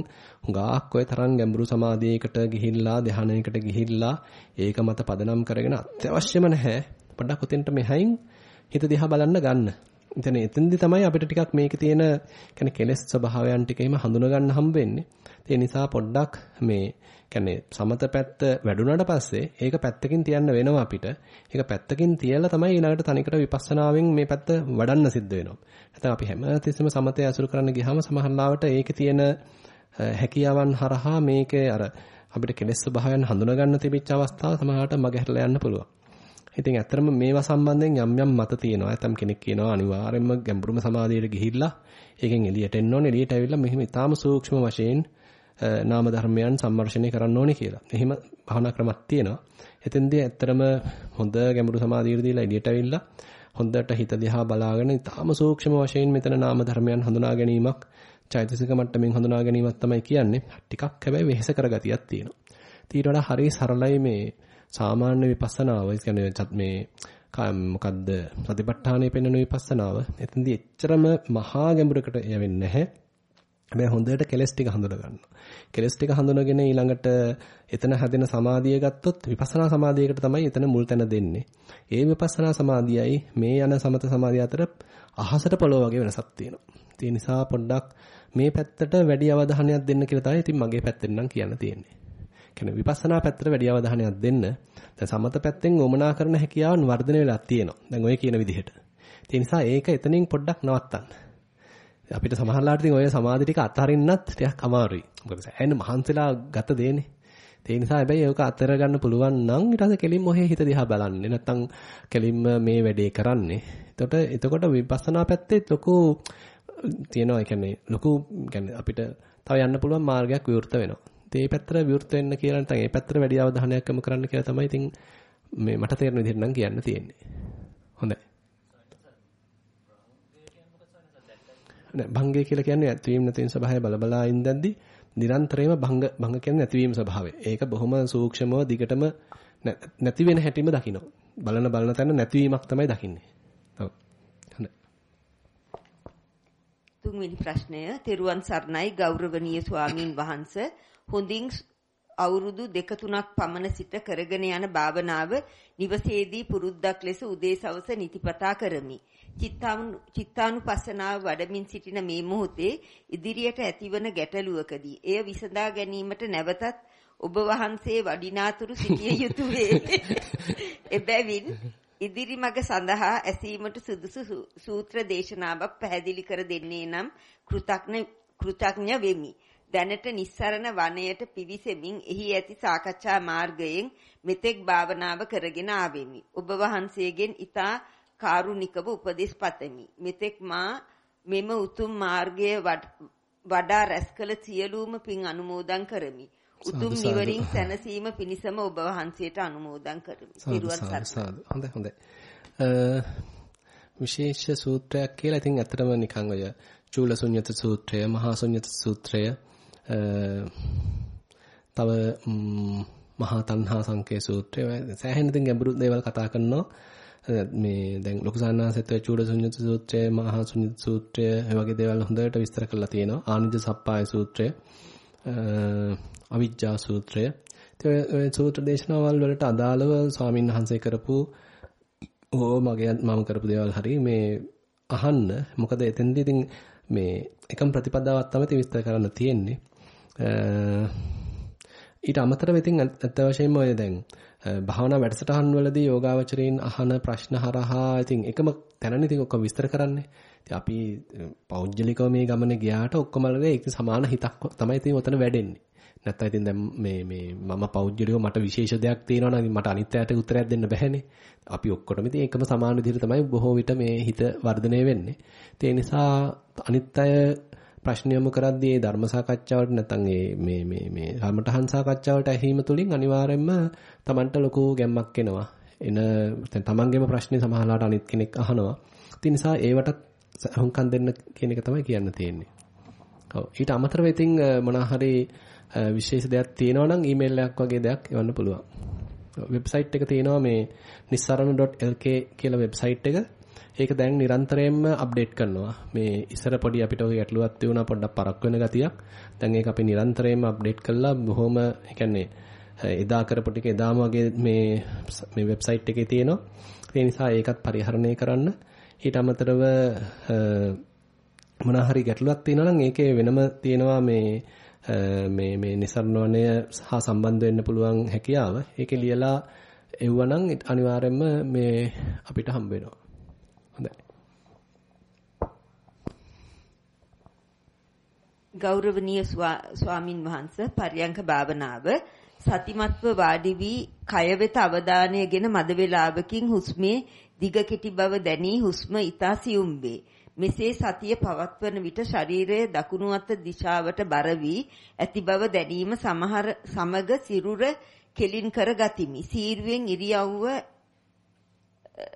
හුඟක් ඔය තරම් ගැඹුරු සමාධියකට ගිහිල්ලා ධානයකට ගිහිල්ලා ඒක මත පදනම් කරගෙන අත්‍යවශ්‍යම නැහැ. පොඩ්ඩක් උතෙන්ට මෙහයින් හිත දිහා බලන්න ගන්න. ඉතින් එතෙන්දි තමයි අපිට ටිකක් මේකේ තියෙන කියන්නේ කෙලෙස් ස්වභාවයන් ටික එහෙම හඳුනා ගන්න හම්බ වෙන්නේ. ඒ නිසා පොඩ්ඩක් මේ කියන්නේ සමත පැත්ත වැඩුණාට පස්සේ ඒක පැත්තකින් තියන්න වෙනවා අපිට. ඒක පැත්තකින් තියලා තමයි ඊළඟට තනිකර විපස්සනාවෙන් මේ පැත්ත වඩන්න සිද්ධ වෙනවා. නැත්නම් අපි හැම තිස්සෙම සමතය අසුරු කරන්න ගියාම සමහරවිට ඒකේ තියෙන හැකියාවන් හරහා මේකේ අර අපිට කෙලෙස් ස්වභාවයන් හඳුනා ගන්න තිබිච්ච අවස්ථාව සමහරවිට මගහැරලා යන්න පුළුවන්. ඉතින් ඇත්තටම මේවා සම්බන්ධයෙන් යම් යම් මත තියෙනවා. ඇතම් කෙනෙක් කියනවා අනිවාර්යයෙන්ම ගැඹුරුම සමාධියට ගිහිල්ලා ඒකෙන් එළියට එන්න ඕනේ. එළියට ඇවිල්ලා මෙහෙම ඊටාම සූක්ෂම වශයෙන් නාම ධර්මයන් සම්මර්ෂණය කරන්න ඕනේ කියලා. එහෙම භවනා ක්‍රමක් තියෙනවා. එතෙන්දී ඇත්තටම හොඳ ගැඹුරු සමාධියට දීලා එළියට ඇවිල්ලා හොඳට හිත දිහා බලාගෙන ඊටාම සූක්ෂම වශයෙන් මෙතන නාම ධර්මයන් හඳුනා ගැනීමක් චෛතසික මට්ටමින් හඳුනා ගැනීමක් තමයි කියන්නේ. ටිකක් හැබැයි වෙහෙස කරගතියක් තියෙනවා. ඊට වඩා හරිය සරලයි මේ සාමාන්‍ය විපස්සනාව. ඒ කියන්නේ මේ මොකද්ද සතිපට්ඨානයේ පෙන්වන විපස්සනාව. එතෙන්දී එච්චරම මහා ගැඹුරකට යවෙන්නේ නැහැ. හැබැයි හොඳට කෙලස් ටික හඳුනා ගන්නවා. කෙලස් ටික හඳුනගෙන ඊළඟට එතන හැදෙන සමාධිය ගත්තොත් විපස්සනා සමාධියකට තමයි එතන මුල් තැන දෙන්නේ. ඒ විපස්සනා සමාධියයි මේ යන සමත සමාධිය අතර අහසට පොළොව වගේ වෙනසක් තියෙනවා. ඒ නිසා පොඩ්ඩක් මේ පැත්තට වැඩි අවධානයක් දෙන්න කියලා තමයි ඉතින් මගේ පැත්තෙන් නම් කියන්න තියෙන්නේ. කියන්නේ විපස්සනා පැත්තට වැඩි අවධානයක් දෙන්න. දැන් සමත පැත්තෙන් වමනා කරන හැකියාවන් වර්ධනය වෙලා තියෙනවා. දැන් ඔය කියන විදිහට. ඒ නිසා ඒක එතනින් පොඩ්ඩක් නවත්තන්න. අපිට සමහරලාට ඉතින් ඔය සමාධි ටික අත්හරින්නත් ටිකක් අමාරුයි. මොකද සෑහෙන මහන්සිලා ගත දෙන්නේ. ඒ නිසා හැබැයි ඒක අතර ගන්න පුළුවන් නම් ඊට පස්සේ කෙලින්ම ඔහේ හිත දිහා බලන්නේ. නැත්තම් කෙලින්ම මේ වැඩේ කරන්නේ. එතකොට එතකොට විපස්සනා පැත්තේ ලොකු තියෙනවා. ඒ කියන්නේ ලොකු කියන්නේ අපිට තව යන්න පුළුවන් මාර්ගයක් විවෘත වෙනවා. ඒ පැත්තට විවෘත වෙන්න කියලා නැත්නම් ඒ පැත්තට වැඩි අවධානයක් යොමු කරන්න කියලා තමයි ඉතින් මේ මට තේරෙන විදිහට නම් කියන්න තියෙන්නේ. හොඳයි. නෑ භංගය කියලා කියන්නේ ඇතිවීම නැතිවීම ස්වභාවය බලබලා ඉඳද්දි නිරන්තරයෙන්ම භංග භංග කියන්නේ නැතිවීම ස්වභාවය. ඒක බොහොම සූක්ෂමව දිගටම නැති වෙන හැටිම දකින්න. බලන බලන තැන නැතිවීමක් තමයි දකින්නේ. ඔව්. හොඳයි. තුන්වෙනි ප්‍රශ්නය තෙරුවන් සරණයි ගෞරවනීය ස්වාමින් වහන්සේ හොඳින් අවුරුදු දෙක තුනක් පමණ සිට කරගෙන යන භාවනාව නිවසේදී පුරුද්දක් ලෙස උදේ සවස නිතිපතා කරමි. චිත්තානුපස්සනාව වඩමින් සිටින මේ මොහොතේ ඉදිරියට ඇතිවන ගැටලුවකදී එය විසඳා ගැනීමට නැවතත් ඔබ වහන්සේ වඩිනාතුරු සිටිය යුතුය. එබැවින් ඉදිරි මඟ සඳහා ඇසීමට සුදුසු සූත්‍ර දේශනාවක් පැහැදිලි කර දෙන්නේ නම් කෘතඥ කෘතඥ වෙමි. දැනට නිස්සරණ වනයේට පිවිසෙමින් එහි ඇති සාකච්ඡා මාර්ගයෙන් මෙතෙක් භාවනාව කරගෙන ආවෙමි. ඔබ වහන්සේගෙන් ඊතා කාරුණිකව උපදෙස් පතමි. මෙතෙක් මා මෙම උතුම් මාර්ගය වඩා රැස් කළ සියලුම පින් අනුමෝදන් කරමි. උතුම් නිවරින් සැනසීම පිණිසම ඔබ වහන්සේට අනුමෝදන් කරමි. පිරුවන් සරණයි. හොඳයි හොඳයි. විශේෂ සූත්‍රයක් කියලා ඉතින් ඇත්තටම නිකන් ඔය චූලසුඤ්ඤත සූත්‍රය, මහා සුඤ්ඤත සූත්‍රය තව මහා තණ්හා සංකේ සූත්‍රය සෑහෙන ඉතින් ගැඹුරු දේවල් කතා කරනවා. මේ දැන් ලොකු සාන්නාසෙත් චූඩ ශුන්්‍යත සූත්‍රය, මහා ශුන්්‍යත සූත්‍රය වගේ දේවල් හොඳට විස්තර කරලා තියෙනවා. ආනිජ සප්පාය සූත්‍රය, අවිජ්ජා සූත්‍රය. ඔය සූත්‍ර දේශනාවල් වලට අදාළව ස්වාමීන් වහන්සේ කරපු ඕ මගේ මම කරපු දේවල් හරි මේ අහන්න. මොකද එතෙන්දී ඉතින් මේ එකම ප්‍රතිපදාවක් තමයි විස්තර කරන්න තියෙන්නේ. ඊට අමතරව ඉතින් අත්ත වශයෙන්ම ඔය දැන් භාවනා වැඩසටහන් වලදී යෝගාවචරයෙන් අහන ප්‍රශ්න හරහා ඉතින් එකම තැනනේ ඉතින් ඔක්කොම විස්තර කරන්නේ. ඉතින් අපි පෞද්ගලිකව මේ ගමනේ ගියාට ඔක්කොමලගේ ඒක සමාන හිතක් තමයි ඉතින් උතන වැඩෙන්නේ. නැත්තම් ඉතින් දැන් මේ මේ මම පෞද්ගලිකව මට විශේෂ දෙයක් තියෙනවා නම් මට අනිත් අයට උත්තරයක් දෙන්න බැහැනේ. අපි ඔක්කොටම ඉතින් එකම සමාන විදිහට තමයි බොහෝ විට මේ හිත වර්ධනය වෙන්නේ. ඒ නිසා අනිත් අය ප්‍රශ්න යොමු කරද්දී ඒ ධර්ම සාකච්ඡාවට නැත්නම් මේ මේ මේ සමටහන් සාකච්ඡාවට ඇහිීම තුලින් අනිවාර්යයෙන්ම Tamanට ලොකු ගැම්මක් එනවා. එන දැන් Tamanගේම ප්‍රශ්නේ සමහරලාට අනිත් කෙනෙක් අහනවා. ඒ නිසා ඒවට හුම්කම් දෙන්න කියන එක තමයි කියන්න තියෙන්නේ. ඔව් ඊට අමතරව ඉතින් මොනවා හරි විශේෂ දෙයක් තියෙනවා නම් ඊමේල් එකක් වගේ දෙයක් එවන්න පුළුවන්. වෙබ්සයිට් එක තියෙනවා මේ nissarana.lk කියලා වෙබ්සයිට් එක. ඒක දැන් නිරන්තරයෙන්ම අප්ඩේට් කරනවා. මේ ඉස්සර පොඩි අපිට ඔය ගැටලුවක් තියුණා පොඩ්ඩක් පරක් වෙන ගතියක්. දැන් ඒක අපි නිරන්තරයෙන්ම අප්ඩේට් කරලා බොහොම ඒ කියන්නේ එදා කරපු ටික එදාම වගේ මේ මේ වෙබ්සයිට් එකේ තියෙනවා. ඒ නිසා ඒකත් පරිහරණය කරන්න. ඊට අමතරව මොනවා හරි ගැටලුවක් තියෙනවා නම් ඒකේ වෙනම තියෙනවා මේ මේ මේ નિසරණවණය හා සම්බන්ධ වෙන්න පුළුවන් හැකියාව. ඒකේ ලියලා එව්වනම් අනිවාර්යයෙන්ම මේ අපිට හම්බ වෙනවා. හොඳයි. ගෞරවනීය ස්වාමින් වහන්සේ පර්යංක භාවනාව සතිමත්ව වාඩි වී කය වෙත අවධානයගෙන මද වේලාවකින් හුස්මේ දිග කෙටි බව දැනී හුස්ම ඊතා සියුම් වේ. මෙසේ සතිය පවත්වන විට ශරීරයේ දකුණු අත දිශාවට බර වී ඇති බව දැනීම සමහර සමග සිරුර කෙලින් කර ගතිමි. සීරුවෙන් ඉරියව්ව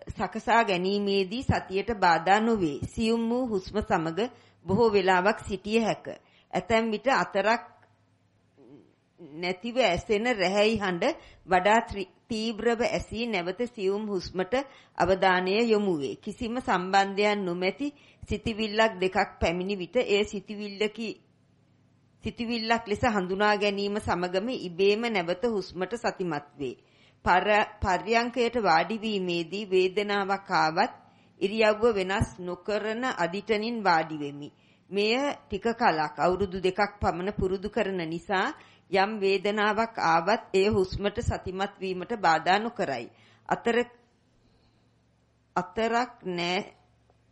සකසා ගැනීමේදී සතියට බාධා නොවේ. සියුම් වූ හුස්ම සමග බොහෝ වේලාවක් සිටිය හැක. ඇතැම් විට අතරක් නැතිව ඇසෙන රැහැයි හඬ වඩා තීව්‍රව ඇසී නැවත සියුම් හුස්මට අවධානය යොමු වේ. කිසිම සම්බන්ධයක් නොමැති සිතිවිල්ලක් දෙකක් පැමිණි විට එය සිතිවිල්ලකි සිතිවිල්ලක් ලෙස හඳුනා ගැනීම සමගම ඉබේම නැවත හුස්මට සතිමත් වේ. පර්යංකයට වාඩි වීමේදී වේදනාවක් ආවත් ඉරියව්ව වෙනස් නොකරන අදිටනින් වාඩි වෙමි. මෙය ටික කලක් අවුරුදු දෙකක් පමණ පුරුදු කරන නිසා යම් වේදනාවක් ආවත් එය හුස්මට සතිමත් වීමට බාධා නොකරයි. අතර අතරක්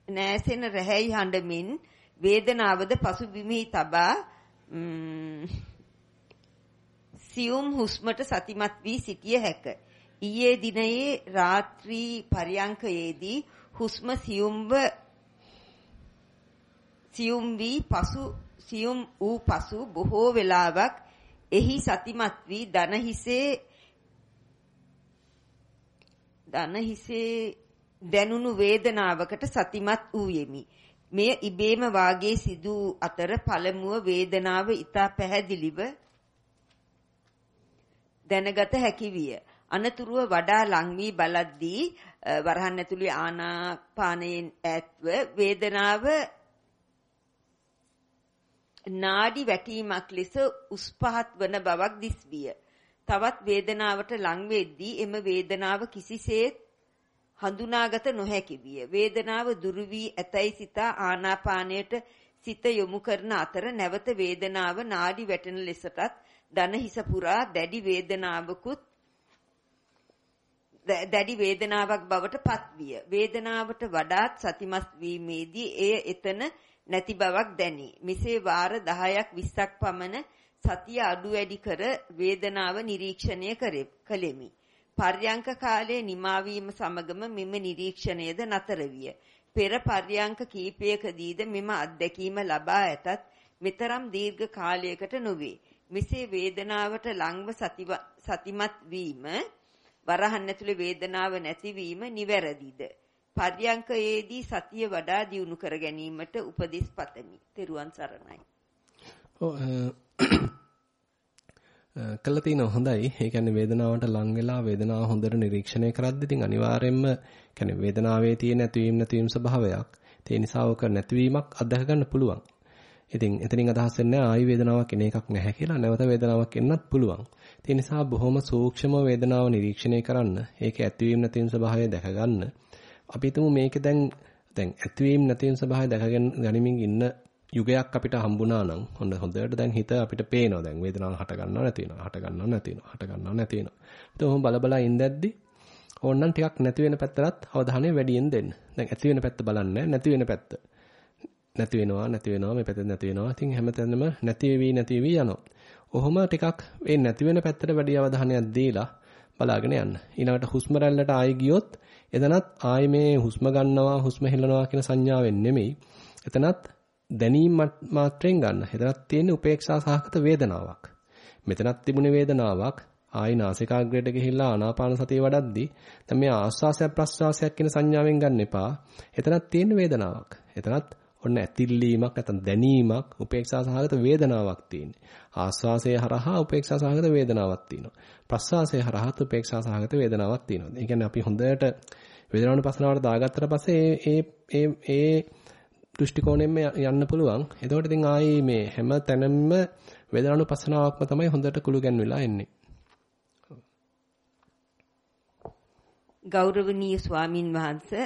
නෑසෙන රැහැයි හඬමින් වේදනාවද පසු බිමෙහි තබා සියුම් හුස්මට සතිමත් වී සිටිය හැක. ඊයේ දිනයේ රාත්‍රී පරියංකයේදී හුස්ම සියුම්ව සියුම් වී පසු සියුම් වූ පසු බොහෝ වෙලාවක් එහි සතිමත් වී දන හිසේ දන හිසේ දැනුණු වේදනාවකට සතිමත් වූ යෙමි. මෙය ඉබේම වාගේ සිදු අතර පළමුව වේදනාව ඊට පැහැදිලිව දැනගත හැකි විය. අනතුරුව වඩා ලං වී බලද්දී වරහන් ඇතුළේ ආනාපානයෙන් ඈත්ව වේදනාව නාඩි වැටීමක් ලෙස උස් පහත් වන බවක් දිස්විය. තවත් වේදනාවට ලං වෙද්දී එම වේදනාව කිසිසේත් හඳුනාගත නොහැකි විය. වේදනාව දුරු වී ඇතැයි සිතා ආනාපානයට සිත යොමු කරන අතර නැවත වේදනාව නාඩි වැටෙන ලෙසටත් දන හිස පුරා දැඩි වේදනාවකුත් දැඩි වේදනාවක් බවට පත්විය. වේදනාවට වඩාත් සතිමත් වීමේදී එය එතන නැති බවක් දැනේ. මෙසේ වාර 10ක් 20ක් පමණ සතිය අඩු වැඩි කර වේදනාව නිරීක්ෂණය කළෙමි. පර්යංක කාලයේ නිමා වීම සමගම මෙම නිරීක්ෂණයද නතර විය. පෙර පර්යංක කීපයකදීද මෙම අත්දැකීම ලබා ඇතත් මෙතරම් දීර්ඝ කාලයකට නොවේ. මෙසේ වේදනාවට ලංව සතිමත් වීම වරහන් ඇතුලේ වේදනාව නැතිවීම නිවැරදිද? පර්යංකයේදී සතිය වඩා දියුණු කර ගැනීමට උපදෙස් පතමි. තෙරුවන් සරණයි. ඔව් කළා තියෙනවා හොඳයි. ඒ කියන්නේ වේදනාවට ලං වෙලා වේදනාව හොඳට නිරීක්ෂණය කරද්දී ඉතින් අනිවාර්යයෙන්ම කියන්නේ වේදනාවේ තියෙන නැතිවීම නැතිවීම ස්වභාවයක්. ඒ නිසා ඔක නැතිවීමක් අත්දැක ගන්න පුළුවන්. ඉතින් එතනින් අදහස් වෙන්නේ ආයි වේදනාවක් එන එකක් නැහැ කියලා නැවත වේදනාවක් එන්නත් පුළුවන්. ඒ නිසා බොහොම සූක්ෂම වේදනාව නිරීක්ෂණය කරන්න, ඒකේ ඇතිවීම නැතිවීම ස්වභාවය දැක ගන්න. අපි හිතමු මේකේ දැන් දැන් ඇතිවීම නැතිවීම ස්වභාවය දැකගෙන ගනිමින් ඉන්න යුගයක් අපිට හම්බුණා නම් හොඳ හොඳට දැන් හිත අපිට පේනවා දැන් වේදනාව හට ගන්නව නැති වෙනවා හට ගන්නව නැති වෙනවා හට ගන්නව නැති වෙනවා. ඒත් ඔහොම බල බල ඉඳද්දි ඕනනම් ටිකක් නැති වෙන පැත්තට අවධානය වැඩියෙන් දෙන්න. දැන් ඇති වෙන පැත්ත බලන්නේ නැති වෙන පැත්ත. නැති වෙනවා නැති වෙනවා මේ පැත්තෙන් නැති වෙනවා. ඉතින් හැමතැනම නැති වෙවි නැති වෙවි යනවා. ඔහොම ටිකක් මේ නැති වෙන පැත්තට වැඩි අවධානයක් දීලා බලාගෙන යන්න. ඊළඟට හුස්ම රැල්ලට ආයෙ ගියොත් එතනත් ආයෙ මේ හුස්ම ගන්නවා හුස්ම හෙලනවා කියන සංඥාවෙන් නෙමෙයි. එතනත් දැනීම මාත්‍රෙන් ගන්න. එතනත් තියෙන උපේක්ෂා සහගත වේදනාවක්. මෙතනත් තිබුණේ වේදනාවක්. ආයි නාසිකාග්‍රයට ගිහිල්ලා ආනාපාන සතිය වඩද්දී දැන් මේ ආස්වාසයක් ප්‍රස්වාසයක් කියන සංඥාවෙන් ගන්න එපා. එතනත් තියෙන වේදනාවක්. එතනත් ඔන්න ඇතිල්ලීමක් නැත්නම් දැනීමක් උපේක්ෂා සහගත වේදනාවක් තියෙන්නේ. ආස්වාසය හරහා උපේක්ෂා සහගත වේදනාවක් තියෙනවා. ප්‍රස්වාසය හරහා උපේක්ෂා සහගත වේදනාවක් තියෙනවා. ඒ කියන්නේ අපි හොඳට වේදනානුපස්සනාවට දාගත්තට පස්සේ ඒ ඒ ඒ දෘෂ්ටි කෝණයෙන්ම යන්න පුළුවන්. එතකොට ඉතින් ආයේ මේ හැම තැනම වේදනානුපස්සනාවක්ම තමයි හොඳට කුළු ගැන්විලා එන්නේ. ගෞරවනීය ස්වාමින් වහන්සේ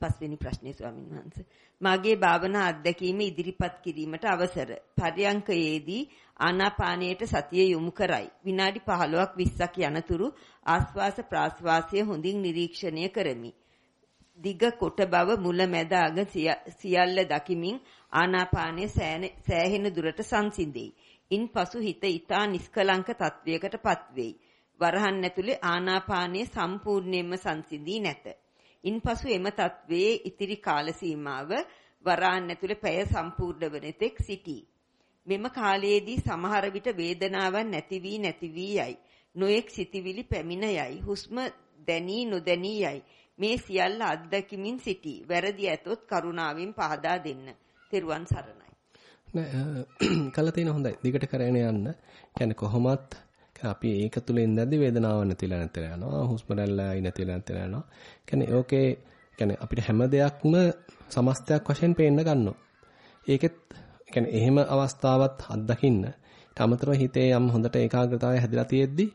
පස්වෙනි ප්‍රශ්නේ ස්වාමින් වහන්සේ. මාගේ භාවනා අත්දැකීම ඉදිරිපත් කිරීමට අවසර. පර්යංකයේදී ආනාපානයට සතිය යොමු කරයි. විනාඩි 15ක් 20ක් යනතුරු ආස්වාස ප්‍රාස්වාසය හොඳින් නිරීක්ෂණය කරමි. දිග කොට බව මුල මැද අග සියල්ල දකිමින් ආනාපානය සෑහෙන දුරට සංසිඳෙයි. ඉන්පසු හිත ඊතා නිස්කලංක තත්වයකටපත් වෙයි. වරහන් ඇතුලේ ආනාපානය සම්පූර්ණයෙන්ම සංසිඳී නැත. ඉන්පසු එම තත්වයේ ඉතිරි කාල සීමාව වරහන් ඇතුලේ පැය සම්පූර්ණ වන තෙක් සිටී. මෙම කාලයේදී සමහර විට වේදනාවක් නැති වී නැති වී යයි. නොඑක් සිටිවිලි පැමිණ යයි. හුස්ම දැනී නොදැනී යයි. මේ සියල්ල අත්දැකීමින් සිටී. වැරදි ඇතොත් කරුණාවෙන් පහදා දෙන්න. තෙරුවන් සරණයි. නෑ කළා තියෙන හොඳයි. දිගට කරගෙන යන්න. කියන්නේ කොහොමත් අපි ඒක තුල ඉඳද්දි වේදනාවක් නැතිලා නැතිලා යනවා. හුස්ම රැල්ලයි නැතිලා නැතිලා යනවා. කියන්නේ ඕකේ කියන්නේ අපිට හැම දෙයක්ම සමස්තයක් වශයෙන් පේන්න ගන්නවා. ඒකෙත් කියන්නේ එහෙම අවස්ථාවක් අත්දකින්න. තමතරව හිතේ යම් හොඳට ඒකාග්‍රතාවය හැදිලා තියෙද්දි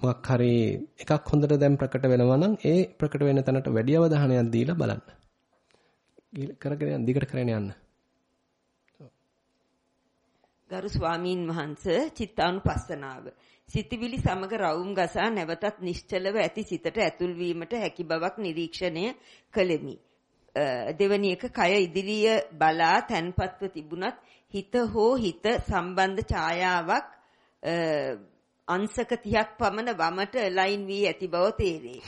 මොකක් හරි එකක් හොඳට දැන් ප්‍රකට වෙනවා නම් ඒ ප්‍රකට වෙන තැනට වැඩි අවධානයක් දීලා බලන්න. කරගෙන යන්න දිගට කරගෙන යන්න. ගරු ස්වාමීන් වහන්සේ චිත්තානුපස්සනාව සිතවිලි සමග රවුම් ගසා නැවතත් නිශ්චලව ඇති සිතට ඇතුල් වීමට හැකි බවක් නිරීක්ෂණය කළෙමි. දෙවැනි එක කය ඉදිරිය බලා තැන්පත්ව තිබුණත් හිත හෝ හිත සම්බන්ධ ඡායාවක් අංශක 30ක් පමණ වමට ලයින් වී ඇති බව තේරේ.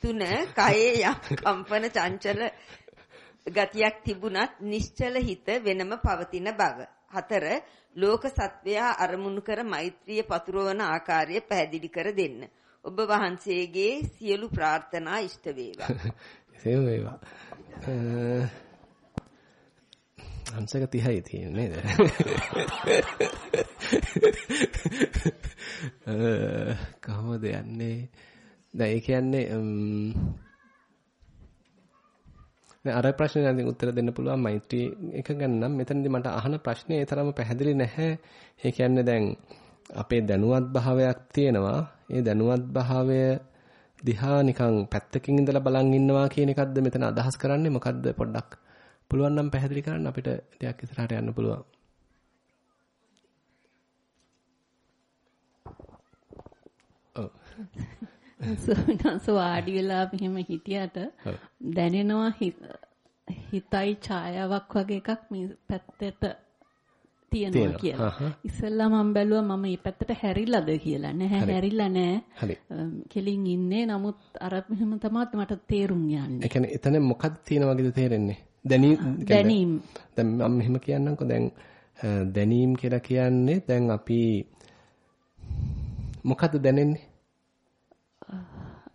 තුන කයේ යම් කම්පන චංචල ගතියක් තිබුණත් නිශ්චල හිත වෙනම පවතින බව. හතර ලෝක සත්වයා අරමුණු කර මෛත්‍රිය පතුරවන ආකාරය පැහැදිලි කර දෙන්න. ඔබ වහන්සේගේ සියලු ප්‍රාර්ථනා ඉෂ්ට වේවා. එසේම වේවා. අංශක 30යි තියෙන්නේ නේද? කොහොමද යන්නේ? දැන් ඒ කියන්නේ දැන් අර ප්‍රශ්නේ නම් උත්තර දෙන්න පුළුවන් මෛත්‍රී එක ගැන නම් මෙතනදී මට අහන ප්‍රශ්නේ ඒ තරම පැහැදිලි නැහැ. ඒ කියන්නේ දැන් අපේ දැනුවත් භාවයක් තියෙනවා. ඒ දැනුවත් භාවය දිහා නිකන් පැත්තකින් ඉඳලා බලන් ඉන්නවා කියන එකක්ද මෙතන අදහස් කරන්නේ මොකද්ද පොඩ්ඩක් පුළුවන් නම් පැහැදිලි කරන්න අපිට ටිකක් ඉස්සරහට යන්න පුළුවන්. සෝනස වාඩි වෙලා මෙහෙම හිටියට දැනෙනවා හිතයි ඡායාවක් වගේ එකක් මේ පැත්තට තියෙනවා කියලා. ඉස්සෙල්ලා මම බැලුවා මම මේ පැත්තට හැරිලාද කියලා. නැහැ හැරිලා නැහැ. කෙලින් ඉන්නේ. නමුත් අර මෙහෙම තමයි මට තේරුම් යන්නේ. ඒ කියන්නේ එතන මොකක්ද තියෙන වගේද තේරෙන්නේ? දැනීම. දැන් මම මෙහෙම කියන්නම්කෝ දැන් දැනීම කියලා කියන්නේ දැන් අපි මොකද්ද දැනෙන්නේ?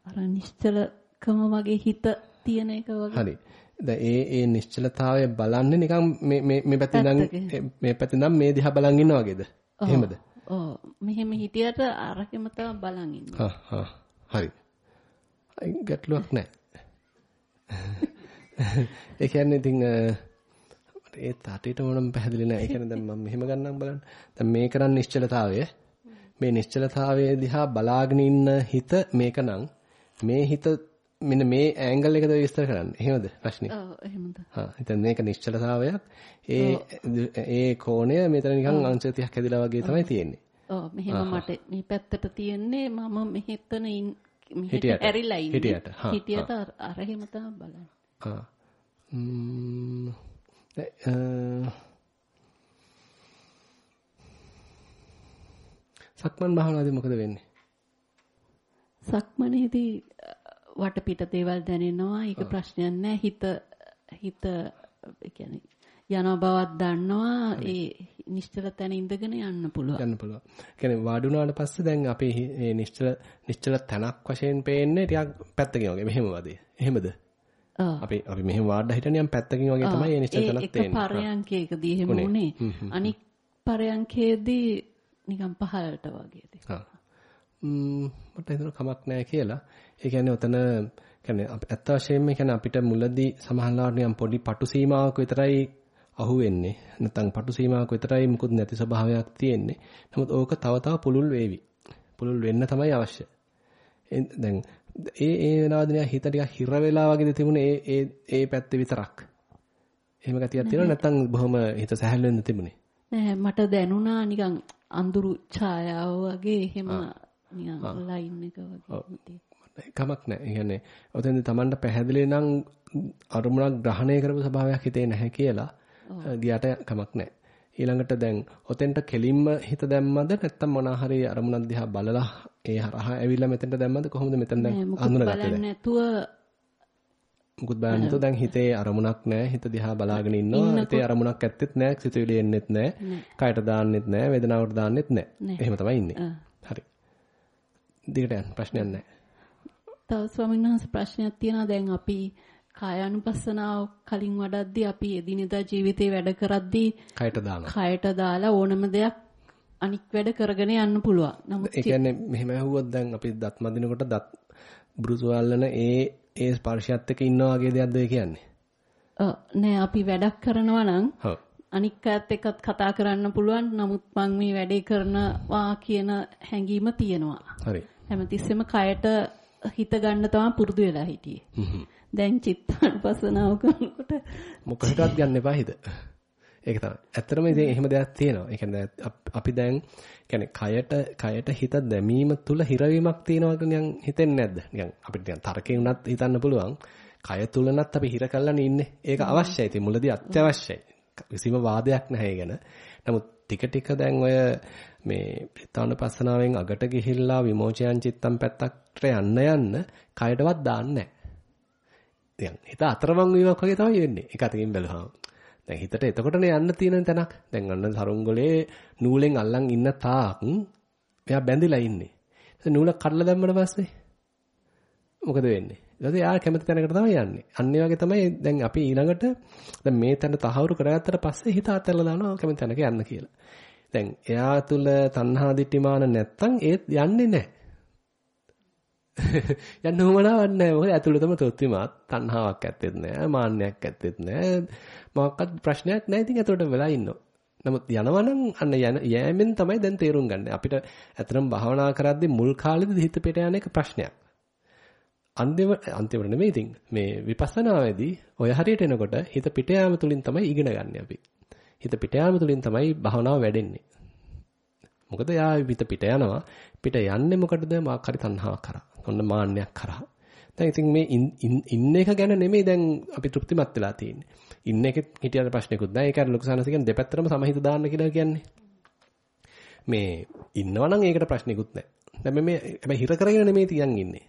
අර නිශ්චලකම වගේ හිත තියෙන එක වගේ. හරි. දැන් ඒ ඒ නිශ්චලතාවය බලන්නේ නිකන් මේ මේ මේ පැත්තෙන් නම් මේ පැත්තෙන් නම් මේ දිහා බලන් ඉන්නා වගේද? එහෙමද? ඔව්. මෙහෙම හිටියට අරකෙම තමයි බලන් ඉන්නේ. හා. හරි. ගැටලුවක් නැහැ. ඒ කියන්නේ ඉතින් ඒ තාටේට මොනම පැහැදිලි නැහැ. ඒ කියන්නේ දැන් මම මෙහෙම ගන්නම් බලන්න. දැන් මේක නම් නිශ්චලතාවය. මේ නිශ්චලතාවයේ දිහා බලාගෙන ඉන්න හිත මේක නම් මේ හිත මෙන්න මේ ඇන්ගල් එකද විස්තර කරන්නේ. එහෙමද ප්‍රශ්නේ? ඔව් එහෙමද. හා හිතන්න මේක නිශ්චලතාවයක්. ඒ ඒ කෝණය මෙතන නිකන් අංශ 30ක් හැදිලා වගේ තමයි තියෙන්නේ. ඔව් මෙහෙම මට මේ පැත්තට තියෙන්නේ මම මෙහෙතන මෙහෙට ඇරිලා ඉන්නේ. හිටියට. හිටියට අර එහෙම තමයි බලන්නේ. ආ. සක්මන් භාවනාවේදී මොකද වෙන්නේ? සක්මනේදී වටපිට දේවල් දැනෙනවා. ඒක ප්‍රශ්නයක් නෑ. හිත හිත ඒ කියන්නේ යන බවක් දන්නවා. ඒ නිශ්චල තැන ඉඳගෙන යන්න පුළුවන්. යන්න පුළුවන්. කියන්නේ වාඩි වුණාට පස්සේ දැන් අපේ මේ නිශ්චල නිශ්චල තැනක් වශයෙන් පේන්නේ ටිකක් පැත්තකින් වගේ මෙහෙම වදේ. එහෙමද? අපි අපි මෙහෙම වාඩිලා හිටනියම් පැත්තකින් වගේ තමයි මේ නිශ්චල තැනක් තේන්නේ. ඒක පරයන්කේකදී එහෙම උනේ. අනික් පරයන්කේදී නිකන් පහළට වගේ දෙයක්. මට හිතෙනවා කමක් නැහැ කියලා. ඒ කියන්නේ උතන කියන්නේ ඇත්ත වශයෙන්ම කියන්නේ අපිට මුලදී සමහරවිට නිකන් පොඩි පටු සීමාවක විතරයි අහුවෙන්නේ. නැත්නම් පටු සීමාවක විතරයි මුකුත් නැති ස්වභාවයක් තියෙන්නේ. නමුත් ඕක තව තව පුළුල් වේවි. පුළුල් වෙන්න තමයි අවශ්‍ය. දැන් ඒ ඒ නිකන් හිත ටිකක් හිර වෙලා වගේද තිබුණේ ඒ ඒ ඒ පැත්තේ විතරක්. එහෙම ගතියක් තියෙනවද නැත්නම් බොහොම හිත සැහැල්ලු වෙන්න තිබුණේ? නෑ මට දැනුණා නිකන් අඳුරු ඡායාව වගේ එහෙම නිකන් ලයින් එක වගේ කමක් නැහැ. කියන්නේ ඔතෙන්ද Tamanට පැහැදිලි නම් අරමුණක් ග්‍රහණය කරපු ස්වභාවයක් හිතේ නැහැ කියලා ගියට කමක් නැහැ. ඊළඟට දැන් ඔතෙන්ට කෙලින්ම හිත දැම්මද නැත්නම් මොනවා හරි අරමුණක් දිහා බලලා ඒ හරහා ඇවිල්ලා මෙතෙන්ට දැම්මද කොහොමද මෙතෙන් දැන් අඳුනගත්තේ දැන්? නැතුව මුකුත් බලන්න නැතුව දැන් හිතේ අරමුණක් නැහැ හිත දිහා බලාගෙන ඉන්නවා. හිතේ අරමුණක් ඇත්තෙත් නැහැ සිතුවිලි එන්නෙත් නැහැ කයට දාන්නෙත් නැහැ වේදනාවට දාන්නෙත් නැහැ එහෙම තමයි ඉන්නේ දිගට යන්න ප්‍රශ්නයක් නැහැ තව ස්වාමීන් වහන්සේ ප්‍රශ්නයක් තියෙනවා දැන් අපි කායානුපස්සනාව කලින් වඩද්දී අපි එදිනෙදා ජීවිතේ වැඩ කරද්දී කයට දානවා. කයට දාලා ඕනම දෙයක් අනික් වැඩ කරගෙන යන්න පුළුවන්. නමුත් ඒ කියන්නේ මෙහෙම ඇහුවොත් දැන් අපි දත් මදිනකොට දත් බුරුසුවල්ලන ඒ ඒ ස්පර්ශයත් එක්ක ඉන්නා වගේ දෙයක්ද ඒ කියන්නේ? ඔව් නෑ අපි වැඩක් කරනවා නම් අනික් අයත් එක්කත් කතා කරන්න පුළුවන්. නමුත් මම මේ වැඩේ කරනවා කියන හැඟීම තියෙනවා. හරි. හැමතිස්සෙම කයට හිත ගන්න තමයි පුරුදු වෙලා හිටියේ. දැන් චිත්තානුපස්සනාව කරනකොට මොකකටවත් ගන්න එපා හිත. ඒක තමයි. ඇත්තටම ඉතින් එහෙම දෙයක් තියෙනවා. ඒ කියන්නේ අපි දැන් කියන්නේ කයට කයට හිත දැමීම තුල හිරවීමක් තියෙනවා නිකන් හිතෙන්නේ නැද්ද? නිකන් අපිට නිකන් තරකේ උනත් හිතන්න පුළුවන්. කය තුලනත් අපි හිර කළානේ ඉන්නේ. ඒක අවශ්‍යයි. ඉතින් මුලදී අත්‍යවශ්‍යයි. කිසිම වාදයක් නැහැ ගැන. නමුත් ටික ටික දැන් ඔය මේ ප්‍රිතානුපස්සනාවෙන් අගට ගිහිල්ලා විමෝචයන් චිත්තම් පැත්තට යන්න යන්න කයටවත් දාන්නේ නැහැ. දැන් හිත අතරමං වීමක් වගේ තමයි වෙන්නේ. එක අතකින් බැලුවාම. දැන් හිතට එතකොටනේ යන්න තියෙන තැනක්. දැන් අන්න සරුංගලේ නූලෙන් අල්ලන් ඉන්න තාක් එයා බැඳිලා ඉන්නේ. ඒ නූල කඩලා දැම්මම පස්සේ මොකද වෙන්නේ? ඊට පස්සේ එයා කැමති තැනකට තමයි යන්නේ. අන්න ඒ වගේ තමයි දැන් අපි ඊළඟට දැන් මේ තැන තහවුරු කරගත්තට පස්සේ හිත අතල්ලා දානවා කැමති තැනක යන්න කියලා. දැන් එයා තුල තණ්හා දිට්ඨිමාන නැත්තම් ඒත් යන්නේ නැහැ. යන්න උවමනාවක් නැහැ. මොකද ඇතුළතම තොත්තිමත් තණ්හාවක් ඇත්තෙත් නැහැ. මාන්නයක් ඇත්තෙත් නැහැ. මොකක්වත් ප්‍රශ්නයක් නැහැ. ඉතින් ඇතුළට වෙලා ඉන්නවා. නමුත් යනවනම් අන්න යන යෑමෙන් තමයි දැන් තේරුම් ගන්න. අපිට ඇත්තටම භාවනා කරද්දී මුල් කාලෙදි හිත පිට යන එක ප්‍රශ්නයක්. අන්තිම අන්තිමට නෙමෙයි ඉතින් මේ විපස්සනාවේදී ඔය හරියට එනකොට හිත පිට යාම තුලින් තමයි ඉගෙන ගන්න අපි. හිත පිට යාම තුලින් තමයි භාවනාව වැඩෙන්නේ. මොකද යා හිත පිට යනවා. පිට යන්නේ මොකටද? මාක් හරි තණ්හාවක් කරා. ඔන්න මාන්නයක් කරා. දැන් ඉතින් මේ ඉන්න එක ගැන නෙමෙයි දැන් අපි තෘප්තිමත් වෙලා තියෙන්නේ. ඉන්න එකෙත් හිටියට ප්‍රශ්නකුත් නැහැ. ඒක අර ලොකු සානස කියන්නේ දෙපැත්තටම සමහිත දාන්න කියලා කියන්නේ. මේ ඉන්නවා නම් ඒකට ප්‍රශ්නකුත් නැහැ. දැන් මේ හැබැයි හිර කරගෙන නෙමෙයි තියන් ඉන්නේ.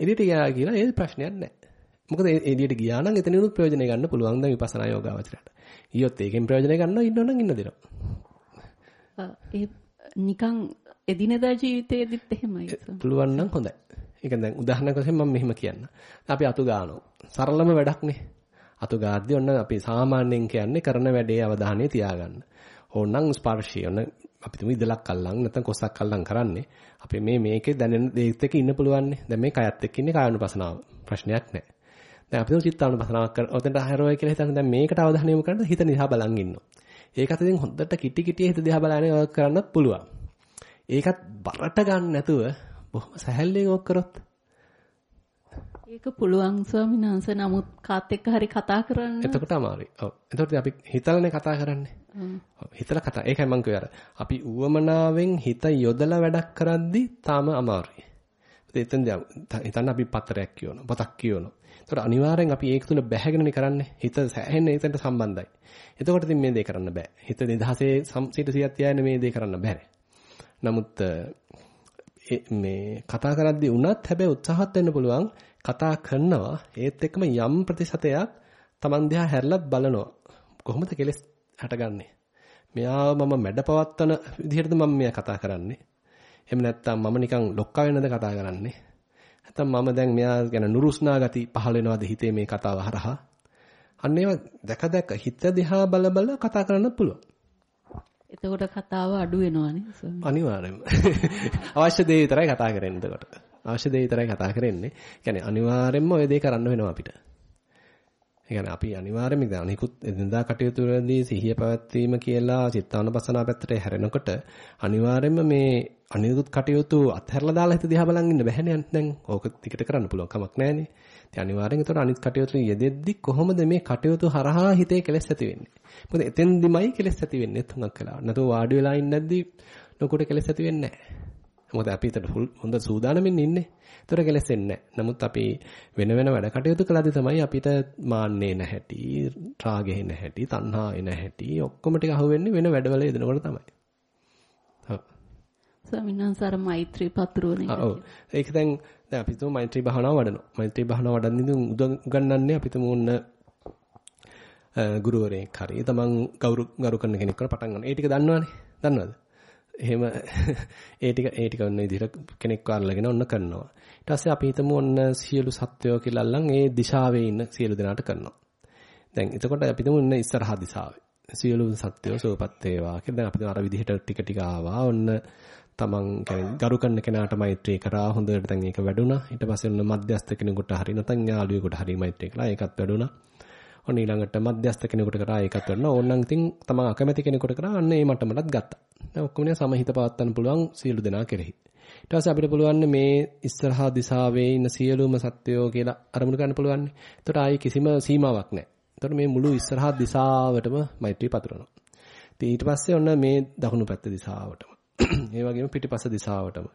එළියට ගියා කියලා ඒ ප්‍රශ්නයක් නැහැ. මොකද එළියට ගියා නම් එතනිනුත් ප්‍රයෝජනය ගන්න පුළුවන් දැන් විපස්සනා යෝගාවචරයට. ඊයොත් ඒකෙන් ප්‍රයෝජනය ගන්නවා ඉන්නවනම් ඉන්න දෙනවා. ඒ නිකන් එදිනදා ජීවිතේදීත් එහෙමයි. පුළුවන් නම් හොඳයි. ඒක දැන් උදාහරණයක් වශයෙන් මම මෙහෙම කියන්න. අපි අතු ගන්නවා. සරලම වැඩක්නේ. අතු ගාද්දී ඔන්න අපි සාමාන්‍යයෙන් කියන්නේ කරන වැඩේ අවධානය තියාගන්න. ඕනනම් ස්පර්ශය ඔන්න අපි තුමු ඉදලක් අල්ලන් නැත්නම් කොස්සක් අල්ලන් කරන්නේ. අපි මේ මේකේ දැනෙන දේත් එක්ක ඉන්න පුළුවන්නේ. දැන් මේ කයත් එක්ක ඉන්නේ කායනුපසනාව. ප්‍රශ්නයක් නැහැ. දැන් අපි චිත්තානුපසනාවක් කර ඔතෙන්ට හැරෝයි කියලා හිතන්න දැන් මේකට අවධානය යොමු කරද්දී හිත නිහා බලන් ඉන්නවා. ඒකත් ඉතින් හොඳට කිටි කිටි හිත දිහා බලන්නේ ඔය කරන්නත් පුළුවන්. ඒකත් බරට ගන්න නැතුව බොහොම සැහැල්ලුවෙන් ඔක් කරොත් ඒක පුළුවන් ස්වාමීන් වහන්සේ නමුත් කාත් එක්ක හරි කතා කරන්න එතකොට අමාරුයි. ඔව්. එතකොට අපි හිතලානේ කතා කරන්නේ. ඔව්. හිතලා කතා. ඒකයි මම කියුවේ අර. අපි ඌවමනාවෙන් හිත යොදලා වැඩක් කරද්දි තාම අමාරුයි. එතෙන් හිතන්න අපි පතරයක් කියවනවා. පොතක් කියවනවා. එතකොට අනිවාර්යෙන් අපි ඒක තුල බැහැගෙනනේ කරන්නේ. හිත සෑහෙන්නේ ඒකට සම්බන්ධයි. එතකොට ඉතින් මේ දේ කරන්න බෑ. හිත නිදහසේ සිට සියත් යන්නේ මේ දේ කරන්න බෑ. නමුත් මේ කතා කරද්දී උනත් හැබැයි උත්සාහත් වෙන්න පුළුවන් කතා කරනවා ඒත් එක්කම යම් ප්‍රතිශතයක් Taman දිහා හැරලත් බලනවා කොහොමද කෙලස් හටගන්නේ මෙයාව මම මැඩපවත්තන විදිහටද මම මෙයා කතා කරන්නේ එහෙම නැත්නම් මම නිකන් ලොක්කා වෙනද කතා කරන්නේ නැත්නම් මම දැන් මෙයා ගැන නුරුස්නා ගති පහළ වෙනවද හිතේ මේ කතාව හරහා? අන්න ඒවා දැක දැක හිත දිහා බල බල කතා කරන්න පුළුවන්. එතකොට කතාව අඩු වෙනවනේ අනිවාර්යෙන්ම අවශ්‍ය දේ විතරයි කතා කරන්නේ එතකොට. අවශ්‍ය දේ විතරයි කතා කරන්නේ. කියන්නේ අනිවාර්යෙන්ම ওই දේ කරන්න වෙනවා අපිට. කියන්නේ අපි අනිවාර්යයෙන්ම දැන් අනිකුත් එදිනදා කටයුතු වලදී සිහිය පැවැත්වීම කියලා චිත්තානුපස්සනා පැත්තට හැරෙනකොට අනිවාර්යයෙන්ම මේ අනිකුත් කටයුතු අත්හැරලා දාලා හිත දිහා බලන් ඉන්න බැහැනේ දැන්. ඕක ටිකට කරන්න පුළුවන් කමක් නැහැනේ. ඉතින් අනිවාර්යෙන් ඒතර අනිත් කටයුතු යෙදෙද්දි කොහොමද මේ කටයුතු හරහා හිතේ කෙලෙස් ඇති වෙන්නේ? මොකද එතෙන්දිමයි කෙලෙස් ඇති වෙන්නේ තුනක් කළා. නැතෝ වාඩි වෙලා ඉන්නද්දි ලොකුට කෙලෙස් ඇති වෙන්නේ නැහැ. මොකද අපි හිතට හොඳ සූදානමින් ඉන්නේ. ඒතර කෙලෙස් එන්නේ නැහැ. නමුත් අපි වෙන වෙන වැඩ කටයුතු කළාදී තමයි අපිට මාන්නේ නැහැටි, රාගෙ නැහැටි, තණ්හාවේ නැහැටි ඔක්කොම ටික අහුවෙන්නේ වෙන වැඩවල යෙදෙනකොට තමයි. ඔව්. ස්වාමීන් වහන්සේ අර මෛත්‍රී පතුරවන එක. ඔව්. ඒක දැන් දැන් අපි තුමු මෛත්‍රී භාවනාව වඩනවා. මෛත්‍රී භාවනාව වඩන්නේ උගන්වන්නේ අපි තුමු ඔන්න ගුරුවරයෙක් හරි තමන් ගෞරව ගරු කරන කෙනෙක් කරලා පටන් ගන්න. ඒ ටික දන්නවනේ. දන්නවද? එහෙම ඒ ටික ඒ ටික ඔන්න විදිහට කෙනෙක් වර්ලගෙන ඔන්න කරනවා. ඊට පස්සේ අපි හිතමු ඔන්න සියලු සත්වයෝ කියලා අල්ලන් ඒ දිශාවේ ඉන්න සියලු දෙනාට කරනවා. දැන් එතකොට අපි හිතමු ඉන්න ඉස්සරහා දිශාවේ. සියලු සත්වයෝ සෝපත් වේවා කියලා දැන් අපි අර විදිහට ටික ටික ආවා. ඔන්න තමන් කියන්නේ ගරු කරන කෙනාට මෛත්‍රී කරා හොඳට දැන් ඒක වැඩුණා. ඊට පස්සේ ඔන්න මධ්‍යස්ථ කෙනෙකුට හරි නැත්නම් යාළුවෙකුට හරි මෛත්‍රී කළා. ඒකත් වැඩුණා. ඔන්න ඊළඟට මධ්‍යස්ථ කෙනෙකුට කරා ඒකත් වැඩුණා. ඕනනම් ඉතින් තමන් අකමැති කෙනෙකුට කරා අන්න ඒ මට්ටමටත් ගත්තා. දැන් ඔක්කොම නේ සමහිත පවත්වන්න පුළුවන් සියලු දෙනා කෙරෙහි. ඊට පස්සේ අපිට පුළුවන් මේ ඉස්සරහා දිශාවේ ඉන්න සියලුම සත්වයෝ කියලා අරමුණු ගන්න පුළුවන්. ඒතකොට ආයේ කිසිම සීමාවක් නැහැ. ඒතකොට මේ මුළු ඉස්සරහා දිශාවටම මෛත්‍රී පතුරනවා. ඊට පස්සේ ඔන්න මේ දකුණු පැත්ත දිශාවටම. ඒ වගේම පිටිපස දිශාවටම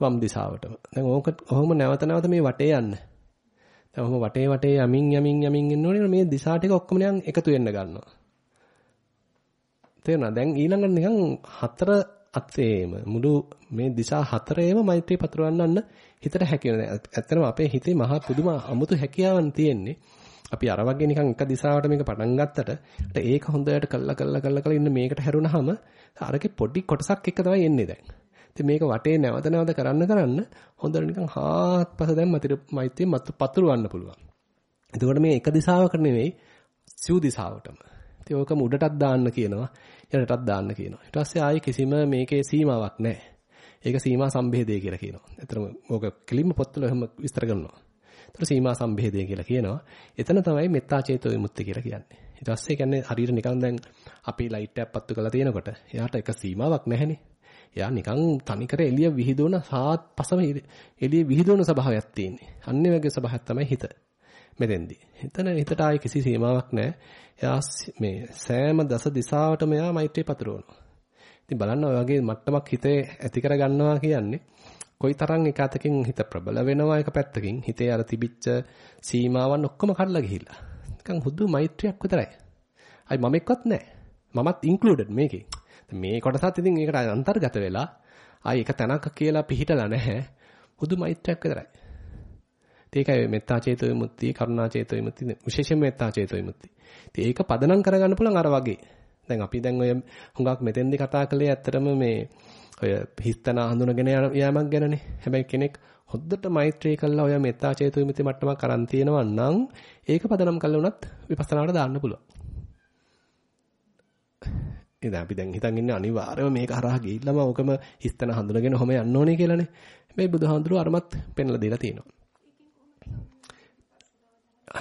වම් දිශාවටම. දැන් ඕක ඔහොම නැවත නැවත මේ වටේ යන්න. දැන් ඔහොම වටේ වටේ යමින් යමින් යමින් ඉන්නෝනේ මේ දිශා ටික ඔක්කොම නිකන් එකතු වෙන්න ගන්නවා. තේරුණා? දැන් ඊළඟට නිකන් හතර අත්වේම මුළු මේ දිශා හතරේම මෛත්‍රී පතුරවන්නන්න හිතට හැකිය වෙනවා. ඇත්තටම අපේ හිතේ මහා පුදුම අමුතු හැකියාවක් තියෙන්නේ. අපි අර වගේ නිකන් එක දිශාවට මේක පටන් ගත්තට ඒක හොඳට කළා කළා කළා කළා ඉන්න මේකට හැරුණාම අරකේ පොඩි කොටසක් එක තමයි එන්නේ දැන්. ඉතින් මේක වටේ නැවත නැවත කරන්න කරන්න හොඳට නිකන් හාත්පස දැන් මතිර මෛත්‍රිය මත් පතුරවන්න පුළුවන්. එතකොට මේ එක දිශාවකට නෙවෙයි සිව් දිශාවටම. ඉතින් ඕකම උඩටත් දාන්න කියනවා. යටටත් දාන්න කියනවා. ඊට පස්සේ ආයේ කිසිම මේකේ සීමාවක් නැහැ. ඒක සීමා සම්භේදය කියලා කියනවා. ඇත්තටම ඕක කෙලින්ම පොත්වල එහෙම විස්තර කරනවා. ඒතර සීමා සම්භේදය කියලා කියනවා. එතන තමයි මෙත්තා චේතෝ විමුක්ති කියලා කියන්නේ. ඊට පස්සේ කියන්නේ හරියට නිකන් දැන් අපි ලයිට් එකක් පත්තු කරලා තියෙනකොට එයාට එක සීමාවක් නැහැනේ. එයා නිකන් තනිකර එළිය විහිදුවන සාත්පසම එළිය විහිදුවන ස්වභාවයක් තියෙන්නේ. අන්නේ වගේ ස්වභාවයක් තමයි හිත. මෙතෙන්දී. හිතන හිතට ආයේ කිසි සීමාවක් නැහැ. එයා මේ සෑම දස දිශාවටම එයා මෛත්‍රී පතුරවනවා. ඉතින් බලන්න ඔය වගේ මට්ටමක් හිතේ ඇති කර ගන්නවා කියන්නේ කොයිතරම් එක අතකින් හිත ප්‍රබල වෙනවා එක පැත්තකින් හිතේ අර තිබිච්ච සීමාවන් ඔක්කොම කඩලා ගිහිල්ලා. නිකන් හුදු මෛත්‍රියක් විතරයි. අයි මම එක්කවත් නැහැ. මමත් ඉන්ක්ලූඩඩ් මේකේ. මේ කොටසත් ඉතින් ඒකට අන්තර්ගත වෙලා ආයි එක තැනක කියලා පිහිටලා නැහැ. හුදු මෛත්‍රියක් විතරයි. ඒකයි මෙත්තා චේතෝ විමුක්තිය, කරුණා චේතෝ විමුක්තිය, විශේෂයෙන් මෙත්තා චේතෝ විමුක්තිය. ඉතින් ඒක පදනම් කරගන්න පුළුවන් අර වගේ. දැන් අපි දැන් ඔය හුඟක් මෙතෙන්දි කතා කළේ ඇත්තටම මේ ඔය හිස්තන හඳුනගෙන යෑමක් ගැනනේ. හැබැයි කෙනෙක් හොද්දට මෛත්‍රී කළා ඔය මෙත්තා චේතු විමුක්ති මට්ටමක් අරන් තියෙනවා නම් ඒක පදනම් කළා උනත් විපස්සනාවට දාන්න පුළුවන්. ඉතින් අපි දැන් හිතන් ඉන්නේ අනිවාර්යව මේක හරහා ගිහිල්ලාම ඕකම හිස්තන හඳුනගෙන ඔහම යන්න ඕනේ කියලානේ. හැබැයි බුදුහාඳුරුව අරමත් පෙන්ලා දීලා තියෙනවා.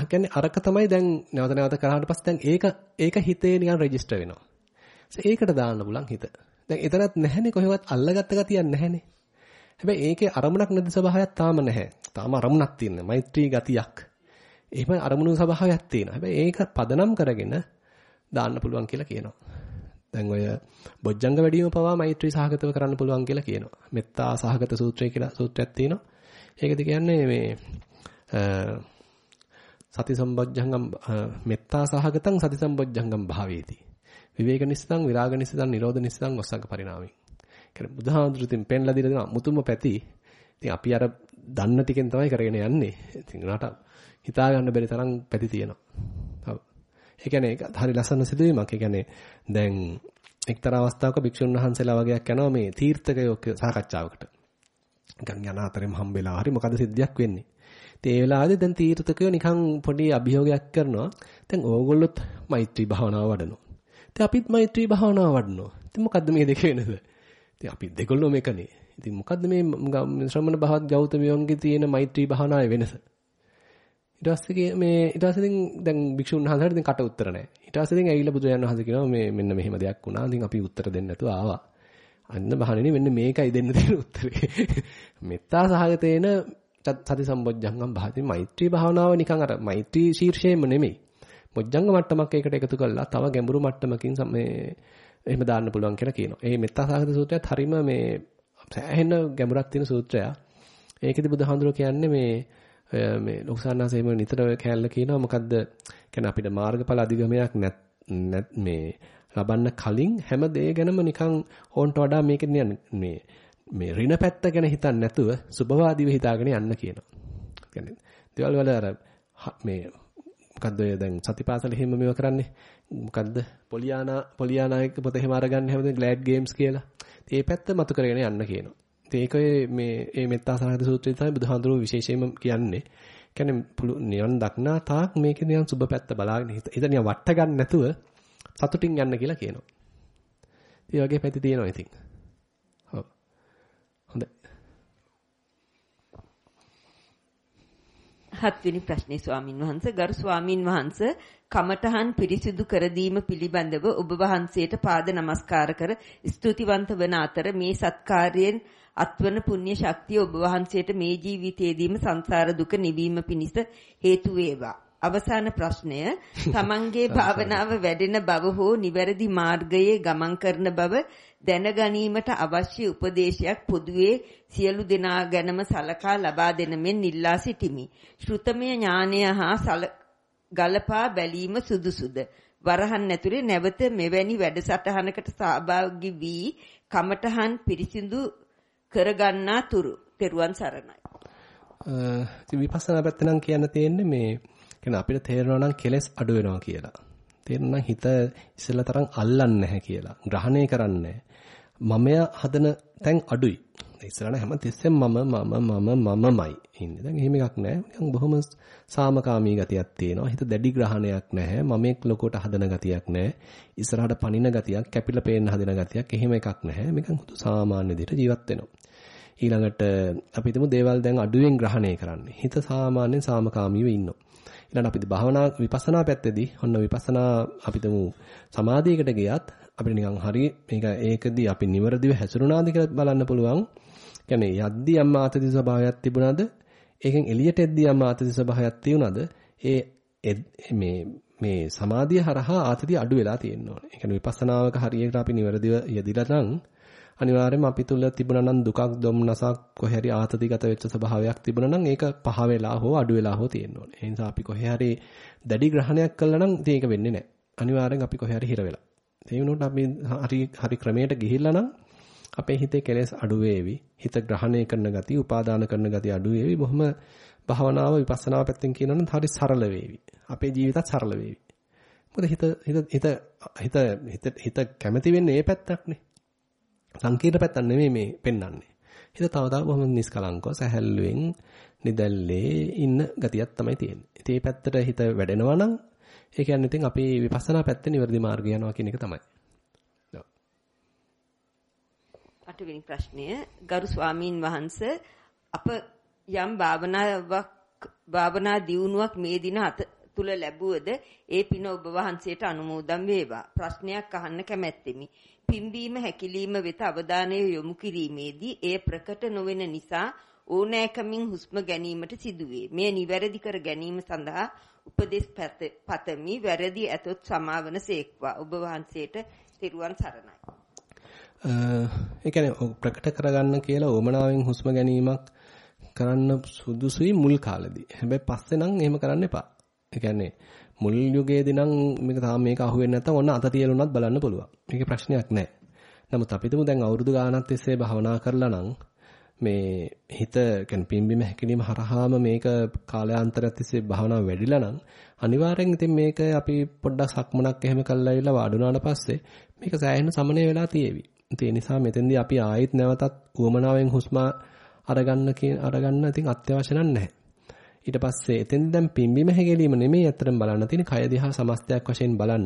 කියන්නේ අරක තමයි දැන් නැවත නැවත කරාට පස්සේ දැන් ඒක ඒක හිතේ නිකන් රෙජිස්ටර් වෙනවා. ඒකට දාන්න පුළුවන් හිත. දැන් එතරම් නැහැනේ කොහෙවත් අල්ලගත්ත ගතියක් නැහැනේ. හැබැයි ඒකේ අරමුණක් නැති ස්වභාවයක් තාම නැහැ. තාම අරමුණක් තියෙන මෛත්‍රී ගතියක්. එහෙම අරමුණු ස්වභාවයක් තියෙනවා. හැබැයි ඒක පදනම් කරගෙන දාන්න පුළුවන් කියලා කියනවා. දැන් ඔය බොජ්ජංග වැඩිම පවා මෛත්‍රී සහගතව කරන්න පුළුවන් කියලා කියනවා. මෙත්තා සහගත සූත්‍රය කියලා සූත්‍රයක් තියෙනවා. ඒකද කියන්නේ මේ සති සම්බොජ්ජංගම් මෙත්තා සහගතං සති සම්බොජ්ජංගම් භාවේති. විවේක නිස්සං විරාග නිස්සං නිරෝධ නිස්සං ඔස්සංග පරිණාමී. කියන්නේ බුදුහාමුදුරුවෝ පෙන්ලා දීලා දෙනවා මුතුම පැති. ඉතින් අපි අර දන්න ටිකෙන් තමයි කරගෙන යන්නේ. ඉතින් උනාට හිතා ගන්න බැරි තරම් පැති තියෙනවා. ඔව්. ඒ කියන්නේ ඒක හරි ලස්සන සිදුවීමක්. ඒ කියන්නේ දැන් එක්තරා අවස්ථාවක භික්ෂුන් වහන්සේලා වගේක් යනවා මේ තීර්ථකයෝ සාකච්ඡාවකට. නිකන් යන අතරෙම හම්බෙලා හරි මොකද සිද්ධියක් වෙන්නේ. ඉතින් ඒ වෙලාවේදී දැන් තීර්ථකයෝ නිකන් පොඩි අභියෝගයක් කරනවා. දැන් ඕගොල්ලොත් මෛත්‍රී භාවනාව වඩනවා. ඉතින් අපිත් මෛත්‍රී භාවනාව වඩනවා. ඉතින් මොකද්ද මේ දෙක වෙනද? ඉතින් අපි දෙගොල්ලෝ මේකනේ. ඉතින් මොකද්ද මේ ශ්‍රමණ භාවත් ගෞතමයන්ගේ තියෙන මෛත්‍රී භාවනාවේ වෙනස? ඊට පස්සේ මේ ඊට පස්සේ ඉතින් දැන් භික්ෂුන් වහන්සේට ඉතින් කට උත්තර නැහැ. ඊට පස්සේ ඉතින් ඇවිල්ලා බුදුරජාණන් වහන්සේ කියනවා මේ මෙන්න මෙහෙම දෙයක් වුණා. ඉතින් අපි උත්තර දෙන්න නැතුව ආවා. අන්න බහණෙනි මෙන්න මේකයි දෙන්න තියෙන උත්තරේ. මෙත්තා සහගතේන සති සම්බොජ්ජංගම් භාති මෛත්‍රී භාවනාව නිකන් අර මෛත්‍රී ශීර්ෂයෙන්ම නෙමෙයි. බොජ්ජංග මට්ටමක් ඒකට එකතු කරලා තව ගැඹුරු මට්ටමකින් මේ එහෙම දාන්න පුළුවන් කියලා කියනවා. ඒ මෙත්තා සහගත සූත්‍රයත් හරීම මේ සෑහෙන ගැඹුරක් තියෙන සූත්‍රයක්. ඒකෙදි බුදුහාඳුරෝ කියන්නේ මේ මේ ලොකුසාන්නාසේම නිතර කැලල කියනවා මොකද්ද කියන්නේ අපිට මාර්ගඵල අධිගමයක් නැත් මේ ලබන්න කලින් හැම දෙය ගැනම නිකන් ඕන්ට වඩා මේක මේ මේ ඍණ පැත්ත ගැන හිතන්නේ නැතුව සුභවාදීව හිතාගෙන යන්න කියනවා. කියන්නේ දේවල් වල අර මේ මොකද්ද ඔය දැන් සතිපාසල එහෙම මේව කරන්නේ මොකද්ද පොලියානා පොලියානා එක පොත එහෙම අරගන්න හැමදේම ග්ලෑඩ් ගේම්ස් කියලා. ඒ පැත්ත මතු කරගෙන යන්න කියනවා. ඒකේ මේ මේ මෙත්තා සහගත සූත්‍රය තමයි බුදුහාඳුරු විශේෂයෙන්ම කියන්නේ. කියන්නේ නිවන් දක්නා තාක් මේකේ නිකන් සුබ පැත්ත බලාගෙන හිත හිත නිකන් වට ගන්න නැතුව සතුටින් යන්න කියලා කියනවා. ඒ වගේ පැති තියෙනවා ඉතින්. ඔව්. හොඳයි. හත්වෙනි ප්‍රශ්නේ ස්වාමින් වහන්සේ. ගරු ස්වාමින් වහන්සේ කමඨහන් පිරිසිදු කර දීම පිළිබඳව ඔබ වහන්සේට පාද නමස්කාර කර ස්තුතිවන්ත වන අතර මේ සත්කාරයෙන් අත්වන පුණ්‍ය ශක්තිය ඔබ වහන්සේට මේ ජීවිතයේදීම සංසාර දුක නිවීම පිණිස හේතු වේවා. අවසාන ප්‍රශ්නය. තමන්ගේ භාවනාව වැඩෙන බව හෝ නිවැරදි මාර්ගයේ ගමන් කරන බව දැනගැනීමට අවශ්‍ය උපදේශයක් පොදුවේ සියලු දෙනා ගැනම සලකා ලබා දෙන මෙන් ඉල්ලා සිටිමි. ශ්‍රුතමය ඥානය හා ගලපා බැලීම සුදුසුද? වරහන් ඇතුලේ නැවත මෙවැනි වැඩසටහනකට සහභාගී වී කමඨහන් පිරිසිදු කරගන්නා තුරු තෙරුවන් සරණයි. අ විපස්සනා පැත්ත නම් කියන්න තියෙන්නේ මේ කියන්නේ අපිට තේරෙනවා නම් කෙලස් අඩු වෙනවා කියලා. තේරෙනවා හිත ඉස්සෙල්ලා තරම් අල්ලන්නේ නැහැ කියලා. ග්‍රහණය කරන්නේ මමයා හදන තැන් අඩුයි. ඉස්සරහට හැම තිස්සෙම මම මම මම මමමයි ඉන්නේ. දැන් එහෙම එකක් නැහැ. නිකන් බොහොම සාමකාමී ගතියක් තියෙනවා. හිත දැඩි ග්‍රහණයක් නැහැ. මමෙක් ලොකෝට හදන ගතියක් නැහැ. ඉස්සරහට පනින ගතියක්, කැපිලා පේන්න හදන ගතියක් එහෙම එකක් නැහැ. මේකන් හුදු සාමාන්‍ය විදිහට ජීවත් වෙනවා. ඊළඟට අපි හිතමු දේවල් දැන් අඩුවෙන් ග්‍රහණය කරන්නේ. හිත සාමාන්‍යයෙන් සාමකාමීව ඉන්නවා. ඊළඟ අපි භාවනා විපස්සනා පැත්තේදී ඔන්න විපස්සනා අපි තුමු සමාධියකට ගියත් අපිට නිකන් හරි මේක ඒකදී අපි නිවරදිව හැසිරුණාද කියලා බලන්න පුළුවන්. කියන්නේ යද්දී යම් ආතති ස්වභාවයක් තිබුණාද? ඒකෙන් එළියට එද්දී යම් ආතති ස්වභාවයක් තියුණාද? ඒ මේ මේ සමාධිය හරහා ආතතිය අඩු වෙලා තියෙන්න ඕනේ. ඒ කියන්නේ විපස්සනාවක හරියට අපි නිවරදිව යෙදිලා නම් අනිවාර්යයෙන්ම අපි තුල තිබුණා නම් දුකක් දුම්නසක් කොහේ හරි ආතතිගත වෙච්ච ස්වභාවයක් තිබුණා නම් ඒක පහ වෙලා හෝ අඩු වෙලා හෝ තියෙන්න ඕනේ. ඒ නිසා අපි කොහේ හරි දැඩි ග්‍රහණයක් කළා නම් ඉතින් ඒක වෙන්නේ නැහැ. අනිවාර්යෙන් අපි කොහේ හරි හිර වෙලා. ඒ වුණොත් අපි හරි හරි ක්‍රමයට ගිහිල්ලා නම් අපේ හිතේ කෙලෙස් අඩු වේවි. හිත ග්‍රහණය කරන ගතිය, උපාදාන කරන ගතිය අඩු වේවි. බොහොම භාවනාව විපස්සනාව පැත්තෙන් කියනොත් හරි සරල වේවි. අපේ ජීවිතත් සරල වේවි. මොකද හිත හිත හිත හිත හිත කැමති වෙන්නේ මේ පැත්තක්නේ. සංකීර්ණ පැත්තක් නෙමෙයි මේ පෙන්වන්නේ. හිත තව තව බොහොම නිස්කලංකව සැහැල්ලුවෙන් නිදැල්ලේ ඉන්න ගතියක් තමයි තියෙන්නේ. ඉතින් මේ පැත්තට හිත වැඩෙනවා නම් ඒ කියන්නේ ඉතින් අපි විපස්සනා පැත්තේ නිවැරදි මාර්ගය යනවා කියන එක තමයි. අටවෙනි ප්‍රශ්නය ගරු ස්වාමීන් වහන්සේ අප යම් භාවනාවක් භාවනා දියුණුවක් මේ දින තුල ලැබුවද ඒ පින ඔබ වහන්සේට අනුමෝදන් වේවා. ප්‍රශ්නයක් අහන්න කැමැත්තෙමි. පිම්බීම හැකිලිම වෙත අවධානය යොමු කිරීමේදී එය ප්‍රකට නොවන නිසා ඕනෑකමින් හුස්ම ගැනීමට සිදුවේ. මෙය නිවැරදි කර ගැනීම සඳහා උපදෙස් පතමි. වැරදි ඇතොත් සමාවන සේක්වා. ඔබ වහන්සේට තෙරුවන් සරණයි. ඒ කියන්නේ ප්‍රකට කරගන්න කියලා ඕමනාවෙන් හුස්ම ගැනීමක් කරන්න සුදුසුයි මුල් කාලෙදී. හැබැයි පස්සේ නම් එහෙම කරන්න එපා. ඒ කියන්නේ මුල් යුගයේදී නම් මේක තාම මේක අහුවෙන්නේ නැත්නම් ඔන්න අත තියලුණත් බලන්න පුළුවන්. මේකේ ප්‍රශ්නයක් නැහැ. නමුත් අපි තුමු දැන් අවුරුදු ගාණක් තිස්සේ භාවනා කරලා නම් මේ හිත කියන්නේ පිම්බිම හැකිලිම හරහාම මේක කාලයාන්තරයක් තිස්සේ භාවනාව වැඩිලා නම් අනිවාර්යෙන් ඉතින් මේක අපි පොඩ්ඩක් සක්මනක් එහෙම කරලා ඉවිල්ලා වාඩුණාට පස්සේ මේක සෑහෙන සමනය වෙලා තියෙවි. ඒ නිසා මෙතෙන්දී අපි ආයෙත් නැවතත් උවමනාවෙන් හුස්ම අරගන්න කියන අරගන්න ඉතින් අත්‍යවශ්‍ය නැහැ. ඊට පස්සේ එතෙන් දැන් පිම්බීම හැගෙලීම නෙමෙයි අතරම බලන්න තියෙන්නේ කය දිහා සමස්තයක් වශයෙන් බලන්න.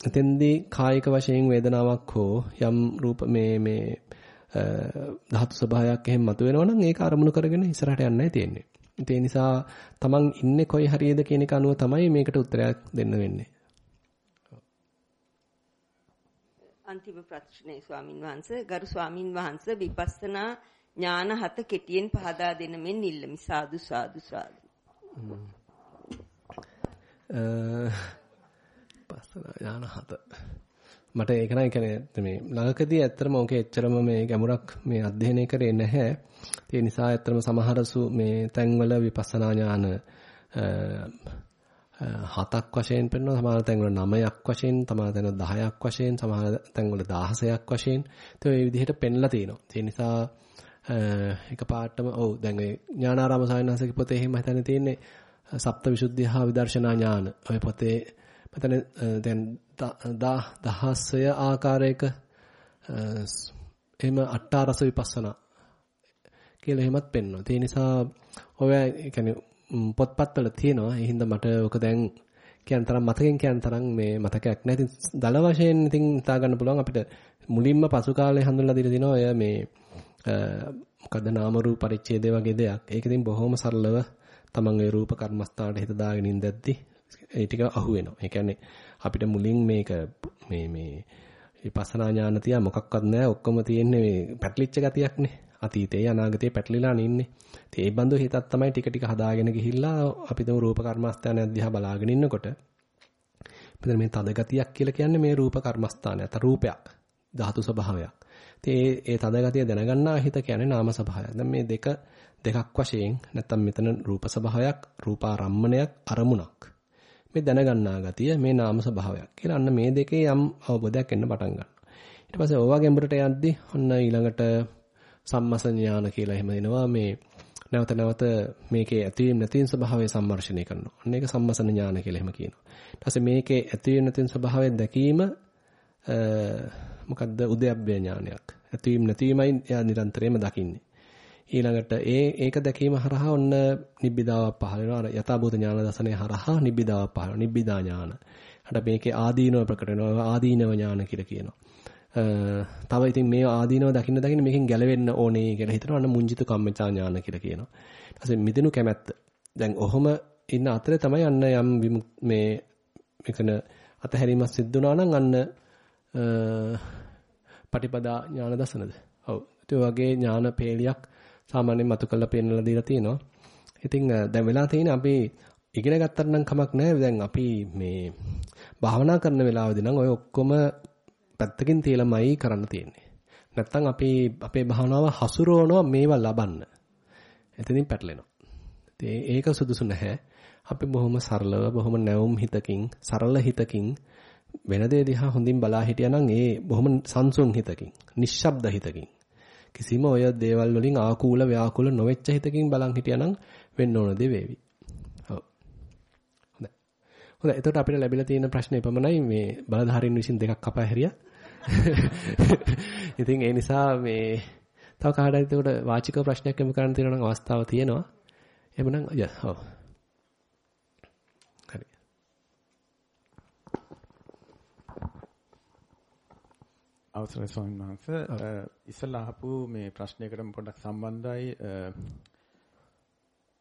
එතෙන්දී කායික වශයෙන් වේදනාවක් හෝ යම් රූප මේ මේ ධාතු ස්වභාවයක් එහෙම මතුවෙනවා නම් ඒක අරමුණු කරගෙන ඉස්සරහට යන්නයි තියෙන්නේ. ඒ නිසා තමන් ඉන්නේ කොයි හරියද කියන එක අනුව තමයි මේකට උත්තරයක් දෙන්න වෙන්නේ. අන්තිම ප්‍රශ්නේ ස්වාමින් වහන්සේ ගරු ස්වාමින් වහන්සේ විපස්සනා ඥාන හත කෙටියෙන් පහදා දෙන මෙන් ඉල්ලමි සාදු සාදු සාදු. පස්සනා ඥාන හත මට ඒක නයි කියන්නේ මේ ළඟකදී ඇත්තටම ඕකේ එච්චරම මේ ගැඹුරක් මේ අධ්‍යයනය කරේ නැහැ. ඒ නිසා ඇත්තටම සමහර මේ තැන්වල විපස්සනා ඥාන හතක් වශයෙන් පෙන්වනවා සමහර තැන්වල 9ක් වශයෙන් සමහර තැන්වල 10ක් වශයෙන් සමහර තැන්වල 16ක් වශයෙන් ඒ මේ විදිහට පෙන්ලා තිනවා. ඒ නිසා එක පාටම ඔව් දැන් ඒ ඥානාරාම සායනහසගේ පොතේ එහෙම හිතන්නේ තියෙන්නේ සප්තවිසුද්ධිය හා විදර්ශනා ඥාන. ඔය පොතේ මෙතන දැන් දහසය ආකාරයක එහෙම අට්ටාරස විපස්සනා කියලා එහෙමත් පෙන්වනවා. ඒ නිසා ඔය කියන්නේ පොත්පත්වල තියෙනවා. ඒ හින්දා මට ඔක දැන් කියන තරම් මතකෙන් කියන තරම් මේ මතකයක් නැහැ. ඉතින් දල වශයෙන් ඉතින් හිතා ගන්න පුළුවන් අපිට මුලින්ම පසු කාලේ හඳුන්ලා දීලා තිනවා ඔය මේ මොකද්ද නාම රූප පරිච්ඡේදය වගේ දෙයක්. ඒක ඉතින් බොහොම සරලව තමන්ගේ රූප කර්මස්ථානට හිත දාගෙන ඉඳද්දි ඒ ටික අහු වෙනවා. ඒ කියන්නේ අපිට මුලින් මේක මේ මේ විපස්සනා ඥාන තියා මොකක්වත් නැහැ. ඔක්කොම තියෙන්නේ මේ පැටලිච්ච ගතියක්නේ. අතීතේ අනාගතේ පැටලිලා ඉන්නේ. ඉතින් ඒ බඳු හිතක් තමයි ටික ටික හදාගෙන ගිහිල්ලා අපි දම රූප කර්මස්ථානයක් දිහා බලාගෙන ඉන්නකොට මෙතන මේ තද ගතියක් කියලා කියන්නේ මේ රූප කර්මස්ථානය. අත රූපයක්. ධාතු ස්වභාවයක්. ඉතින් ඒ තද ගතිය දැනගන්නා හිත කියන්නේ නාම ස්වභාවයක්. දැන් මේ දෙක දෙකක් වශයෙන් නැත්තම් මෙතන රූප ස්වභාවයක්, රූපාරම්මණයක්, අරමුණක්. මේ දැනගන්නා ගතිය මේ නාම ස්වභාවයක් කියලා අන්න මේ දෙකේ යම් අවබෝධයක් එන්න පටන් ගන්නවා. ඊට පස්සේ ඕවා ගැඹුරට යද්දි ඔන්න ඊළඟට සම්මස ඥාන කියලා එහෙම එනවා මේ නැවත නැවත මේකේ ඇතිවීම නැතිවීම ස්වභාවය සම්මර්ෂණය කරනවා. අන්න ඒක සම්මසන ඥාන කියලා එහෙම කියනවා. ඊට පස්සේ මේකේ ඇතිවීම නැතිවීම ස්වභාවය දැකීම මොකද්ද උද්‍යප්පය ඥානයක්. ඇතිවීම නැතිවීමයි එයා නිරන්තරයෙන්ම දකින්නේ. ඊළඟට ඒ ඒක දැකීම හරහා ඔන්න නිබ්බිදාවක් පහළ වෙනවා. අර යථාභූත ඥාන දසනය හරහා නිබ්බිදාවක් පහළ වෙනවා. නිබ්බිදා ඥාන. අර මේකේ ආදීනව ප්‍රකට වෙනවා. ආදීනව ඥාන කියලා කියනවා. තව ඉතින් මේ ආදීනව දකින්න දකින්න මේකෙන් ගැලවෙන්න ඕනේ කියලා හිතනවා. අන්න මුංජිත කම්මචා ඥාන කියලා කියනවා. ඊට පස්සේ මිදිනු කැමැත්ත. දැන් ඔහොම ඉන්න අතරේ තමයි අන්න යම් මේ මේකන අතහැරීමක් සිද්ධ වුණා නම් අන්න පටිපදා ඥාන දසනද. ඔව්. ඒ වගේ ඥාන පේලියක් සාමාන්‍යයෙන් මතු කරලා පෙන්නලා දීලා තියෙනවා. ඉතින් දැන් වෙලා තියෙන අපි ඉගෙන ගත්තට නම් කමක් නැහැ. දැන් අපි මේ භාවනා කරන වෙලාවදී නම් ඔය ඔක්කොම පැත්තකින් තියලාමයි කරන්න තියෙන්නේ. නැත්තම් අපි අපේ භාවනාව හසුරවනවා මේවා ලබන්න. එතනින් පැටලෙනවා. ඒක සුදුසු නැහැ. අපි බොහොම සරලව බොහොම නැවුම් හිතකින් සරල හිතකින් වෙන දේ දිහා හොඳින් බලා හිටියානම් ඒ බොහොම සංසුන් හිතකින් නිශ්ශබ්ද හිතකින් කිසිම ඔය දේවල් වලින් ආකූල ව්‍යාකූල නොවෙච්ච හිතකින් බලන් හිටියානම් වෙන්න ඕන දේ වේවි. ඔව්. හොඳයි. හොඳයි. එතකොට අපිට ලැබිලා තියෙන ප්‍රශ්නේ එපමණයි මේ බලධාරීන් විසින් දෙකක් කපා හැරියා. ඉතින් ඒ නිසා මේ තව කාටද එතකොට වාචික ප්‍රශ්නයක් එමු කරන්න තියෙනවා නම් අවස්ථාව තියෙනවා. එහෙමනම් ඔව්. අවසරයි ස්වාමීන් වහන්සේ. ඉස්සලා අහපු මේ ප්‍රශ්නයකට පොඩ්ඩක් සම්බන්ධයි.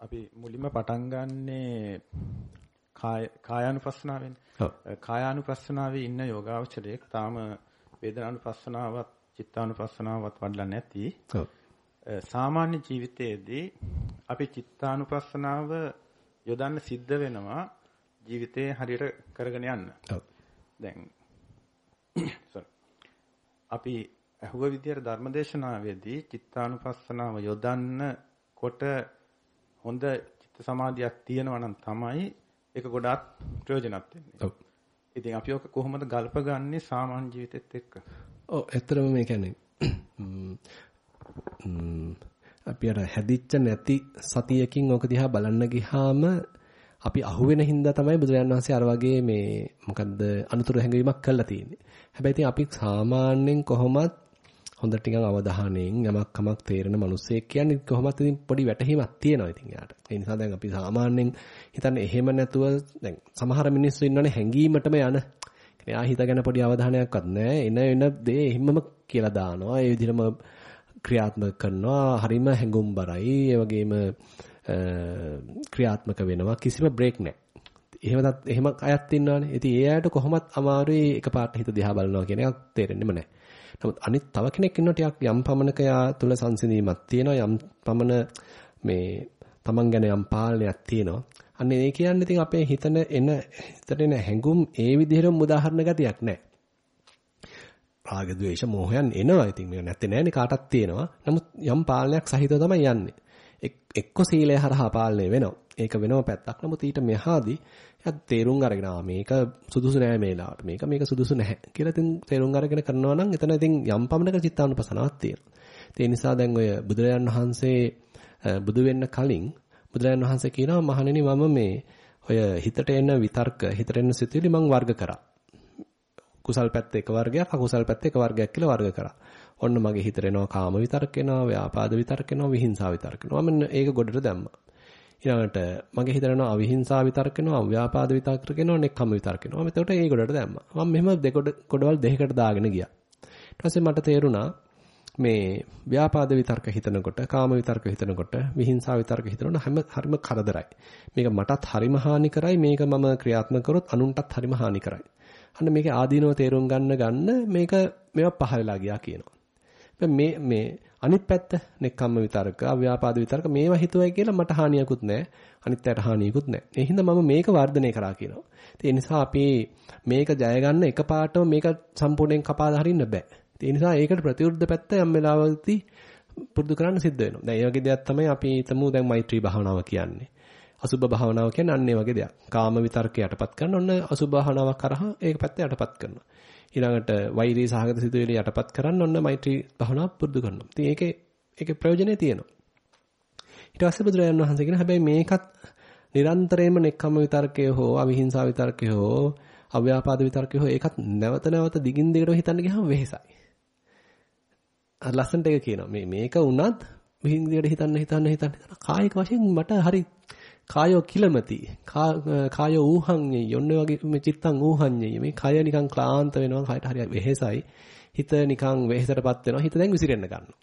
අපි මුලින්ම පටන් ගන්නේ කායානුපස්සනාවෙන්. කායානුපස්සනාවේ ඉන්න යෝගාවචරයෙක් තාම වේදනානුපස්සනාවත් චිත්තානුපස්සනාවත් වඩලා නැති. සාමාන්‍ය ජීවිතයේදී අපි චිත්තානුපස්සනාව යොදන්න සිද්ධ වෙනවා ජීවිතේ හරියට කරගෙන යන්න. දැන් sorry අපි අහුව විදියට ධර්මදේශනාවේදී චිත්තානුපස්සනාව යොදන්න කොට හොඳ චිත්ත සමාධියක් තියෙනවා නම් තමයි ඒක ගොඩාක් ප්‍රයෝජනවත් වෙන්නේ. ඔව්. ඉතින් අපි ඔක කොහොමද ගල්පගන්නේ සාමාන්‍ය ජීවිතෙත් එක්ක? ඔව් ඇත්තටම මේ කියන්නේ අපි අර හැදිච්ච නැති සතියකින් ඔක දිහා බලන්න ගියාම අපි අහුවෙන හින්දා තමයි බුදුරජාණන් වහන්සේ අර වගේ මේ මොකද්ද අනුතුරු හැඟවීමක් කරලා තියෙන්නේ. හැබැයි ඉතින් අපි සාමාන්‍යයෙන් කොහොමත් හොඳට ටිකක් අවධානයෙන් යමක් කමක් තේරෙන මිනිස්සෙක් කියන්නේ කොහොමත් ඉතින් පොඩි වැටහීමක් තියෙනවා ඉතින් යාට. ඒ නිසා දැන් අපි සාමාන්‍යයෙන් හිතන්නේ එහෙම නැතුව දැන් සමහර මිනිස්සු ඉන්නවනේ හැංගීමටම යන. කියන්නේ ආ හිත ගැන පොඩි අවධානයක්වත් නැහැ. එන එන දේ එහෙමම කියලා දානවා. ඒ විදිහටම ක්‍රියාත්මක කරනවා. හරිම හැඟුම්බරයි. ඒ වගේම ක්‍රියාත්මක වෙනවා කිසිම බ්‍රේක් නැහැ. එහෙමත් එහෙම අයත් ඉන්නවනේ. ඉතින් ඒ අයට කොහොමත් අමාරුයි එකපාරට හිත දිහා බලනවා කියන එක තේරෙන්නෙම නැහැ. නමුත් අනිත් තව කෙනෙක් ඉන්නවා ටිකක් යම් පමණක යා තුල සංසිඳීමක් තියෙනවා යම් පමණ මේ තමන් ගැන යම් පාලනයක් තියෙනවා. අන්න ඒ කියන්නේ ඉතින් අපේ හිතන එන හිතට එන හැඟුම් ඒ විදිහටම උදාහරණ ගතියක් නැහැ. රාග ద్వේෂ මෝහයන් එනවා. ඉතින් මේක නැත්තේ නෑනේ කාටත් තියෙනවා. නමුත් යම් පාලනයක් සහිතව තමයි යන්නේ. එක්ක සීලය හරහා පාලනය වෙනවා. ඒක වෙනම පැත්තක්. නමුත් ඊට මෙහාදී එයා තේරුම් අරගෙන ආ මේක සුදුසු නෑ මේ ලාවට. මේක මේක සුදුසු නැහැ කියලා ඉතින් තේරුම් අරගෙන කරනවා නම් එතන ඉතින් යම් පමණක චිත්තානුපසනාවක් තියෙනවා. ඒ නිසා දැන් ඔය බුදුරජාන් වහන්සේ බුදු වෙන්න කලින් බුදුරජාන් වහන්සේ කියනවා මහණෙනි මම මේ ඔය හිතට එන විතර්ක හිතට එන සිතුවිලි මම වර්ග කරා. කුසල් පැත්ත එක වර්ගයක් අකුසල් පැත්ත එක වර්ගයක් කියලා වර්ග කරා. ඔන්න මගේ හිතට එනවා කාම විතර්ක එනවා, ව්‍යාපාද විතර්ක එනවා, විහිංසාව විතර්ක එනවා. මම ඒක ගොඩට දැම්මා. ඊළඟට මගේ හිතට එනවා අවිහිංසාව විතර්ක එනවා, අව්‍යාපාද විතර්ක එනවා, නෙක්ඛම් විතර්ක එනවා. මම එතකොට ඒ ගොඩට දැම්මා. මම මෙහෙම දෙකොඩ කොඩවල් දෙකකට දාගෙන ගියා. ඊට පස්සේ මට තේරුණා මේ ව්‍යාපාද විතර්ක හිතනකොට, කාම විතර්ක හිතනකොට, විහිංසාව විතර්ක හිතනකොට හැම හරිම කරදරයි. මේක මටත් හරිම හානි කරයි. මේක මම ක්‍රියාත්මක කරොත් අනුන්ටත් හරිම හානි කරයි. අන්න මේකේ ආදීනව තේරුම් ගන්න ගන්න මේක මේවා පහලලා ගියා කියනවා. මේ මේ අනිත් පැත්ත නෙක්ඛම්ම විතරක, අව්‍යාපාද විතරක මේවා හිතුවයි කියලා මට හානියකුත් නැහැ. අනිත් පැයට හානියකුත් නැහැ. ඒ හින්දා මම මේක වර්ධනය කරා කියනවා. ඒ නිසා අපි මේක ජය ගන්න එකපාරටම මේක සම්පූර්ණයෙන් කපාලා හරින්න බෑ. ඒ නිසා ඒකට ප්‍රතිවිරුද්ධ පැත්ත යම් වෙලාවකදී පුරුදු කරන්න සිද්ධ වෙනවා. දැන් ඒ වගේ දෙයක් තමයි අපි හිතමු දැන් මෛත්‍රී භාවනාව කියන්නේ. අසුබ භාවනාව කියන්නේ අන්න ඒ වගේ දෙයක්. කාම විතර්කය යටපත් කරන ඔන්න අසුබ භාවනාවක් කරහා ඒක පැත්ත යටපත් කරනවා. ඊළඟට වෛරී සහගත සිතුවිලි යටපත් කරන්න ඔන්න මෛත්‍රී භාවනාව පුරුදු කරනවා. ඉතින් ඒකේ ඒකේ ප්‍රයෝජනෙ තියෙනවා. ඊට පස්සේ බුදුරජාණන් වහන්සේ කියන හැබැයි මේකත් නිරන්තරයෙන්ම නෙක්ඛම් විතර්කය හෝ අවිහිංසා විතර්කය හෝ අව්‍යාපාද විතර්කය හෝ ඒකත් නැවත නැවත දිගින් දිගට හිතන්න ගියාම වෙහෙසයි. අර ලස්සනට ඒක කියනවා. මේ මේක වුණත් දිගින් දිගට හිතන්න හිතන්න හිතන්න කායික වශයෙන් මට හරි කායෝ කිලමති. කායෝ ඌහඤ්ඤය යොන්න වගේ මේ චිත්තං ඌහඤ්ඤය මේ කය නිකන් ක්ලාන්ත වෙනවා කයට හරිය වෙහෙසයි. හිත නිකන් වෙහෙසටපත් වෙනවා. හිත දැන් විසිරෙන්න ගන්නවා.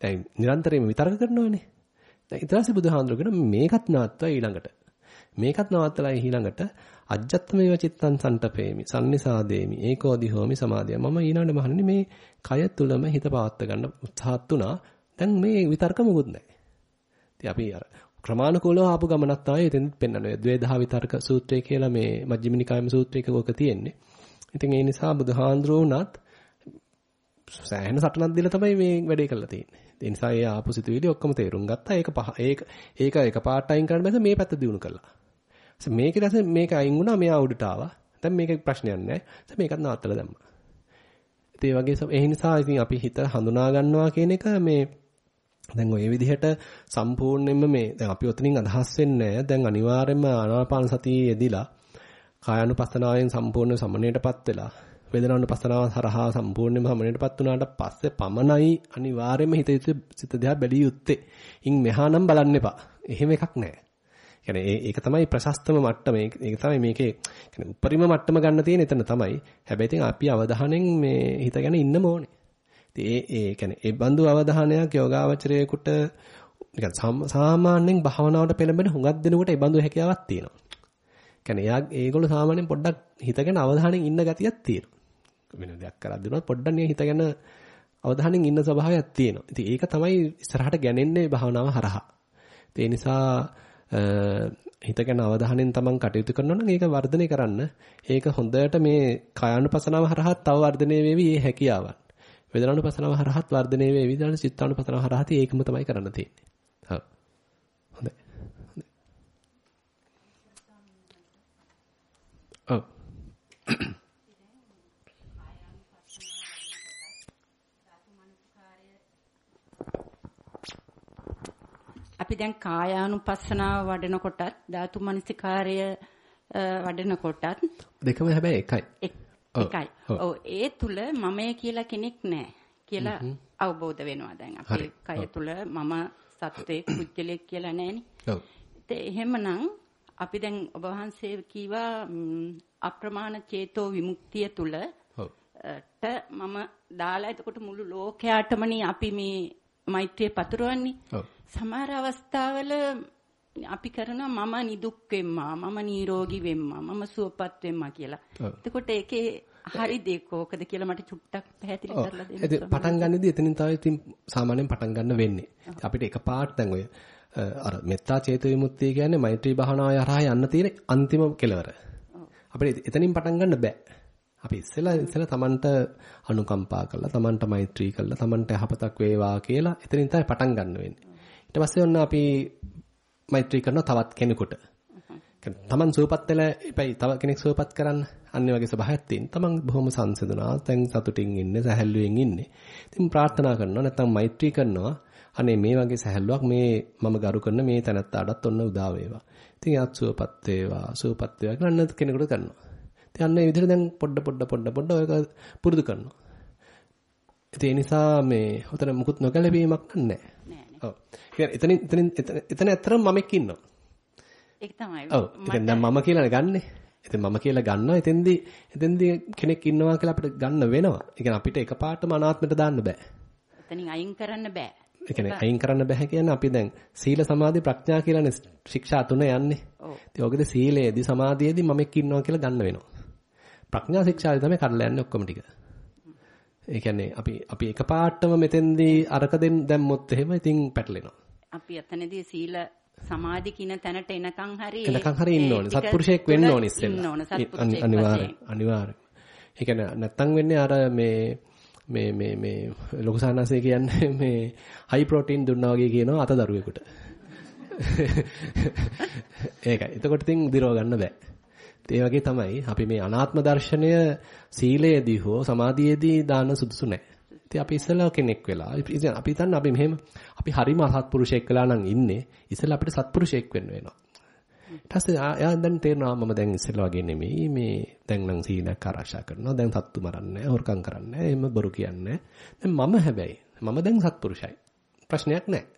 දැන් නිරන්තරයෙන්ම විතර්ක කරනවානේ. දැන් ඊට පස්සේ බුදුහාඳුරගෙන මේකත් නවත්වා ඊළඟට. මේකත් නවත්තලා ඊළඟට. අජ්ජත්මේව චිත්තං සන්තපේමි. සම්නිසාදේමි ඒකෝදි හෝමි සමාධිය. මම ඊළඟට මහන්නේ මේ කය තුලම හිත පවත්වා ගන්න උත්සාහත් උනා දැන් මේ විතර්ක මොකුත් නැහැ. ඉතින් අපි අර ක්‍රමානුකූලව ආපු ගමනක් තමයි එතෙන් පෙන්වන්නේ. ද්වේදහ විතර්ක සූත්‍රය කියලා මේ මජ්ක්‍ධිම නිකායම සූත්‍රයක ඔක තියෙන්නේ. ඉතින් ඒ නිසා බුදුහාඳුරෝ උනත් සෑහෙන සටනක් දීලා තමයි මේ වැඩේ කරලා තියෙන්නේ. ඒ නිසා ඒ ආපු සිතුවිලි ඔක්කොම තේරුම් ගත්තා. ඒක පහ ඒක ඒක එක පාට අයින් කරන්න බැහැ මේ පැත්ත දිනු කළා. මේක ඊට පස්සේ මේක අයින් වුණා මෙයා උඩට ආවා. දැන් මේක ප්‍රශ්නයක් නැහැ. මේකත් නවත්තලා දැම්මා. ඒ වගේ ඒ නිසා ඉතින් අපි හිත හඳුනා ගන්නවා කියන එක මේ දැන් ඔය විදිහට සම්පූර්ණයෙන්ම මේ දැන් අපි ඔතනින් අදහස් වෙන්නේ දැන් අනිවාර්යයෙන්ම ආනාපාන සතියේ යෙදිලා කායानुපස්සනාවෙන් සම්පූර්ණ සමණයටපත් වෙලා වේදනානුපස්සනාව හරහා සම්පූර්ණයෙන්ම සමණයටපත් වුණාට පස්සේ පමණයි අනිවාර්යයෙන්ම හිත යුත්තේ සිත දිහා බැලිය යුත්තේ. ඉන් මෙහා නම් බලන්න එපා. එහෙම එකක් නැහැ. කියන්නේ ඒක තමයි ප්‍රශස්තම මට්ටම. ඒක තමයි මේකේ කියන්නේ උපරිම මට්ටම ගන්න තියෙන එතන තමයි. හැබැයි ඉතින් අපි අවධානයෙන් මේ හිත ගැන ඉන්නම ඕනේ. ඒ ඒ කියන්නේ ඒ බඳු අවධානයක් යෝගාවචරයේකට නිකන් සාමාන්‍යයෙන් භාවනාවට පෙළඹෙන හුඟක් දෙනකොට ඒ බඳු හැකියාවක් තියෙනවා. කියන්නේ එයා ඒගොල්ලෝ සාමාන්‍යයෙන් පොඩ්ඩක් හිතගෙන අවධානයෙන් ඉන්න ගතියක් තියෙනවා. වෙන දෙයක් කරද්දී උනත් පොඩ්ඩක් නිය හිතගෙන අවධානයෙන් ඉන්න ස්වභාවයක් තියෙනවා. ඉතින් ඒක තමයි ඉස්සරහට ගැනෙන්නේ භාවනාව හරහා. ඒ නිසා හිතගෙන අවධානයෙන් තමන් කටයුතු කරනවා නම් ඒක වර්ධනය කරන්න. ඒක හොඳට මේ කායानुපසනාව හරහා තව වර්ධනය වෙවි මේ හැකියාවන්. වේදනානුපසනාව හරහත් වර්ධනය වේ විදාන චිත්තානුපසනාව හරහත් ඒකම තමයි කරන්න තියෙන්නේ. හා. හොඳයි. හොඳයි. ඔව්. අපි දැන් කායානුපස්සනාව වඩනකොටත් ධාතු මනසිකාර්ය වඩනකොටත් දෙකම හැබැයි එකයි. එකයි. ඔව් ඒ තුල මමය කියලා කෙනෙක් නැහැ කියලා අවබෝධ වෙනවා දැන් අපේ කය තුල මම සත්වයේ කුජලයක් කියලා නැහෙනේ. ඔව්. එහෙමනම් අපි දැන් ඔබ වහන්සේ කීවා අප්‍රමාණ චේතෝ විමුක්තිය තුල ට මම දාලා එතකොට මුළු ලෝකයාටමනේ අපි මේ මෛත්‍රිය පතුරවන්නේ. සමහර අවස්ථාවල අපි කරනවා මම නිදුක් වෙම්මා මම නිරෝගී වෙම්මා මම සුවපත් වෙම්මා කියලා. එතකොට ඒකේ හරි දෙයක් ඕකද කියලා මට චුට්ටක් පැහැදිලි කරලා දෙන්න. ඉතින් පටන් ගන්නදී එතනින් තමයි ඉතින් සාමාන්‍යයෙන් පටන් ගන්න වෙන්නේ. අපිට එකපාරට දැන් ඔය අර මෙත්තා චේතු විමුක්තිය කියන්නේ මෛත්‍රී භාවනාව යරහා යන්න තියෙන අන්තිම කෙලවර. අපිට එතනින් පටන් ගන්න බෑ. අපි ඉස්සෙල්ලා ඉස්සෙල්ලා Tamanට අනුකම්පා කරලා Tamanට මෛත්‍රී කරලා Tamanට යහපතක් වේවා කියලා එතනින් තමයි පටන් ගන්න වෙන්නේ. ඊට පස්සේ ඔන්න අපි මෛත්‍රී කරන තවත් කෙනෙකුට. තමන් සුවපත් වෙලා එපයි තව කෙනෙක් සුවපත් කරන්න. අන්න වගේ ස්වභාවයක් තියෙන. තමන් බොහොම සංසිඳුණා, දැන් සතුටින් ඉන්නේ, සැහැල්ලුවෙන් ඉන්නේ. ඉතින් ප්‍රාර්ථනා කරනවා නැත්නම් මෛත්‍රී කරනවා. අනේ මේ වගේ සැහැල්ලුවක් මේ මම ගරු කරන මේ තැනත්තාටත් ඔන්න උදා වේවා. ඉතින් යාත් සුවපත් වේවා, සුවපත් වේවා කියලා අන්න කෙනෙකුට කරනවා. ඉතින් අන්න ඒ විදිහට දැන් පොඩ පොඩ පොඩ පොඩ ඔයක පුරුදු කරනවා. ඉතින් ඒ නිසා මේ උතන මුකුත් නොගැලපීමක් නැහැ. ඔව්. එතන එතන එතන ඇත්තටම මමෙක් ඉන්නවා. ඒක තමයි. ඔව්. ඉතින් දැන් මම කියලා ගන්නෙ. ඉතින් මම කියලා ගන්නවා. එතෙන්දී එතෙන්දී කෙනෙක් ඉන්නවා කියලා අපිට ගන්න වෙනවා. ඒ කියන්නේ අපිට එකපාරටම අනාත්මයට දාන්න බෑ. එතනින් අයින් කරන්න බෑ. ඒ කියන්නේ අයින් කරන්න බෑ කියන්නේ අපි දැන් සීල සමාධි ප්‍රඥා කියලානේ ශික්ෂා තුන යන්නේ. ඉතින් ඔකද සීලයේදී සමාධියේදී මමෙක් ඉන්නවා කියලා ගන්න වෙනවා. ප්‍රඥා ශික්ෂාවේ තමයි කඩලා යන්නේ ඔක්කොම ටික. ඒ කියන්නේ අපි අපි එකපාරටම මෙතෙන්දී අරක දෙන්න දැම්මොත් එහෙම ඉතින් පැටලෙනවා. අපි එතනදී සීල සමාධි කින තැනට එනකන් හරි එනකන් හරි ඉන්න ඕනේ. සත්පුරුෂයෙක් වෙන්න ඕනේ ඉස්සෙල්ලා. අනිවාර්යෙන් අනිවාර්යෙන්. ඒ කියන්නේ නැත්තම් වෙන්නේ අර මේ මේ මේ මේ ලොකු සානසය කියන්නේ මේ හයි ප්‍රෝටීන් දුන්නා වගේ කියනවා අත දරුවෙකුට. ඒකයි. එතකොට ඉතින් දිරව ගන්න බෑ. ඒ වගේ තමයි. අපි මේ අනාත්ම දර්ශනය සීලයේදී හෝ සමාධියේදී දාන සුදුසු නැහැ. ඉතින් අපි ඉස්සෙල්ලා කෙනෙක් වෙලා ඉතින් අපි හිතන්න අපි මෙහෙම අපි හරිම අසත්පුරුෂයෙක් වෙලා නම් ඉන්නේ ඉස්සෙල්ලා අපිට සත්පුරුෂයෙක් වෙන්න වෙනවා. ඊට පස්සේ ආ දැන් තේරෙනවා මම දැන් ඉස්සෙල්ලා වගේ නෙමෙයි. මේ දැන් නම් සීලයක් ආරක්ෂා කරනවා. දැන් සත්තු මරන්නේ හොරකම් කරන්නේ එහෙම බොරු කියන්නේ දැන් මම හැබැයි මම දැන් සත්පුරුෂයි. ප්‍රශ්නයක් නැහැ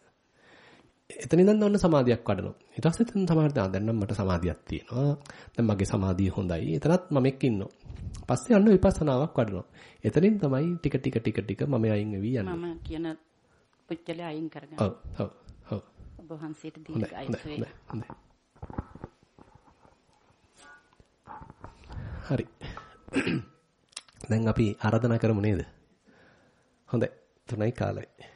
එතන ඉඳන් ඔන්න සමාධියක් වඩනවා. ඊට පස්සේ එතන තමයි දැන් නම් මට සමාධියක් තියෙනවා. දැන් මගේ සමාධිය හොඳයි. එතනත් මම එක්ක ඉන්නවා. පස්සේ අන්න විපස්සනාවක් වඩනවා. එතනින් තමයි ටික ටික ටික ටික මම අයින් වෙවි යන්නේ. මම කියන පුච්චලේ අයින් කරගන්න. ඔව් ඔව් ඔව්. ඔබ වහන්සේට දීර්ඝායුෂ වේ. හරි. දැන් අපි ආරාධනා කරමු නේද? හොඳයි. තුනයි කාලයි.